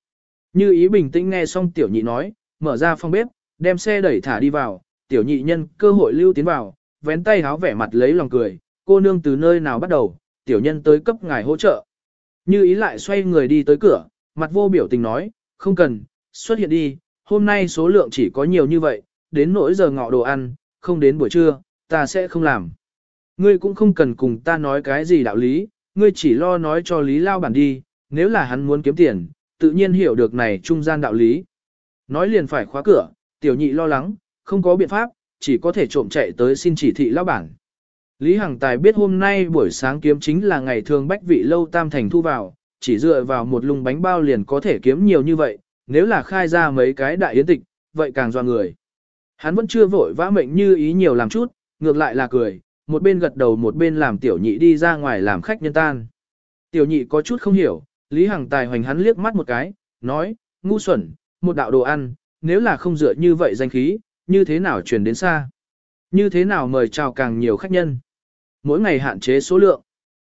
Như ý bình tĩnh nghe xong tiểu nhị nói, mở ra phòng bếp, đem xe đẩy thả đi vào, tiểu nhị nhân cơ hội lưu tiến vào, vén tay háo vẻ mặt lấy lòng cười, cô nương từ nơi nào bắt đầu, tiểu nhân tới cấp ngài hỗ trợ. Như ý lại xoay người đi tới cửa, mặt vô biểu tình nói, không cần, xuất hiện đi, hôm nay số lượng chỉ có nhiều như vậy, đến nỗi giờ ngọ đồ ăn, không đến buổi trưa, ta sẽ không làm. Ngươi cũng không cần cùng ta nói cái gì đạo lý, ngươi chỉ lo nói cho Lý Lao bản đi, nếu là hắn muốn kiếm tiền, tự nhiên hiểu được này trung gian đạo lý. Nói liền phải khóa cửa, tiểu nhị lo lắng, không có biện pháp, chỉ có thể trộm chạy tới xin chỉ thị lão bản. Lý Hằng Tài biết hôm nay buổi sáng kiếm chính là ngày thường bách vị lâu tam thành thu vào, chỉ dựa vào một lùng bánh bao liền có thể kiếm nhiều như vậy, nếu là khai ra mấy cái đại yến tịch, vậy càng doa người. Hắn vẫn chưa vội vã mệnh như ý nhiều làm chút, ngược lại là cười, một bên gật đầu một bên làm tiểu nhị đi ra ngoài làm khách nhân tan. Tiểu nhị có chút không hiểu, Lý Hằng Tài hoành hắn liếc mắt một cái, nói, ngu xuẩn, một đạo đồ ăn, nếu là không dựa như vậy danh khí, như thế nào truyền đến xa? Như thế nào mời chào càng nhiều khách nhân? Mỗi ngày hạn chế số lượng.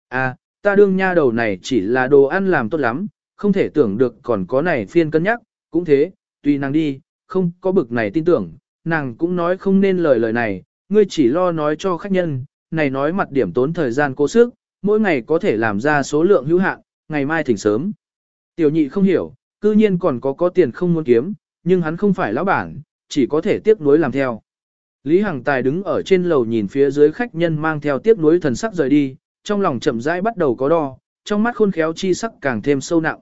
À, ta đương nha đầu này chỉ là đồ ăn làm tốt lắm, không thể tưởng được còn có này phiên cân nhắc, cũng thế, tùy nàng đi, không có bực này tin tưởng, nàng cũng nói không nên lời lời này, ngươi chỉ lo nói cho khách nhân, này nói mặt điểm tốn thời gian cố sức, mỗi ngày có thể làm ra số lượng hữu hạn, ngày mai thỉnh sớm. Tiểu nhị không hiểu, cư nhiên còn có có tiền không muốn kiếm, nhưng hắn không phải lão bản, chỉ có thể tiếp nối làm theo. Lý Hằng Tài đứng ở trên lầu nhìn phía dưới khách nhân mang theo tiếp nối thần sắc rời đi, trong lòng chậm rãi bắt đầu có đo, trong mắt khôn khéo chi sắc càng thêm sâu nặng.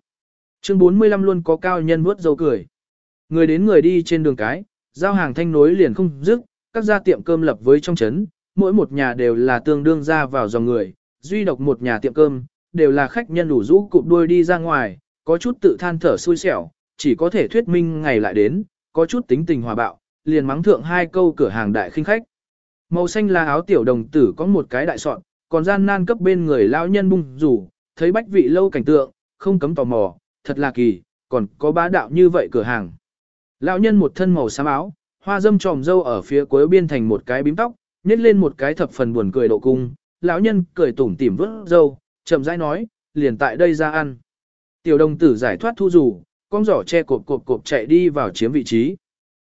Chương 45 luôn có cao nhân vuốt dâu cười. Người đến người đi trên đường cái, giao hàng thanh nối liền không dứt, các gia tiệm cơm lập với trong trấn, mỗi một nhà đều là tương đương ra vào dòng người, duy độc một nhà tiệm cơm, đều là khách nhân đủ rũ cụp đuôi đi ra ngoài, có chút tự than thở xui xẻo, chỉ có thể thuyết minh ngày lại đến, có chút tính tình hòa bạo, liền mắng thượng hai câu cửa hàng đại khinh khách. Màu xanh là áo tiểu đồng tử có một cái đại sọn, còn gian nan cấp bên người lão nhân bung rủ, thấy bách vị lâu cảnh tượng, không cấm tò mò, thật là kỳ, còn có bá đạo như vậy cửa hàng. Lão nhân một thân màu xám áo, hoa dâm tròm dâu ở phía cuối biên thành một cái bím tóc, nhét lên một cái thập phần buồn cười độ cung, lão nhân cười tủm tỉm vớt dâu, chậm rãi nói, liền tại đây ra ăn. Tiểu đồng tử giải thoát thu rủ, con giỏ che cộp cộp cộp chạy đi vào chiếm vị trí.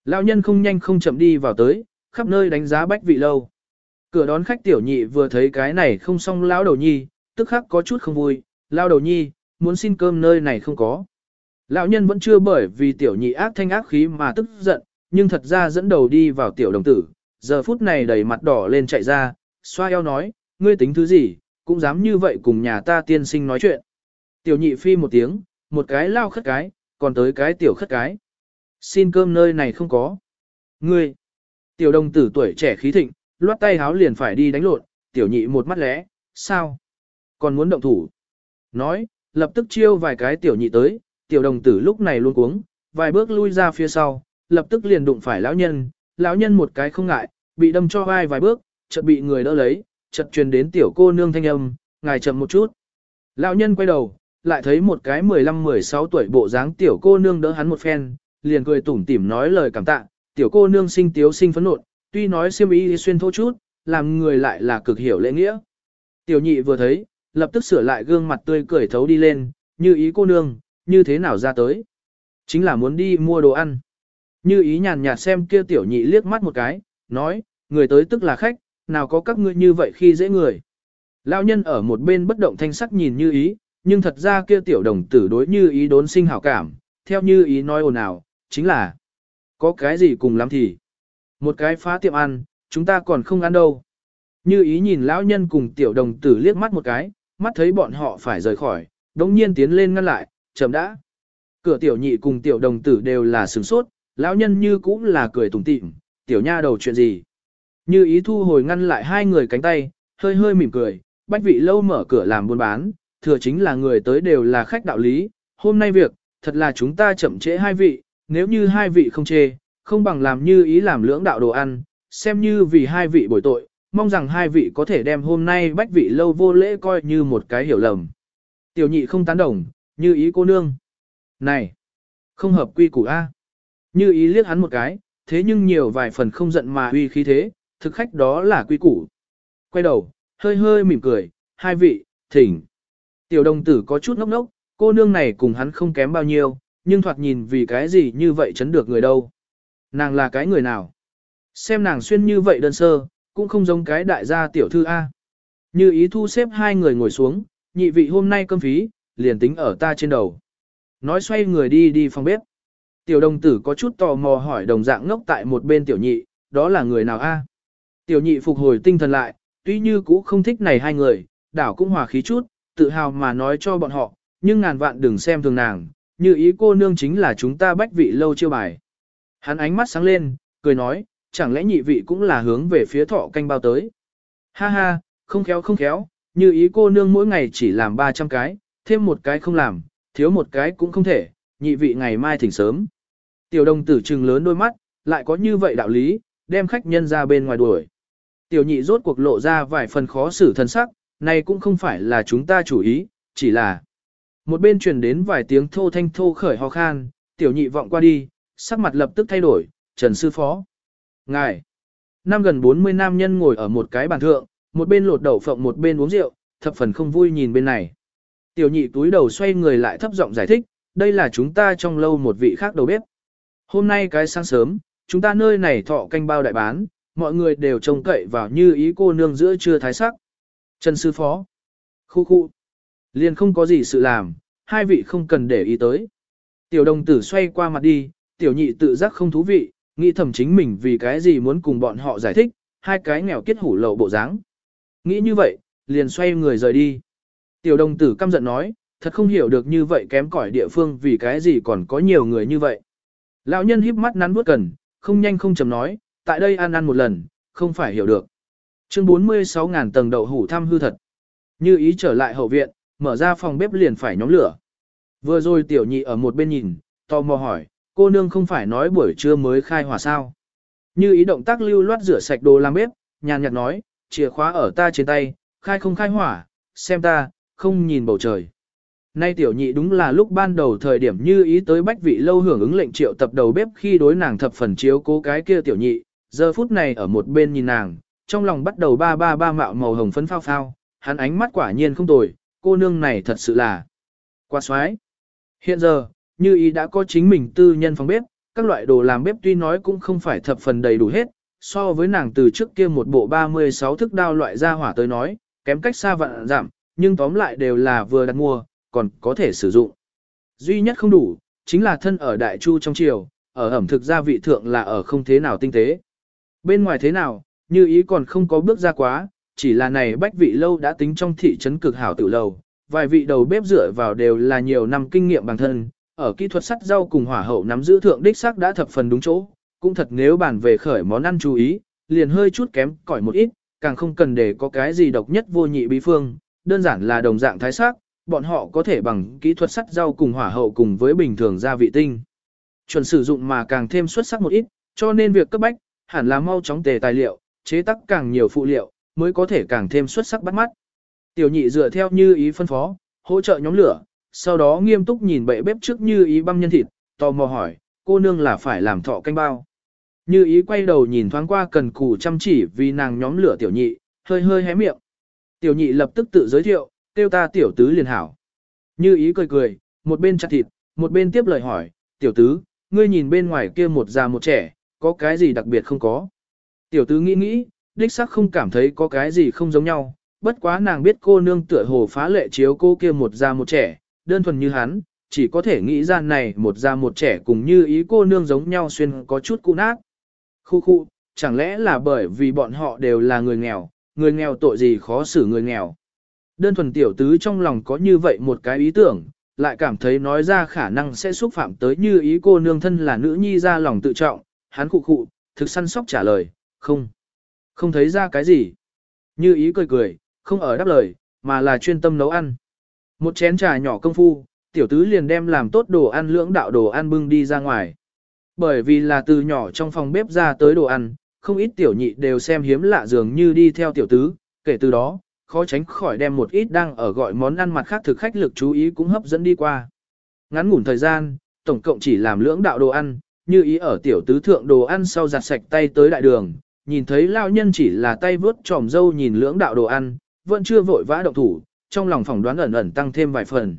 Lão nhân không nhanh không chậm đi vào tới, khắp nơi đánh giá bách vị lâu. Cửa đón khách tiểu nhị vừa thấy cái này không xong lão đầu nhi, tức khắc có chút không vui, lão đầu nhi, muốn xin cơm nơi này không có. Lão nhân vẫn chưa bởi vì tiểu nhị ác thanh ác khí mà tức giận, nhưng thật ra dẫn đầu đi vào tiểu đồng tử, giờ phút này đầy mặt đỏ lên chạy ra, xoa eo nói, ngươi tính thứ gì, cũng dám như vậy cùng nhà ta tiên sinh nói chuyện. Tiểu nhị phi một tiếng, một cái lao khất cái, còn tới cái tiểu khất cái. Xin cơm nơi này không có. Ngươi, tiểu đồng tử tuổi trẻ khí thịnh, loát tay háo liền phải đi đánh lộn, tiểu nhị một mắt lẽ, sao? Còn muốn động thủ. Nói, lập tức chiêu vài cái tiểu nhị tới, tiểu đồng tử lúc này luôn cuống, vài bước lui ra phía sau, lập tức liền đụng phải lão nhân, lão nhân một cái không ngại, bị đâm cho vai vài bước, chợt bị người đỡ lấy, chợt truyền đến tiểu cô nương thanh âm, ngài chậm một chút. Lão nhân quay đầu, lại thấy một cái 15-16 tuổi bộ dáng tiểu cô nương đỡ hắn một phen, liền cười tủm tỉm nói lời cảm tạ, tiểu cô nương sinh tiếu sinh phấn nộn, tuy nói xiêm y xuyên thô chút, làm người lại là cực hiểu lễ nghĩa. Tiểu nhị vừa thấy, lập tức sửa lại gương mặt tươi cười thấu đi lên, như ý cô nương, như thế nào ra tới. Chính là muốn đi mua đồ ăn. Như ý nhàn nhạt xem kia tiểu nhị liếc mắt một cái, nói, người tới tức là khách, nào có các ngươi như vậy khi dễ người. Lão nhân ở một bên bất động thanh sắc nhìn như ý, nhưng thật ra kia tiểu đồng tử đối như ý đốn sinh hảo cảm, theo như ý nói ồn ào, chính là có cái gì cùng lắm thì. Một cái phá tiệm ăn, chúng ta còn không ăn đâu. Như ý nhìn lão nhân cùng tiểu đồng tử liếc mắt một cái, mắt thấy bọn họ phải rời khỏi, đống nhiên tiến lên ngăn lại, chậm đã. Cửa tiểu nhị cùng tiểu đồng tử đều là sửng sốt, lão nhân như cũng là cười tủm tỉm, tiểu nha đầu chuyện gì. Như ý thu hồi ngăn lại hai người cánh tay, hơi hơi mỉm cười, bách vị lâu mở cửa làm buôn bán, thừa chính là người tới đều là khách đạo lý, hôm nay việc, thật là chúng ta chậm trễ hai vị, nếu như hai vị không chê, không bằng làm như ý làm lưỡng đạo đồ ăn, xem như vì hai vị bồi tội, mong rằng hai vị có thể đem hôm nay bách vị lâu vô lễ coi như một cái hiểu lầm. Tiểu nhị không tán đồng, như ý cô nương. Này, không hợp quy củ A. Như ý liếc hắn một cái, thế nhưng nhiều vài phần không giận mà uy khí thế, thực khách đó là quy củ. Quay đầu, hơi hơi mỉm cười, hai vị, thỉnh. Tiểu đồng tử có chút ngốc ngốc, cô nương này cùng hắn không kém bao nhiêu, nhưng thoạt nhìn vì cái gì như vậy chấn được người đâu. Nàng là cái người nào? Xem nàng xuyên như vậy đơn sơ, cũng không giống cái đại gia tiểu thư A. Như ý thu xếp hai người ngồi xuống, nhị vị hôm nay cơm phí, liền tính ở ta trên đầu. Nói xoay người đi đi phòng bếp. Tiểu đồng tử có chút tò mò hỏi đồng dạng ngốc tại một bên tiểu nhị, đó là người nào a? Tiểu nhị phục hồi tinh thần lại, tuy như cũ không thích này hai người, đảo cũng hòa khí chút, tự hào mà nói cho bọn họ, nhưng ngàn vạn đừng xem thường nàng, như ý cô nương chính là chúng ta bách vị lâu chiêu bài. Hắn ánh mắt sáng lên, cười nói, chẳng lẽ nhị vị cũng là hướng về phía thọ canh bao tới. Ha ha, không khéo không khéo, như ý cô nương mỗi ngày chỉ làm 300 cái, thêm một cái không làm, thiếu một cái cũng không thể, nhị vị ngày mai thỉnh sớm. Tiểu đồng tử trừng lớn đôi mắt, lại có như vậy đạo lý, đem khách nhân ra bên ngoài đuổi. Tiểu nhị rốt cuộc lộ ra vài phần khó xử thân sắc, này cũng không phải là chúng ta chủ ý, chỉ là một bên truyền đến vài tiếng thô thanh thô khởi ho khan, tiểu nhị vọng qua đi, sắc mặt lập tức thay đổi, Trần Sư Phó. Ngài, năm gần 40 nam nhân ngồi ở một cái bàn thượng, một bên lột đậu phộng một bên uống rượu, thập phần không vui nhìn bên này. Tiểu nhị túi đầu xoay người lại thấp giọng giải thích, đây là chúng ta trong lâu một vị khác đầu bếp. Hôm nay cái sáng sớm, chúng ta nơi này thọ canh bao đại bán, mọi người đều trông cậy vào như ý cô nương giữa trưa thái sắc. Trần Sư Phó. Khu khu. Liền không có gì sự làm, hai vị không cần để ý tới. Tiểu đồng tử xoay qua mặt đi, tiểu nhị tự giác không thú vị, nghĩ thầm chính mình vì cái gì muốn cùng bọn họ giải thích, hai cái nghèo kết hủ lậu bộ dáng. Nghĩ như vậy, liền xoay người rời đi. Tiểu đồng tử căm giận nói, thật không hiểu được như vậy kém cỏi địa phương vì cái gì còn có nhiều người như vậy. Lão nhân híp mắt nắn bước cần, không nhanh không chầm nói, tại đây ăn ăn một lần, không phải hiểu được. Chương 46 ngàn tầng đậu hủ thăm hư thật. Như ý trở lại hậu viện, mở ra phòng bếp liền phải nhóm lửa. Vừa rồi tiểu nhị ở một bên nhìn, tò mò hỏi, cô nương không phải nói buổi trưa mới khai hỏa sao. Như ý động tác lưu loát rửa sạch đồ làm bếp, nhàn nhạt nói, chìa khóa ở ta trên tay, khai không khai hỏa, xem ta, không nhìn bầu trời. Nay tiểu nhị đúng là lúc ban đầu thời điểm như ý tới bách vị lâu hưởng ứng lệnh triệu tập đầu bếp khi đối nàng thập phần chiếu cố cái kia tiểu nhị, giờ phút này ở một bên nhìn nàng, trong lòng bắt đầu ba ba ba mạo màu hồng phấn phao phao, hắn ánh mắt quả nhiên không tồi, cô nương này thật sự là quá xoái. Hiện giờ, như ý đã có chính mình tư nhân phòng bếp, các loại đồ làm bếp tuy nói cũng không phải thập phần đầy đủ hết, so với nàng từ trước kia một bộ 36 thức đao loại ra hỏa tới nói, kém cách xa vạn giảm, nhưng tóm lại đều là vừa đặt mua, còn có thể sử dụng. Duy nhất không đủ, chính là thân ở đại chu trong triều, ở ẩm thực gia vị thượng là ở không thế nào tinh tế. Bên ngoài thế nào, như ý còn không có bước ra quá, chỉ là này bách vị lâu đã tính trong thị trấn cực hảo tự lầu, vài vị đầu bếp dựa vào đều là nhiều năm kinh nghiệm bản thân, ở kỹ thuật sắt rau cùng hỏa hậu nắm giữ thượng đích sắc đã thập phần đúng chỗ, cũng thật nếu bàn về khởi món ăn chú ý, liền hơi chút kém cỏi một ít, càng không cần để có cái gì độc nhất vô nhị bí phương, đơn giản là đồng dạng thái sắc, bọn họ có thể bằng kỹ thuật sắt rau cùng hỏa hậu cùng với bình thường gia vị tinh. Chuẩn sử dụng mà càng thêm xuất sắc một ít, cho nên việc cấp bách, hẳn là mau chóng tề tài liệu, chế tác càng nhiều phụ liệu, mới có thể càng thêm xuất sắc bắt mắt. Tiểu nhị dựa theo như ý phân phó, hỗ trợ nhóm lửa, sau đó nghiêm túc nhìn bệ bếp trước như ý băm nhân thịt, tò mò hỏi, cô nương là phải làm thọ canh bao. Như ý quay đầu nhìn thoáng qua cần cù chăm chỉ vì nàng nhóm lửa tiểu nhị, hơi hơi hé miệng. Tiểu nhị lập tức tự giới thiệu, tiêu ta tiểu tứ liền hảo. Như ý cười cười, một bên chặt thịt, một bên tiếp lời hỏi, tiểu tứ, ngươi nhìn bên ngoài kia một già một trẻ, có cái gì đặc biệt không có. Tiểu tứ nghĩ nghĩ, đích sắc không cảm thấy có cái gì không giống nhau, bất quá nàng biết cô nương tựa hồ phá lệ chiếu cô kia một già một trẻ, đơn thuần như hắn, chỉ có thể nghĩ ra này một già một trẻ cùng như ý cô nương giống nhau xuyên có chút cũ nát. Khu khu, chẳng lẽ là bởi vì bọn họ đều là người nghèo, người nghèo tội gì khó xử người nghèo. Đơn thuần tiểu tứ trong lòng có như vậy một cái ý tưởng, lại cảm thấy nói ra khả năng sẽ xúc phạm tới như ý cô nương thân là nữ nhi ra lòng tự trọng, hắn khụ khụ, thực săn sóc trả lời, không, không thấy ra cái gì. Như ý cười cười, không ở đáp lời, mà là chuyên tâm nấu ăn. Một chén trà nhỏ công phu, tiểu tứ liền đem làm tốt đồ ăn lưỡng đạo đồ ăn bưng đi ra ngoài. Bởi vì là từ nhỏ trong phòng bếp ra tới đồ ăn, không ít tiểu nhị đều xem hiếm lạ dường như đi theo tiểu tứ, kể từ đó, khó tránh khỏi đem một ít đang ở gọi món ăn mặt khác thực khách lực chú ý cũng hấp dẫn đi qua. Ngắn ngủn thời gian, tổng cộng chỉ làm lưỡng đạo đồ ăn, như ý ở tiểu tứ thượng đồ ăn sau giặt sạch tay tới đại đường, nhìn thấy lao nhân chỉ là tay vớt tròm dâu nhìn lưỡng đạo đồ ăn, vẫn chưa vội vã động thủ, trong lòng phỏng đoán ẩn ẩn tăng thêm vài phần.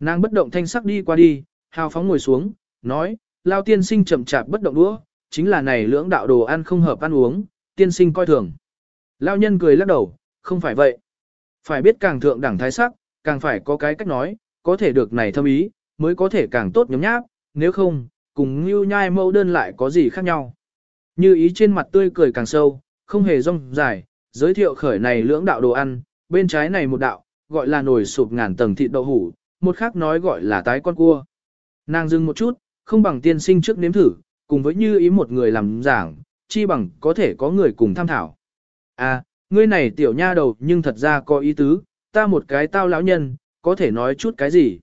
Nàng bất động thanh sắc đi qua đi, hào phóng ngồi xuống, nói, lao tiên sinh chậm chạp bất động đũa, chính là này lưỡng đạo đồ ăn không hợp ăn uống, tiên sinh coi thường. Lao nhân cười lắc đầu, không phải vậy. Phải biết càng thượng đẳng thái sắc, càng phải có cái cách nói, có thể được này thâm ý, mới có thể càng tốt nhóm nháp, nếu không, cùng như nhai mẫu đơn lại có gì khác nhau. Như ý trên mặt tươi cười càng sâu, không hề rong dài, giới thiệu khởi này lưỡng đạo đồ ăn, bên trái này một đạo, gọi là nồi sụp ngàn tầng thịt đậu hủ, một khác nói gọi là tái con cua. Nàng dừng một chút, không bằng tiên sinh trước nếm thử, cùng với như ý một người làm giảng, chi bằng có thể có người cùng tham thảo. À, ngươi này tiểu nha đầu nhưng thật ra có ý tứ, ta một cái tao lão nhân, có thể nói chút cái gì.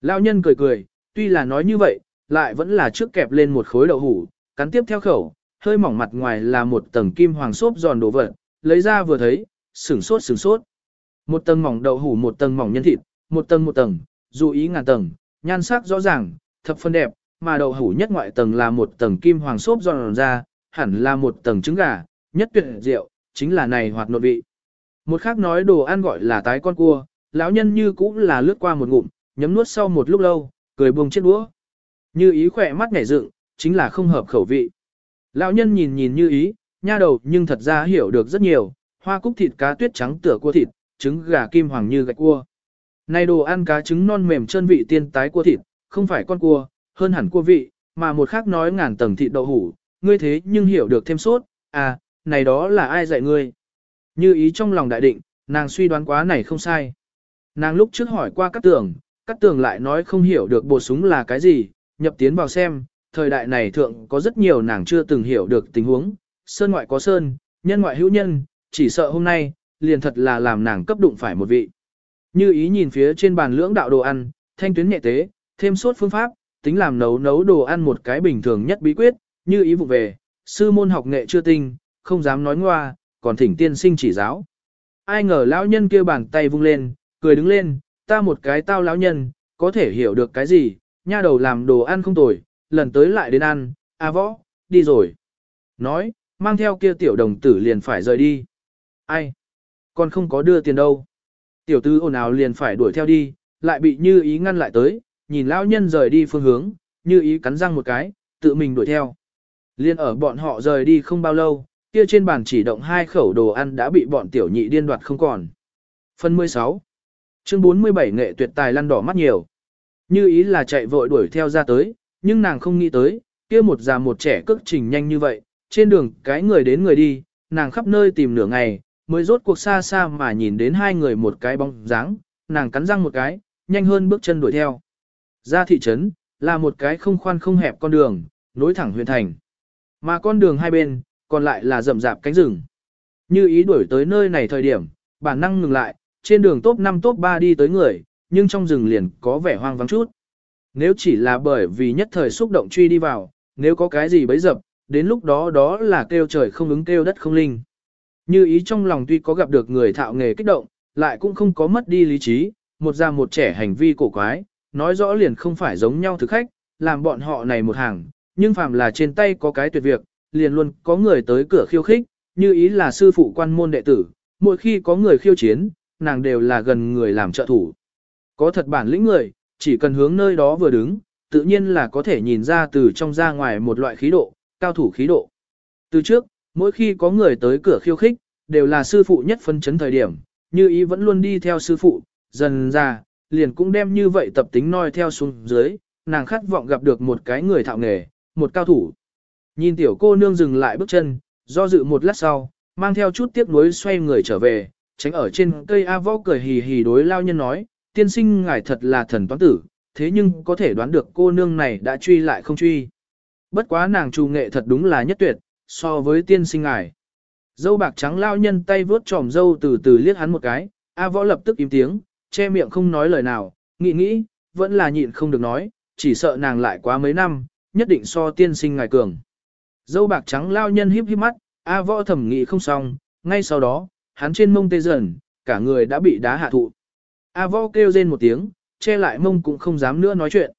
Lão nhân cười cười, tuy là nói như vậy, lại vẫn là trước kẹp lên một khối đậu hủ, cắn tiếp theo khẩu, hơi mỏng mặt ngoài là một tầng kim hoàng xốp giòn đổ vật, lấy ra vừa thấy, sửng sốt sửng sốt. Một tầng mỏng đậu hủ một tầng mỏng nhân thịt, một tầng một tầng, dù ý ngàn tầng, nhan sắc rõ ràng, thập phân đẹp, mà đậu hủ nhất ngoại tầng là một tầng kim hoàng xốp giòn ra, hẳn là một tầng trứng gà, nhất tuyệt rượu, chính là này hoạt nội vị. Một khác nói đồ ăn gọi là tái con cua, lão nhân như cũng là lướt qua một ngụm, nhấm nuốt sau một lúc lâu, cười buông chiếc đũa. Như ý khỏe mắt nhảy dựng, chính là không hợp khẩu vị. Lão nhân nhìn nhìn như ý, nha đầu nhưng thật ra hiểu được rất nhiều, hoa cúc thịt cá tuyết trắng tựa cua thịt, trứng gà kim hoàng như gạch cua. Này đồ ăn cá trứng non mềm chân vị tiên tái cua thịt, không phải con cua, hơn hẳn cua vị, mà một khác nói ngàn tầng thịt đậu hủ, ngươi thế nhưng hiểu được thêm sốt, à, này đó là ai dạy ngươi? Như ý trong lòng đại định, nàng suy đoán quá này không sai. Nàng lúc trước hỏi qua các tường, các tường lại nói không hiểu được bột súng là cái gì, nhập tiến vào xem, thời đại này thượng có rất nhiều nàng chưa từng hiểu được tình huống, sơn ngoại có sơn, nhân ngoại hữu nhân, chỉ sợ hôm nay, liền thật là làm nàng cấp đụng phải một vị. Như ý nhìn phía trên bàn lưỡng đạo đồ ăn, thanh tuyến nhẹ tế, thêm suốt phương pháp, tính làm nấu nấu đồ ăn một cái bình thường nhất bí quyết, như ý vụ về, sư môn học nghệ chưa tinh, không dám nói ngoa, còn thỉnh tiên sinh chỉ giáo. Ai ngờ lão nhân kia bàn tay vung lên, cười đứng lên, ta một cái tao lão nhân, có thể hiểu được cái gì, nha đầu làm đồ ăn không tồi, lần tới lại đến ăn, a võ, đi rồi. Nói, mang theo kia tiểu đồng tử liền phải rời đi. Ai? Còn không có đưa tiền đâu. Tiểu tư ồn ào liền phải đuổi theo đi, lại bị như ý ngăn lại tới, nhìn lão nhân rời đi phương hướng, như ý cắn răng một cái, tự mình đuổi theo. Liên ở bọn họ rời đi không bao lâu, kia trên bàn chỉ động hai khẩu đồ ăn đã bị bọn tiểu nhị điên đoạt không còn. Phần 16 Chương 47 nghệ tuyệt tài lăn đỏ mắt nhiều. Như ý là chạy vội đuổi theo ra tới, nhưng nàng không nghĩ tới, kia một già một trẻ cước trình nhanh như vậy, trên đường cái người đến người đi, nàng khắp nơi tìm nửa ngày, mới rốt cuộc xa xa mà nhìn đến hai người một cái bóng dáng, nàng cắn răng một cái, nhanh hơn bước chân đuổi theo. Ra thị trấn, là một cái không khoan không hẹp con đường, nối thẳng huyện thành. Mà con đường hai bên, còn lại là rậm rạp cánh rừng. Như ý đuổi tới nơi này thời điểm, bản năng ngừng lại, trên đường top 5 top 3 đi tới người, nhưng trong rừng liền có vẻ hoang vắng chút. Nếu chỉ là bởi vì nhất thời xúc động truy đi vào, nếu có cái gì bấy dập, đến lúc đó đó là kêu trời không ứng kêu đất không linh. Như ý trong lòng tuy có gặp được người thạo nghề kích động, lại cũng không có mất đi lý trí, một già một trẻ hành vi cổ quái, nói rõ liền không phải giống nhau thực khách, làm bọn họ này một hàng, nhưng phàm là trên tay có cái tuyệt việc, liền luôn có người tới cửa khiêu khích, như ý là sư phụ quan môn đệ tử, mỗi khi có người khiêu chiến, nàng đều là gần người làm trợ thủ. Có thật bản lĩnh người, chỉ cần hướng nơi đó vừa đứng, tự nhiên là có thể nhìn ra từ trong ra ngoài một loại khí độ, cao thủ khí độ. Từ trước, mỗi khi có người tới cửa khiêu khích, đều là sư phụ nhất phân chấn thời điểm, như ý vẫn luôn đi theo sư phụ, dần ra, liền cũng đem như vậy tập tính noi theo xuống dưới, nàng khát vọng gặp được một cái người thạo nghề, một cao thủ. Nhìn tiểu cô nương dừng lại bước chân, do dự một lát sau, mang theo chút tiếc nuối xoay người trở về, tránh ở trên cây A võ cười hì hì đối lao nhân nói, tiên sinh ngài thật là thần toán tử, thế nhưng có thể đoán được cô nương này đã truy lại không truy. Bất quá nàng trù nghệ thật đúng là nhất tuyệt, so với tiên sinh ngài. Dâu bạc trắng lao nhân tay vướt tròm dâu từ từ liếc hắn một cái, A võ lập tức im tiếng, che miệng không nói lời nào, nghĩ nghĩ, vẫn là nhịn không được nói, chỉ sợ nàng lại quá mấy năm, nhất định so tiên sinh ngài cường. Dâu bạc trắng lao nhân híp híp mắt, A võ thẩm nghĩ không xong, ngay sau đó, hắn trên mông tê dần, cả người đã bị đá hạ thụ. A võ kêu rên một tiếng, che lại mông cũng không dám nữa nói chuyện.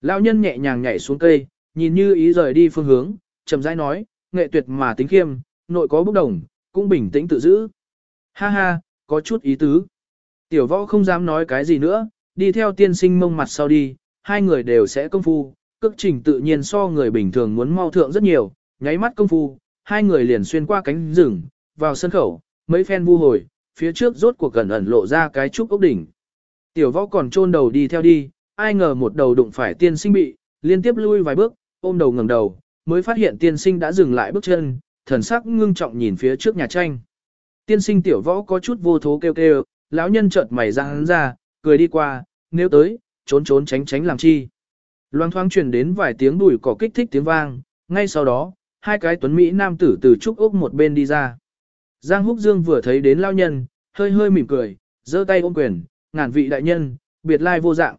Lão nhân nhẹ nhàng nhảy xuống cây, nhìn như ý rời đi phương hướng, chậm rãi nói, nghệ tuyệt mà tính khiêm, nội có bốc đồng, cũng bình tĩnh tự giữ. Ha ha, có chút ý tứ. Tiểu võ không dám nói cái gì nữa, đi theo tiên sinh mông mặt sau đi, hai người đều sẽ công phu, cước trình tự nhiên so người bình thường muốn mau thượng rất nhiều, nháy mắt công phu, hai người liền xuyên qua cánh rừng, vào sân khẩu, mấy phen vu hồi, phía trước rốt cuộc gần ẩn lộ ra cái trúc ốc đỉnh. Tiểu võ còn chôn đầu đi theo đi, ai ngờ một đầu đụng phải tiên sinh bị, liên tiếp lui vài bước, ôm đầu ngẩng đầu, mới phát hiện tiên sinh đã dừng lại bước chân, thần sắc ngưng trọng nhìn phía trước nhà tranh. Tiên sinh tiểu võ có chút vô thố kêu kêu, lão nhân chợt mày ra hắn ra, cười đi qua, nếu tới, trốn trốn tránh tránh làm chi. Loang thoáng truyền đến vài tiếng đùi cỏ kích thích tiếng vang, ngay sau đó, hai cái tuấn Mỹ nam tử từ trúc ốc một bên đi ra. Giang Húc Dương vừa thấy đến lao nhân, hơi hơi mỉm cười, giơ tay ôm quyền, ngàn vị đại nhân, biệt lai vô dạng.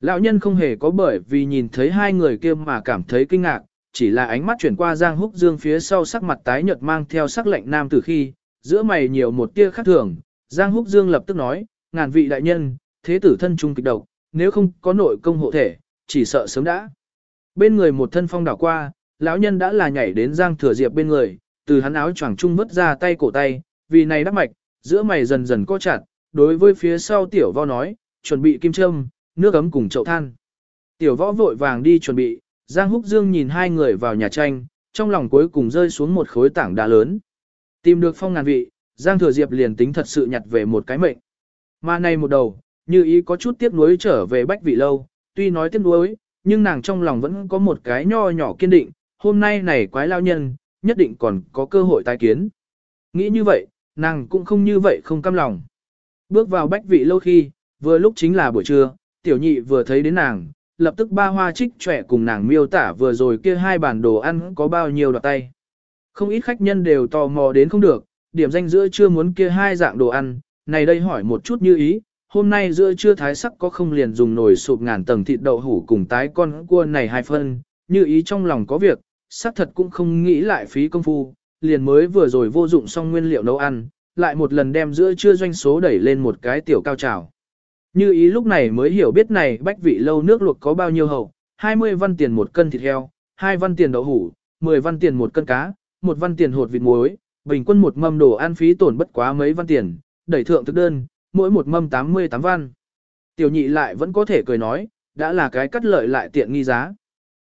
Lão nhân không hề có bởi vì nhìn thấy hai người kia mà cảm thấy kinh ngạc, chỉ là ánh mắt chuyển qua Giang Húc Dương phía sau sắc mặt tái nhợt mang theo sắc lạnh nam tử khi, giữa mày nhiều một tia khác thường, Giang Húc Dương lập tức nói, ngàn vị đại nhân, thế tử thân trung kịch độc, nếu không có nội công hộ thể, chỉ sợ sớm đã. Bên người một thân phong đảo qua, lão nhân đã là nhảy đến Giang Thừa Diệp bên người, từ hắn áo choàng trung vứt ra tay cổ tay, vì này đắp mạch, giữa mày dần dần co chặt, đối với phía sau tiểu võ nói, chuẩn bị kim châm, nước ấm cùng chậu than. Tiểu võ vội vàng đi chuẩn bị, Giang Húc Dương nhìn hai người vào nhà tranh, trong lòng cuối cùng rơi xuống một khối tảng đá lớn. Tìm được phong ngàn vị, Giang Thừa Diệp liền tính thật sự nhặt về một cái mệnh. Mà này một đầu, như ý có chút tiếc nuối trở về bách vị lâu, tuy nói tiếc nuối, nhưng nàng trong lòng vẫn có một cái nho nhỏ kiên định, hôm nay này quái lao nhân, nhất định còn có cơ hội tái kiến. Nghĩ như vậy, nàng cũng không như vậy không cam lòng. Bước vào bách vị lâu khi, vừa lúc chính là buổi trưa, tiểu nhị vừa thấy đến nàng, lập tức ba hoa trích trẻ cùng nàng miêu tả vừa rồi kia hai bản đồ ăn có bao nhiêu đoạt tay. Không ít khách nhân đều tò mò đến không được, điểm danh giữa chưa muốn kia hai dạng đồ ăn, này đây hỏi một chút như ý, hôm nay giữa trưa thái sắc có không liền dùng nồi sụp ngàn tầng thịt đậu hủ cùng tái con cua này hai phân, như ý trong lòng có việc, xác thật cũng không nghĩ lại phí công phu, liền mới vừa rồi vô dụng xong nguyên liệu nấu ăn, lại một lần đem giữa trưa doanh số đẩy lên một cái tiểu cao trào. Như ý lúc này mới hiểu biết này bách vị lâu nước luộc có bao nhiêu hậu, 20 văn tiền một cân thịt heo, 2 văn tiền đậu hủ, 10 văn tiền một cân cá, 1 văn tiền hột vịt muối, bình quân một mâm đồ ăn phí tổn bất quá mấy văn tiền, đẩy thượng thực đơn, mỗi một mâm 88 văn. Tiểu nhị lại vẫn có thể cười nói, đã là cái cắt lợi lại tiện nghi giá.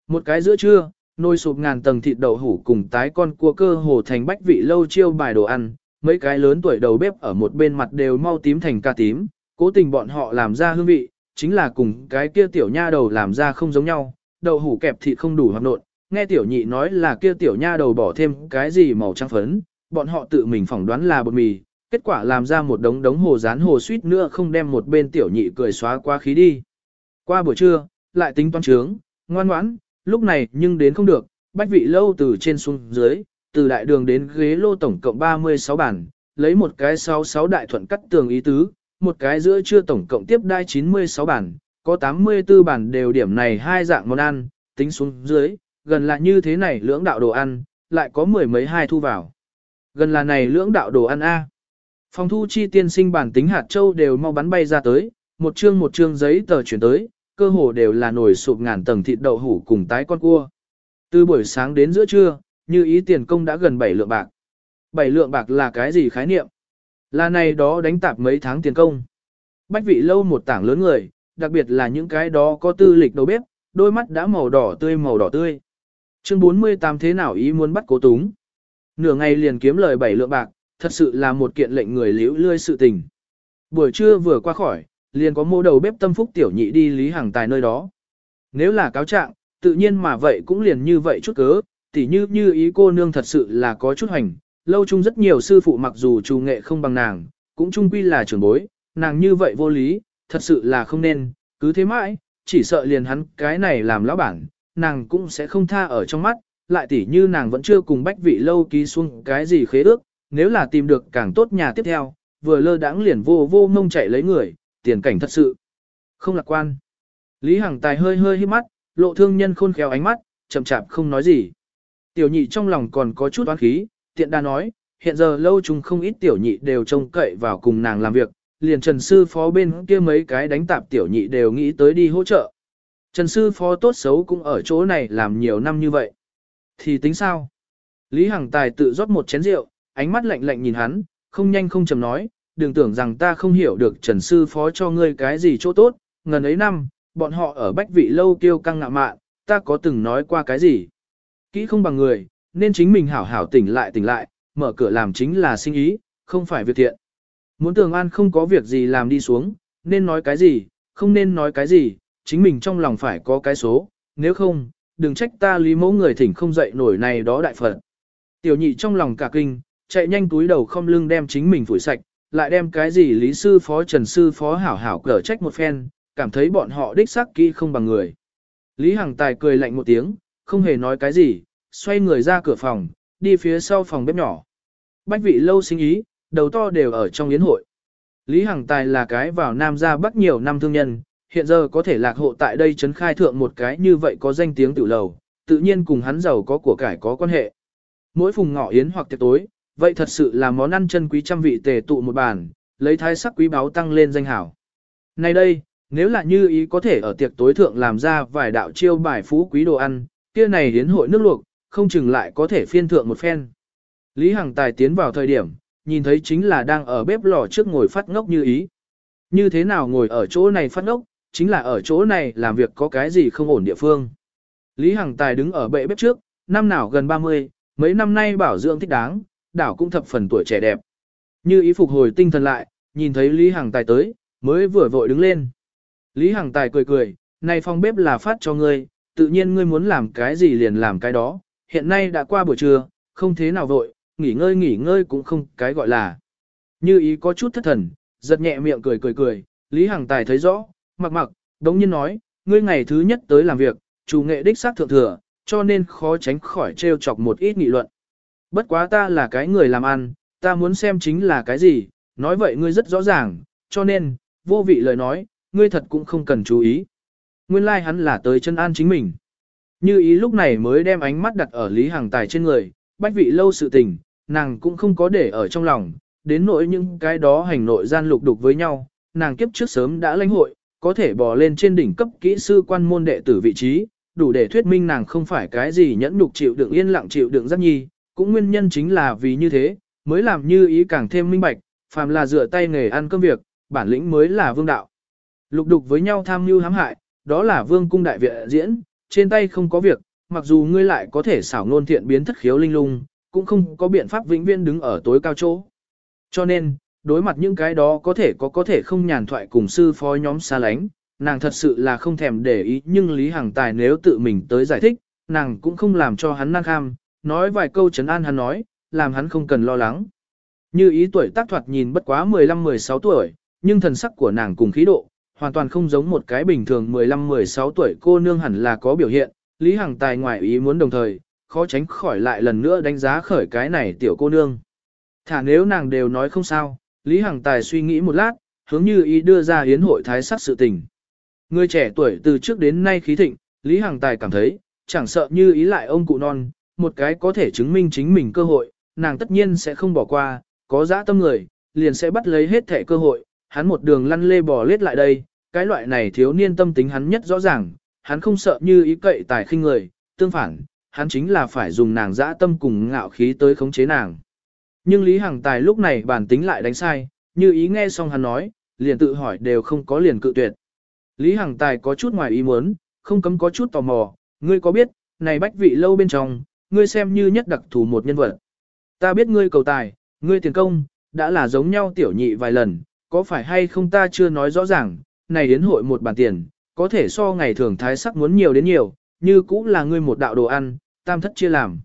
Một cái giữa trưa, nồi sụp ngàn tầng thịt đậu hủ cùng tái con cua cơ hồ thành bách vị lâu chiêu bài đồ ăn, mấy cái lớn tuổi đầu bếp ở một bên mặt đều mau tím thành ca tím, cố tình bọn họ làm ra hương vị, chính là cùng cái kia tiểu nha đầu làm ra không giống nhau, đậu hủ kẹp thịt không đủ hoạt nộn, nghe tiểu nhị nói là kia tiểu nha đầu bỏ thêm cái gì màu trắng phấn, bọn họ tự mình phỏng đoán là bột mì, kết quả làm ra một đống đống hồ rán hồ suýt nữa không đem một bên tiểu nhị cười xóa qua khí đi. Qua buổi trưa, lại tính toán trướng, ngoan ngoãn, lúc này nhưng đến không được, bách vị lâu từ trên xuống dưới, từ đại đường đến ghế lô tổng cộng 36 bản, lấy một cái 66 đại thuận cắt tường ý tứ, một cái giữa trưa tổng cộng tiếp đai 96 bản, có 84 bản đều điểm này hai dạng món ăn, tính xuống dưới, gần là như thế này lưỡng đạo đồ ăn, lại có mười mấy hai thu vào. Gần là này lưỡng đạo đồ ăn A. Phòng thu chi tiên sinh bản tính hạt châu đều mau bắn bay ra tới, một chương một chương giấy tờ chuyển tới, cơ hồ đều là nổi sụp ngàn tầng thịt đậu hủ cùng tái con cua. Từ buổi sáng đến giữa trưa, như ý tiền công đã gần 7 lượng bạc. 7 lượng bạc là cái gì khái niệm? Là này đó đánh tạp mấy tháng tiền công. Bách vị lâu một tảng lớn người, đặc biệt là những cái đó có tư lịch đầu bếp, đôi mắt đã màu đỏ tươi màu đỏ tươi. Chương 48 thế nào ý muốn bắt cố túng? Nửa ngày liền kiếm lời 7 lượng bạc, thật sự là một kiện lệnh người liễu lươi sự tình. Buổi trưa vừa qua khỏi, liền có mô đầu bếp tâm phúc tiểu nhị đi lý hàng tài nơi đó. Nếu là cáo trạng, tự nhiên mà vậy cũng liền như vậy chút cớ, tỉ như như ý cô nương thật sự là có chút hành, lâu chung rất nhiều sư phụ mặc dù trù nghệ không bằng nàng, cũng chung quy là trưởng bối, nàng như vậy vô lý, thật sự là không nên, cứ thế mãi, chỉ sợ liền hắn cái này làm lão bản, nàng cũng sẽ không tha ở trong mắt, lại tỉ như nàng vẫn chưa cùng bách vị lâu ký xuống cái gì khế ước, nếu là tìm được càng tốt nhà tiếp theo, vừa lơ đãng liền vô vô mông chạy lấy người, tiền cảnh thật sự. Không lạc quan. Lý Hằng Tài hơi hơi hít mắt, lộ thương nhân khôn khéo ánh mắt, chậm chạp không nói gì. Tiểu nhị trong lòng còn có chút oán khí, tiện đa nói, hiện giờ lâu chúng không ít tiểu nhị đều trông cậy vào cùng nàng làm việc, liền trần sư phó bên kia mấy cái đánh tạp tiểu nhị đều nghĩ tới đi hỗ trợ. Trần sư phó tốt xấu cũng ở chỗ này làm nhiều năm như vậy. Thì tính sao? Lý Hằng Tài tự rót một chén rượu, ánh mắt lạnh lạnh nhìn hắn, không nhanh không chậm nói, đừng tưởng rằng ta không hiểu được Trần sư phó cho ngươi cái gì chỗ tốt, ngần ấy năm, bọn họ ở bách vị lâu kêu căng ngạ mạn, ta có từng nói qua cái gì. Kỹ không bằng người, nên chính mình hảo hảo tỉnh lại tỉnh lại, mở cửa làm chính là sinh ý, không phải việc thiện. Muốn tường an không có việc gì làm đi xuống, nên nói cái gì, không nên nói cái gì, chính mình trong lòng phải có cái số, nếu không, đừng trách ta lý mẫu người thỉnh không dậy nổi này đó đại phật. Tiểu nhị trong lòng cả kinh, chạy nhanh túi đầu không lưng đem chính mình phủi sạch, lại đem cái gì lý sư phó trần sư phó hảo hảo cở trách một phen, cảm thấy bọn họ đích xác kỹ không bằng người. Lý Hằng Tài cười lạnh một tiếng, không hề nói cái gì, xoay người ra cửa phòng, đi phía sau phòng bếp nhỏ. Bách vị lâu sinh ý, đầu to đều ở trong yến hội. Lý Hằng Tài là cái vào Nam ra Bắc nhiều năm thương nhân, hiện giờ có thể lạc hộ tại đây trấn khai thượng một cái như vậy có danh tiếng tự lầu, tự nhiên cùng hắn giàu có của cải có quan hệ. Mỗi phùng ngọ yến hoặc tiệc tối, vậy thật sự là món ăn chân quý trăm vị tề tụ một bàn, lấy thái sắc quý báu tăng lên danh hảo. Nay đây, nếu là như ý có thể ở tiệc tối thượng làm ra vài đạo chiêu bài phú quý đồ ăn, kia này đến hội nước luộc, không chừng lại có thể phiên thượng một phen. Lý Hằng Tài tiến vào thời điểm, nhìn thấy chính là đang ở bếp lò trước ngồi phát ngốc như ý. Như thế nào ngồi ở chỗ này phát ngốc, chính là ở chỗ này làm việc có cái gì không ổn địa phương. Lý Hằng Tài đứng ở bệ bếp trước, năm nào gần 30, mấy năm nay bảo dưỡng thích đáng, đảo cũng thập phần tuổi trẻ đẹp. Như ý phục hồi tinh thần lại, nhìn thấy Lý Hằng Tài tới, mới vừa vội đứng lên. Lý Hằng Tài cười cười, này phòng bếp là phát cho ngươi, tự nhiên ngươi muốn làm cái gì liền làm cái đó, hiện nay đã qua buổi trưa, không thế nào vội, nghỉ ngơi nghỉ ngơi cũng không cái gọi là. Như ý có chút thất thần, giật nhẹ miệng cười cười cười, Lý Hằng Tài thấy rõ, mặc mặc, đống nhiên nói, ngươi ngày thứ nhất tới làm việc, chủ nghệ đích xác thượng thừa, cho nên khó tránh khỏi trêu chọc một ít nghị luận. Bất quá ta là cái người làm ăn, ta muốn xem chính là cái gì, nói vậy ngươi rất rõ ràng, cho nên, vô vị lời nói, ngươi thật cũng không cần chú ý. Nguyên lai like hắn là tới chân an chính mình. Như ý lúc này mới đem ánh mắt đặt ở Lý Hằng Tài trên người, bách vị lâu sự tình, nàng cũng không có để ở trong lòng, đến nỗi những cái đó hành nội gian lục đục với nhau, nàng kiếp trước sớm đã lãnh hội, có thể bò lên trên đỉnh cấp kỹ sư quan môn đệ tử vị trí, đủ để thuyết minh nàng không phải cái gì nhẫn nhục chịu đựng yên lặng chịu đựng rất nhi, cũng nguyên nhân chính là vì như thế, mới làm như ý càng thêm minh bạch, phàm là dựa tay nghề ăn cơm việc, bản lĩnh mới là vương đạo. Lục đục với nhau tham mưu hãm hại, đó là vương cung đại viện diễn, trên tay không có việc, mặc dù ngươi lại có thể xảo ngôn thiện biến thất khiếu linh lung, cũng không có biện pháp vĩnh viễn đứng ở tối cao chỗ. Cho nên, đối mặt những cái đó có thể có có thể không nhàn thoại cùng sư phó nhóm xa lánh, nàng thật sự là không thèm để ý nhưng Lý Hằng Tài nếu tự mình tới giải thích, nàng cũng không làm cho hắn năng kham, nói vài câu trấn an hắn nói, làm hắn không cần lo lắng. Như ý tuổi tác thoạt nhìn bất quá 15-16 tuổi, nhưng thần sắc của nàng cùng khí độ, hoàn toàn không giống một cái bình thường 15-16 tuổi cô nương hẳn là có biểu hiện, Lý Hằng Tài ngoại ý muốn đồng thời, khó tránh khỏi lại lần nữa đánh giá khởi cái này tiểu cô nương. Thả nếu nàng đều nói không sao, Lý Hằng Tài suy nghĩ một lát, hướng như ý đưa ra hiến hội thái sắc sự tình. Người trẻ tuổi từ trước đến nay khí thịnh, Lý Hằng Tài cảm thấy, chẳng sợ như ý lại ông cụ non, một cái có thể chứng minh chính mình cơ hội, nàng tất nhiên sẽ không bỏ qua, có dã tâm người, liền sẽ bắt lấy hết thể cơ hội, hắn một đường lăn lê bò lết lại đây, cái loại này thiếu niên tâm tính hắn nhất rõ ràng, hắn không sợ như ý cậy tài khinh người, tương phản, hắn chính là phải dùng nàng dã tâm cùng ngạo khí tới khống chế nàng. Nhưng Lý Hằng Tài lúc này bản tính lại đánh sai, như ý nghe xong hắn nói, liền tự hỏi đều không có liền cự tuyệt. Lý Hằng Tài có chút ngoài ý muốn, không cấm có chút tò mò, ngươi có biết, này bách vị lâu bên trong, ngươi xem như nhất đặc thù một nhân vật. Ta biết ngươi cầu tài, ngươi tiền công, đã là giống nhau tiểu nhị vài lần, có phải hay không ta chưa nói rõ ràng, này đến hội một bàn tiền, có thể so ngày thường thái sắc muốn nhiều đến nhiều, như cũng là ngươi một đạo đồ ăn, tam thất chia làm.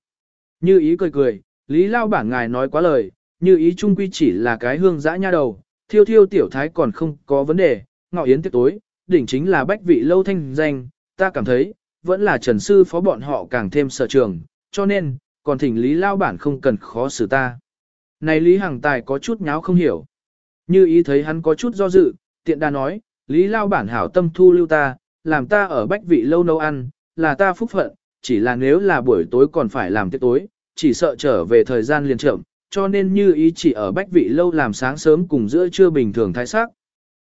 Như ý cười cười, Lý Lao bản ngài nói quá lời, như ý trung quy chỉ là cái hương dã nha đầu, thiêu thiêu tiểu thái còn không có vấn đề, ngọ yến tiệc tối, đỉnh chính là bách vị lâu thanh danh, ta cảm thấy, vẫn là trần sư phó bọn họ càng thêm sở trường, cho nên, còn thỉnh Lý Lao bản không cần khó xử ta. Này Lý Hằng Tài có chút nháo không hiểu. Như ý thấy hắn có chút do dự, tiện đà nói, Lý Lao bản hảo tâm thu lưu ta, làm ta ở bách vị lâu nấu ăn, là ta phúc phận, chỉ là nếu là buổi tối còn phải làm tiệc tối, chỉ sợ trở về thời gian liền chậm, cho nên như ý chỉ ở bách vị lâu làm sáng sớm cùng giữa trưa bình thường thái sắc.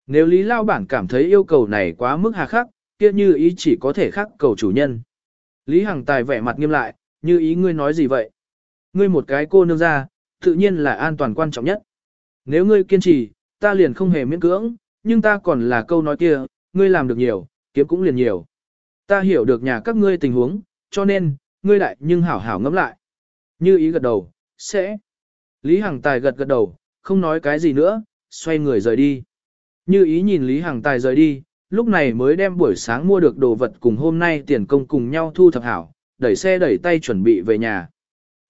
Nếu Lý Lao bản cảm thấy yêu cầu này quá mức hà khắc, kia như ý chỉ có thể khắc cầu chủ nhân. Lý Hằng Tài vẻ mặt nghiêm lại, như ý ngươi nói gì vậy? Ngươi một cái cô nương ra, tự nhiên là an toàn quan trọng nhất. Nếu ngươi kiên trì, ta liền không hề miễn cưỡng, nhưng ta còn là câu nói kia, ngươi làm được nhiều, kiếm cũng liền nhiều. Ta hiểu được nhà các ngươi tình huống, cho nên, ngươi đại nhưng hảo hảo ngẫm lại. Như ý gật đầu, sẽ. Lý Hằng Tài gật gật đầu, không nói cái gì nữa, xoay người rời đi. Như ý nhìn Lý Hằng Tài rời đi, lúc này mới đem buổi sáng mua được đồ vật cùng hôm nay tiền công cùng nhau thu thập hảo, đẩy xe đẩy tay chuẩn bị về nhà.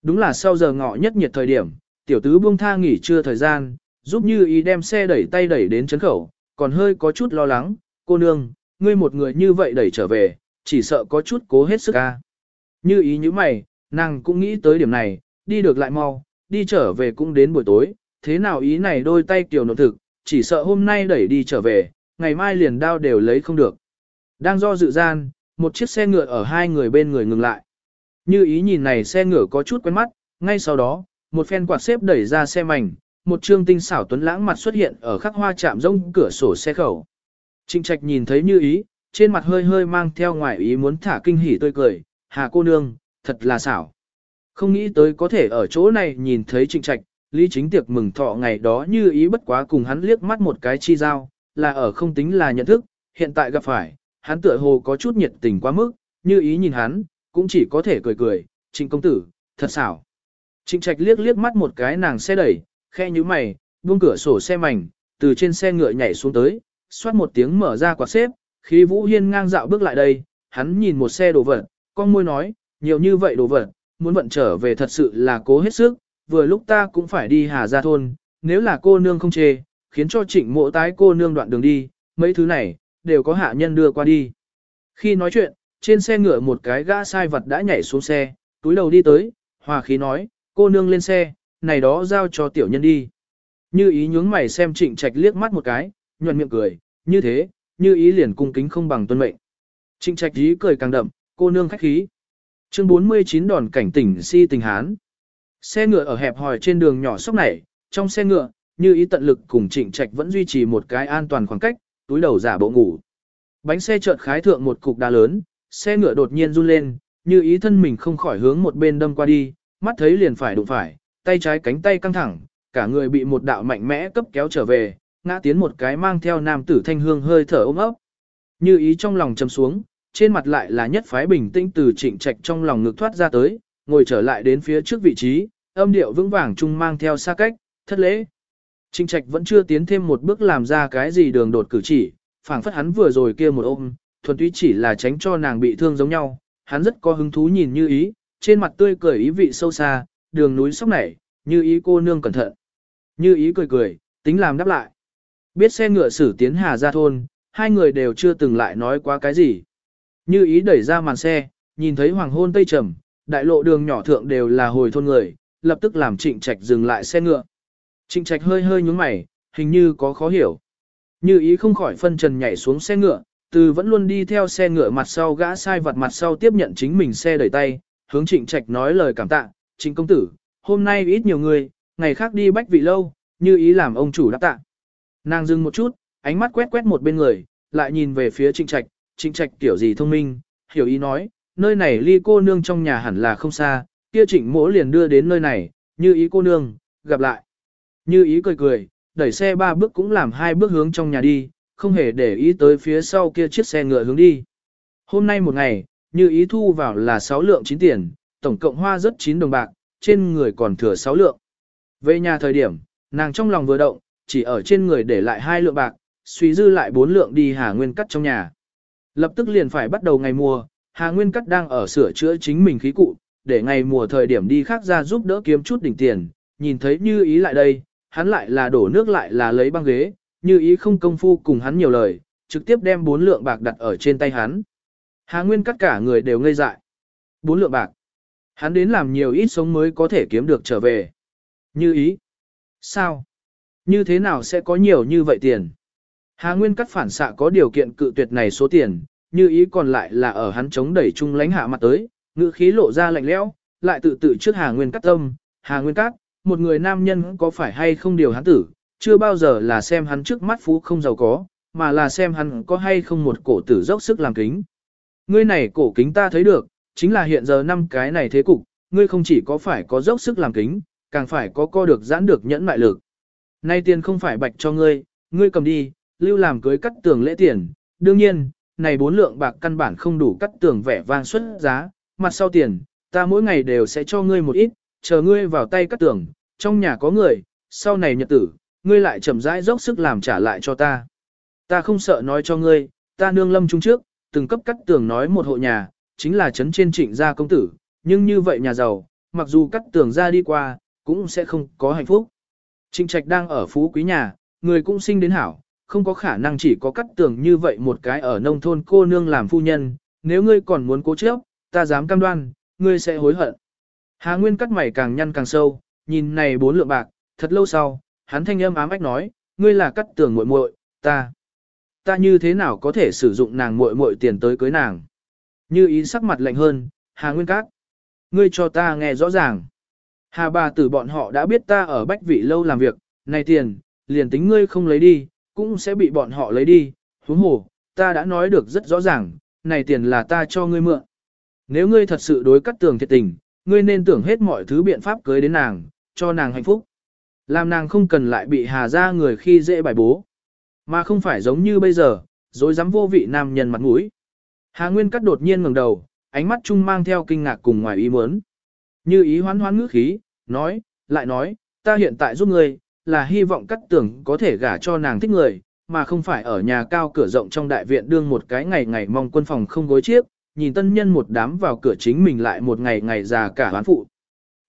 Đúng là sau giờ ngọ nhất nhiệt thời điểm, tiểu tứ buông tha nghỉ trưa thời gian, giúp như ý đem xe đẩy tay đẩy đến chấn khẩu, còn hơi có chút lo lắng, cô nương, ngươi một người như vậy đẩy trở về, chỉ sợ có chút cố hết sức ca. Như ý như mày, nàng cũng nghĩ tới điểm này, đi được lại mau, đi trở về cũng đến buổi tối, thế nào ý này đôi tay tiểu nộn thực, chỉ sợ hôm nay đẩy đi trở về, ngày mai liền đao đều lấy không được. Đang do dự gian, một chiếc xe ngựa ở hai người bên người ngừng lại. Như ý nhìn này xe ngựa có chút quen mắt, ngay sau đó, một phen quạt xếp đẩy ra xe mảnh, một trương tinh xảo tuấn lãng mặt xuất hiện ở khắc hoa chạm rông cửa sổ xe khẩu. Trịnh trạch nhìn thấy như ý, trên mặt hơi hơi mang theo ngoài ý muốn thả kinh hỉ tươi cười, hà cô nương, thật là xảo. Không nghĩ tới có thể ở chỗ này nhìn thấy trịnh trạch, lý chính tiệc mừng thọ ngày đó như ý bất quá cùng hắn liếc mắt một cái chi giao, là ở không tính là nhận thức, hiện tại gặp phải, hắn tựa hồ có chút nhiệt tình quá mức, như ý nhìn hắn, cũng chỉ có thể cười cười, trịnh công tử, thật xảo. Trịnh trạch liếc liếc mắt một cái nàng xe đẩy, khe như mày, buông cửa sổ xe mảnh, từ trên xe ngựa nhảy xuống tới, xoát một tiếng mở ra quạt xếp, khi Vũ Hiên ngang dạo bước lại đây, hắn nhìn một xe đồ vật, con môi nói, nhiều như vậy đồ vật, muốn vận trở về thật sự là cố hết sức, vừa lúc ta cũng phải đi Hà Gia Thôn, nếu là cô nương không chê, khiến cho trịnh mộ tái cô nương đoạn đường đi, mấy thứ này, đều có hạ nhân đưa qua đi. Khi nói chuyện, trên xe ngựa một cái gã sai vật đã nhảy xuống xe, túi đầu đi tới, hòa khí nói, cô nương lên xe, này đó giao cho tiểu nhân đi. Như ý nhướng mày xem trịnh trạch liếc mắt một cái, nhuận miệng cười, như thế, như ý liền cung kính không bằng tuân mệnh. Trịnh trạch ý cười càng đậm, cô nương khách khí. Chương 49 đòn cảnh tỉnh si tình hán. Xe ngựa ở hẹp hòi trên đường nhỏ sóc này, trong xe ngựa, như ý tận lực cùng trịnh trạch vẫn duy trì một cái an toàn khoảng cách, túi đầu giả bộ ngủ. Bánh xe chợt khái thượng một cục đá lớn, xe ngựa đột nhiên run lên, như ý thân mình không khỏi hướng một bên đâm qua đi, mắt thấy liền phải đụng phải, tay trái cánh tay căng thẳng, cả người bị một đạo mạnh mẽ cấp kéo trở về, ngã tiến một cái mang theo nam tử thanh hương hơi thở ôm ấp. Như ý trong lòng châm xuống, trên mặt lại là nhất phái bình tĩnh từ trịnh trạch trong lòng ngực thoát ra tới, ngồi trở lại đến phía trước vị trí, âm điệu vững vàng chung mang theo xa cách, thất lễ. Trịnh trạch vẫn chưa tiến thêm một bước làm ra cái gì đường đột cử chỉ, phảng phất hắn vừa rồi kia một ôm, thuần túy chỉ là tránh cho nàng bị thương giống nhau, hắn rất có hứng thú nhìn như ý, trên mặt tươi cười ý vị sâu xa, đường núi sóc nảy, như ý cô nương cẩn thận. Như ý cười cười, tính làm đáp lại. Biết xe ngựa xử tiến Hà ra thôn, hai người đều chưa từng lại nói qua cái gì. Như ý đẩy ra màn xe, nhìn thấy hoàng hôn tây trầm, đại lộ đường nhỏ thượng đều là hồi thôn người, lập tức làm trịnh trạch dừng lại xe ngựa. Trịnh trạch hơi hơi nhúng mày, hình như có khó hiểu. Như ý không khỏi phân trần nhảy xuống xe ngựa, từ vẫn luôn đi theo xe ngựa mặt sau gã sai vặt mặt sau tiếp nhận chính mình xe đẩy tay, hướng trịnh trạch nói lời cảm tạ, trịnh công tử, hôm nay ít nhiều người, ngày khác đi bách vị lâu, như ý làm ông chủ đáp tạ. Nàng dừng một chút, ánh mắt quét quét một bên người, lại nhìn về phía trịnh trạch, trịnh trạch tiểu gì thông minh, hiểu ý nói, nơi này ly cô nương trong nhà hẳn là không xa, kia trịnh mỗ liền đưa đến nơi này, như ý cô nương, gặp lại. Như ý cười cười, đẩy xe ba bước cũng làm hai bước hướng trong nhà đi, không hề để ý tới phía sau kia chiếc xe ngựa hướng đi. Hôm nay một ngày, như ý thu vào là 6 lượng 9 tiền, tổng cộng hoa rất 9 đồng bạc, trên người còn thừa 6 lượng. Về nhà thời điểm, nàng trong lòng vừa động, chỉ ở trên người để lại hai lượng bạc, suy dư lại 4 lượng đi Hà Nguyên Cắt trong nhà. Lập tức liền phải bắt đầu ngày mùa, Hà Nguyên Cắt đang ở sửa chữa chính mình khí cụ, để ngày mùa thời điểm đi khác ra giúp đỡ kiếm chút đỉnh tiền, nhìn thấy như ý lại đây, hắn lại là đổ nước lại là lấy băng ghế, như ý không công phu cùng hắn nhiều lời, trực tiếp đem bốn lượng bạc đặt ở trên tay hắn. Hà Nguyên cắt cả người đều ngây dại. Bốn lượng bạc. Hắn đến làm nhiều ít sống mới có thể kiếm được trở về. Như ý. Sao? Như thế nào sẽ có nhiều như vậy tiền? Hà Nguyên cắt phản xạ có điều kiện cự tuyệt này số tiền, như ý còn lại là ở hắn chống đẩy chung lánh hạ mặt tới, ngữ khí lộ ra lạnh lẽo, lại tự tự trước Hà Nguyên cắt tâm, Hà Nguyên cắt, một người nam nhân có phải hay không điều hắn tử, chưa bao giờ là xem hắn trước mắt phú không giàu có, mà là xem hắn có hay không một cổ tử dốc sức làm kính. Ngươi này cổ kính ta thấy được, chính là hiện giờ năm cái này thế cục, ngươi không chỉ có phải có dốc sức làm kính, càng phải có co được giãn được nhẫn mại lực. Nay tiền không phải bạch cho ngươi, ngươi cầm đi, lưu làm cưới cắt tường lễ tiền. Đương nhiên, này bốn lượng bạc căn bản không đủ cắt tường vẻ vang xuất giá, mặt sau tiền, ta mỗi ngày đều sẽ cho ngươi một ít, chờ ngươi vào tay cắt tường, trong nhà có người, sau này nhật tử, ngươi lại chậm rãi dốc sức làm trả lại cho ta. Ta không sợ nói cho ngươi, ta nương lâm trung trước, từng cấp cắt tường nói một hộ nhà, chính là chấn trên trịnh gia công tử, nhưng như vậy nhà giàu, mặc dù cắt tường ra đi qua, cũng sẽ không có hạnh phúc. Trịnh trạch đang ở phú quý nhà, người cũng sinh đến hảo, không có khả năng chỉ có cắt tường như vậy một cái ở nông thôn cô nương làm phu nhân, nếu ngươi còn muốn cố chấp, ta dám cam đoan, ngươi sẽ hối hận. Hà Nguyên cắt mày càng nhăn càng sâu, nhìn này bốn lượng bạc, thật lâu sau, hắn thanh âm ám ách nói, ngươi là cắt tường muội muội, ta, ta như thế nào có thể sử dụng nàng muội muội tiền tới cưới nàng. Như ý sắc mặt lạnh hơn, Hà Nguyên Cát, ngươi cho ta nghe rõ ràng. Hà bà tử bọn họ đã biết ta ở bách vị lâu làm việc, này tiền, liền tính ngươi không lấy đi, cũng sẽ bị bọn họ lấy đi, huống hồ, ta đã nói được rất rõ ràng, này tiền là ta cho ngươi mượn. Nếu ngươi thật sự đối cắt tường thiệt tình, ngươi nên tưởng hết mọi thứ biện pháp cưới đến nàng, cho nàng hạnh phúc. Làm nàng không cần lại bị hà ra người khi dễ bài bố. Mà không phải giống như bây giờ, rồi dám vô vị nam nhân mặt mũi. Hà Nguyên cắt đột nhiên ngẩng đầu, ánh mắt chung mang theo kinh ngạc cùng ngoài ý muốn. Như ý hoán hoán ngữ khí, nói, lại nói, ta hiện tại giúp ngươi, là hy vọng cắt tưởng có thể gả cho nàng thích người, mà không phải ở nhà cao cửa rộng trong đại viện đương một cái ngày ngày mong quân phòng không gối chiếc, nhìn tân nhân một đám vào cửa chính mình lại một ngày ngày già cả hoán phụ.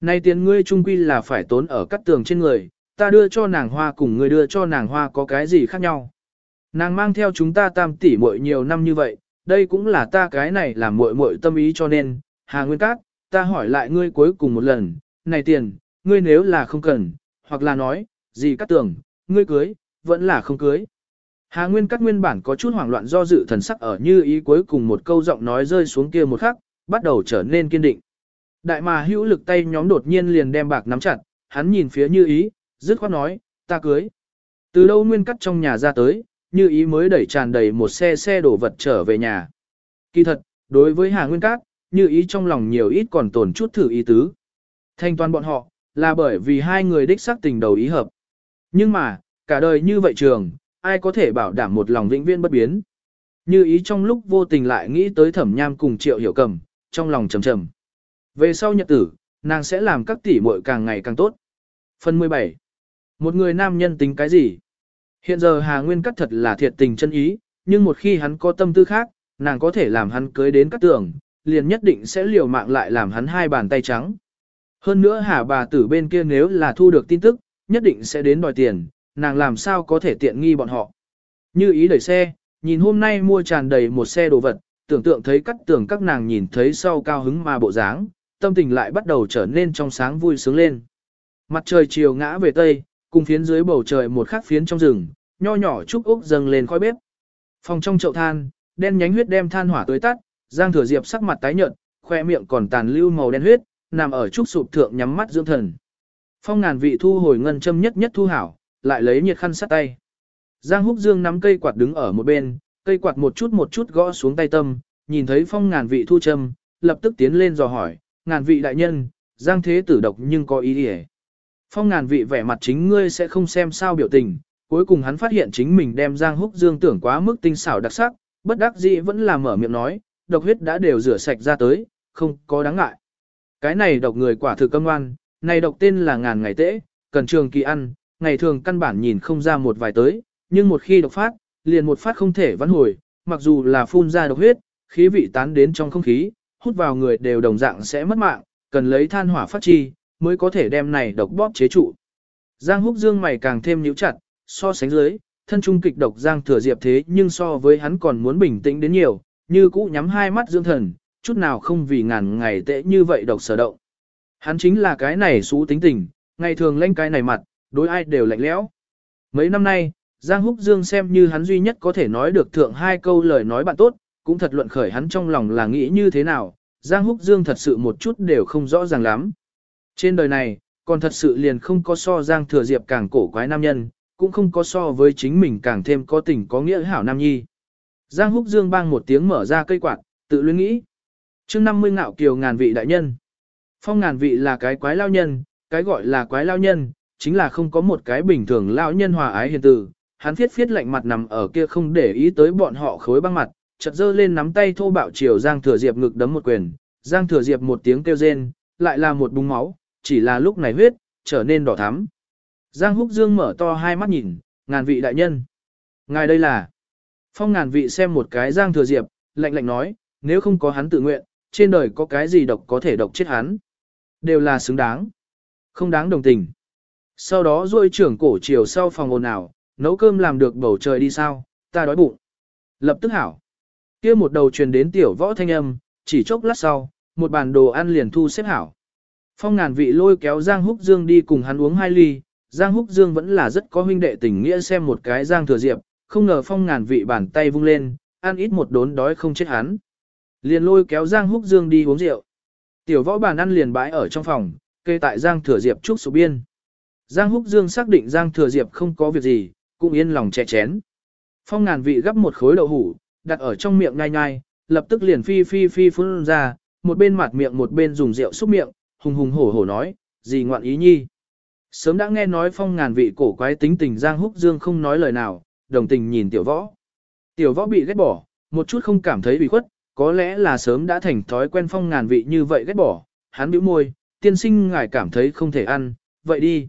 Nay tiền ngươi trung quy là phải tốn ở cắt tường trên người, ta đưa cho nàng hoa cùng ngươi đưa cho nàng hoa có cái gì khác nhau. Nàng mang theo chúng ta tam tỷ muội nhiều năm như vậy, đây cũng là ta cái này làm muội muội tâm ý cho nên, Hà Nguyên Cát, ta hỏi lại ngươi cuối cùng một lần, này tiền, ngươi nếu là không cần, hoặc là nói, gì cắt tưởng ngươi cưới, vẫn là không cưới. Hà Nguyên Cát nguyên bản có chút hoảng loạn do dự thần sắc ở như ý cuối cùng một câu giọng nói rơi xuống kia một khắc, bắt đầu trở nên kiên định. Đại mà hữu lực tay nhóm đột nhiên liền đem bạc nắm chặt, hắn nhìn phía như ý, dứt khoát nói, ta cưới. Từ đâu nguyên Cát trong nhà ra tới, như ý mới đẩy tràn đầy một xe xe đổ vật trở về nhà. Kỳ thật, đối với Hà Nguyên Cát, như ý trong lòng nhiều ít còn tồn chút thử ý tứ. Thanh toàn bọn họ, là bởi vì hai người đích xác tình đầu ý hợp. Nhưng mà, cả đời như vậy trường, ai có thể bảo đảm một lòng vĩnh viễn bất biến. Như ý trong lúc vô tình lại nghĩ tới thẩm nham cùng triệu hiểu cầm, trong lòng trầm trầm. Về sau nhật tử, nàng sẽ làm các tỷ muội càng ngày càng tốt. Phần 17. Một người nam nhân tính cái gì? Hiện giờ Hà Nguyên cắt thật là thiệt tình chân ý, nhưng một khi hắn có tâm tư khác, nàng có thể làm hắn cưới đến cắt tưởng, liền nhất định sẽ liều mạng lại làm hắn hai bàn tay trắng. Hơn nữa Hà bà tử bên kia nếu là thu được tin tức, nhất định sẽ đến đòi tiền, nàng làm sao có thể tiện nghi bọn họ. Như ý đẩy xe, nhìn hôm nay mua tràn đầy một xe đồ vật, tưởng tượng thấy cắt tưởng các nàng nhìn thấy sau cao hứng mà bộ dáng, tâm tình lại bắt đầu trở nên trong sáng vui sướng lên. Mặt trời chiều ngã về tây, cùng phiến dưới bầu trời một khắc phiến trong rừng, nho nhỏ trúc úc dâng lên khói bếp. Phòng trong chậu than, đen nhánh huyết đem than hỏa tới tắt, Giang Thừa Diệp sắc mặt tái nhợt, khoe miệng còn tàn lưu màu đen huyết, nằm ở trúc sụp thượng nhắm mắt dưỡng thần. Phong ngàn vị thu hồi ngân châm nhất nhất thu hảo, lại lấy nhiệt khăn sát tay. Giang Húc Dương nắm cây quạt đứng ở một bên, Cây quạt một chút một chút gõ xuống tay tâm, nhìn thấy phong ngàn vị thu châm, lập tức tiến lên dò hỏi, ngàn vị đại nhân, giang thế tử độc nhưng có ý gì Phong ngàn vị vẻ mặt chính ngươi sẽ không xem sao biểu tình, cuối cùng hắn phát hiện chính mình đem giang húc dương tưởng quá mức tinh xảo đặc sắc, bất đắc dĩ vẫn là mở miệng nói, độc huyết đã đều rửa sạch ra tới, không có đáng ngại. Cái này độc người quả thực cơm ngoan, này độc tên là ngàn ngày tễ, cần trường kỳ ăn, ngày thường căn bản nhìn không ra một vài tới, nhưng một khi độc phát, liền một phát không thể vãn hồi, mặc dù là phun ra độc huyết, khí vị tán đến trong không khí, hút vào người đều đồng dạng sẽ mất mạng, cần lấy than hỏa phát chi, mới có thể đem này độc bóp chế trụ. Giang húc dương mày càng thêm nhíu chặt, so sánh dưới, thân trung kịch độc Giang thừa diệp thế nhưng so với hắn còn muốn bình tĩnh đến nhiều, như cũ nhắm hai mắt dương thần, chút nào không vì ngàn ngày tệ như vậy độc sở động. Hắn chính là cái này xú tính tình, ngày thường lên cái này mặt, đối ai đều lạnh lẽo. Mấy năm nay, Giang Húc Dương xem như hắn duy nhất có thể nói được thượng hai câu lời nói bạn tốt, cũng thật luận khởi hắn trong lòng là nghĩ như thế nào, Giang Húc Dương thật sự một chút đều không rõ ràng lắm. Trên đời này, còn thật sự liền không có so Giang Thừa Diệp càng cổ quái nam nhân, cũng không có so với chính mình càng thêm có tình có nghĩa hảo nam nhi. Giang Húc Dương bang một tiếng mở ra cây quạt, tự luyến nghĩ. chương 50 ngạo kiều ngàn vị đại nhân. Phong ngàn vị là cái quái lao nhân, cái gọi là quái lao nhân, chính là không có một cái bình thường lao nhân hòa ái hiền từ Hắn thiết phiết lạnh mặt nằm ở kia không để ý tới bọn họ khối băng mặt, chợt giơ lên nắm tay thô bạo chiều Giang Thừa Diệp ngực đấm một quyền. Giang Thừa Diệp một tiếng kêu rên, lại là một búng máu, chỉ là lúc này huyết, trở nên đỏ thắm. Giang Húc Dương mở to hai mắt nhìn, ngàn vị đại nhân. Ngài đây là... Phong ngàn vị xem một cái Giang Thừa Diệp, lạnh lạnh nói, nếu không có hắn tự nguyện, trên đời có cái gì độc có thể độc chết hắn. Đều là xứng đáng. Không đáng đồng tình. Sau đó duỗi trưởng cổ chiều sau phòng ồn ào, nấu cơm làm được bầu trời đi sao, ta đói bụng. Lập tức hảo. kia một đầu truyền đến tiểu võ thanh âm, chỉ chốc lát sau, một bàn đồ ăn liền thu xếp hảo. Phong ngàn vị lôi kéo Giang Húc Dương đi cùng hắn uống hai ly, Giang Húc Dương vẫn là rất có huynh đệ tình nghĩa xem một cái Giang Thừa Diệp, không ngờ phong ngàn vị bàn tay vung lên, ăn ít một đốn đói không chết hắn. Liền lôi kéo Giang Húc Dương đi uống rượu. Tiểu võ bàn ăn liền bãi ở trong phòng, kê tại Giang Thừa Diệp trúc số biên. Giang Húc Dương xác định Giang Thừa Diệp không có việc gì, cũng yên lòng chè chén. Phong ngàn vị gấp một khối đậu hủ, đặt ở trong miệng nhai nhai, lập tức liền phi phi phi phun ra, một bên mặt miệng một bên dùng rượu xúc miệng, hùng hùng hổ hổ nói, gì ngoạn ý nhi. Sớm đã nghe nói phong ngàn vị cổ quái tính tình Giang Húc Dương không nói lời nào, đồng tình nhìn tiểu võ. Tiểu võ bị ghét bỏ, một chút không cảm thấy bị khuất, có lẽ là sớm đã thành thói quen phong ngàn vị như vậy ghét bỏ, hắn bĩu môi, tiên sinh ngài cảm thấy không thể ăn, vậy đi.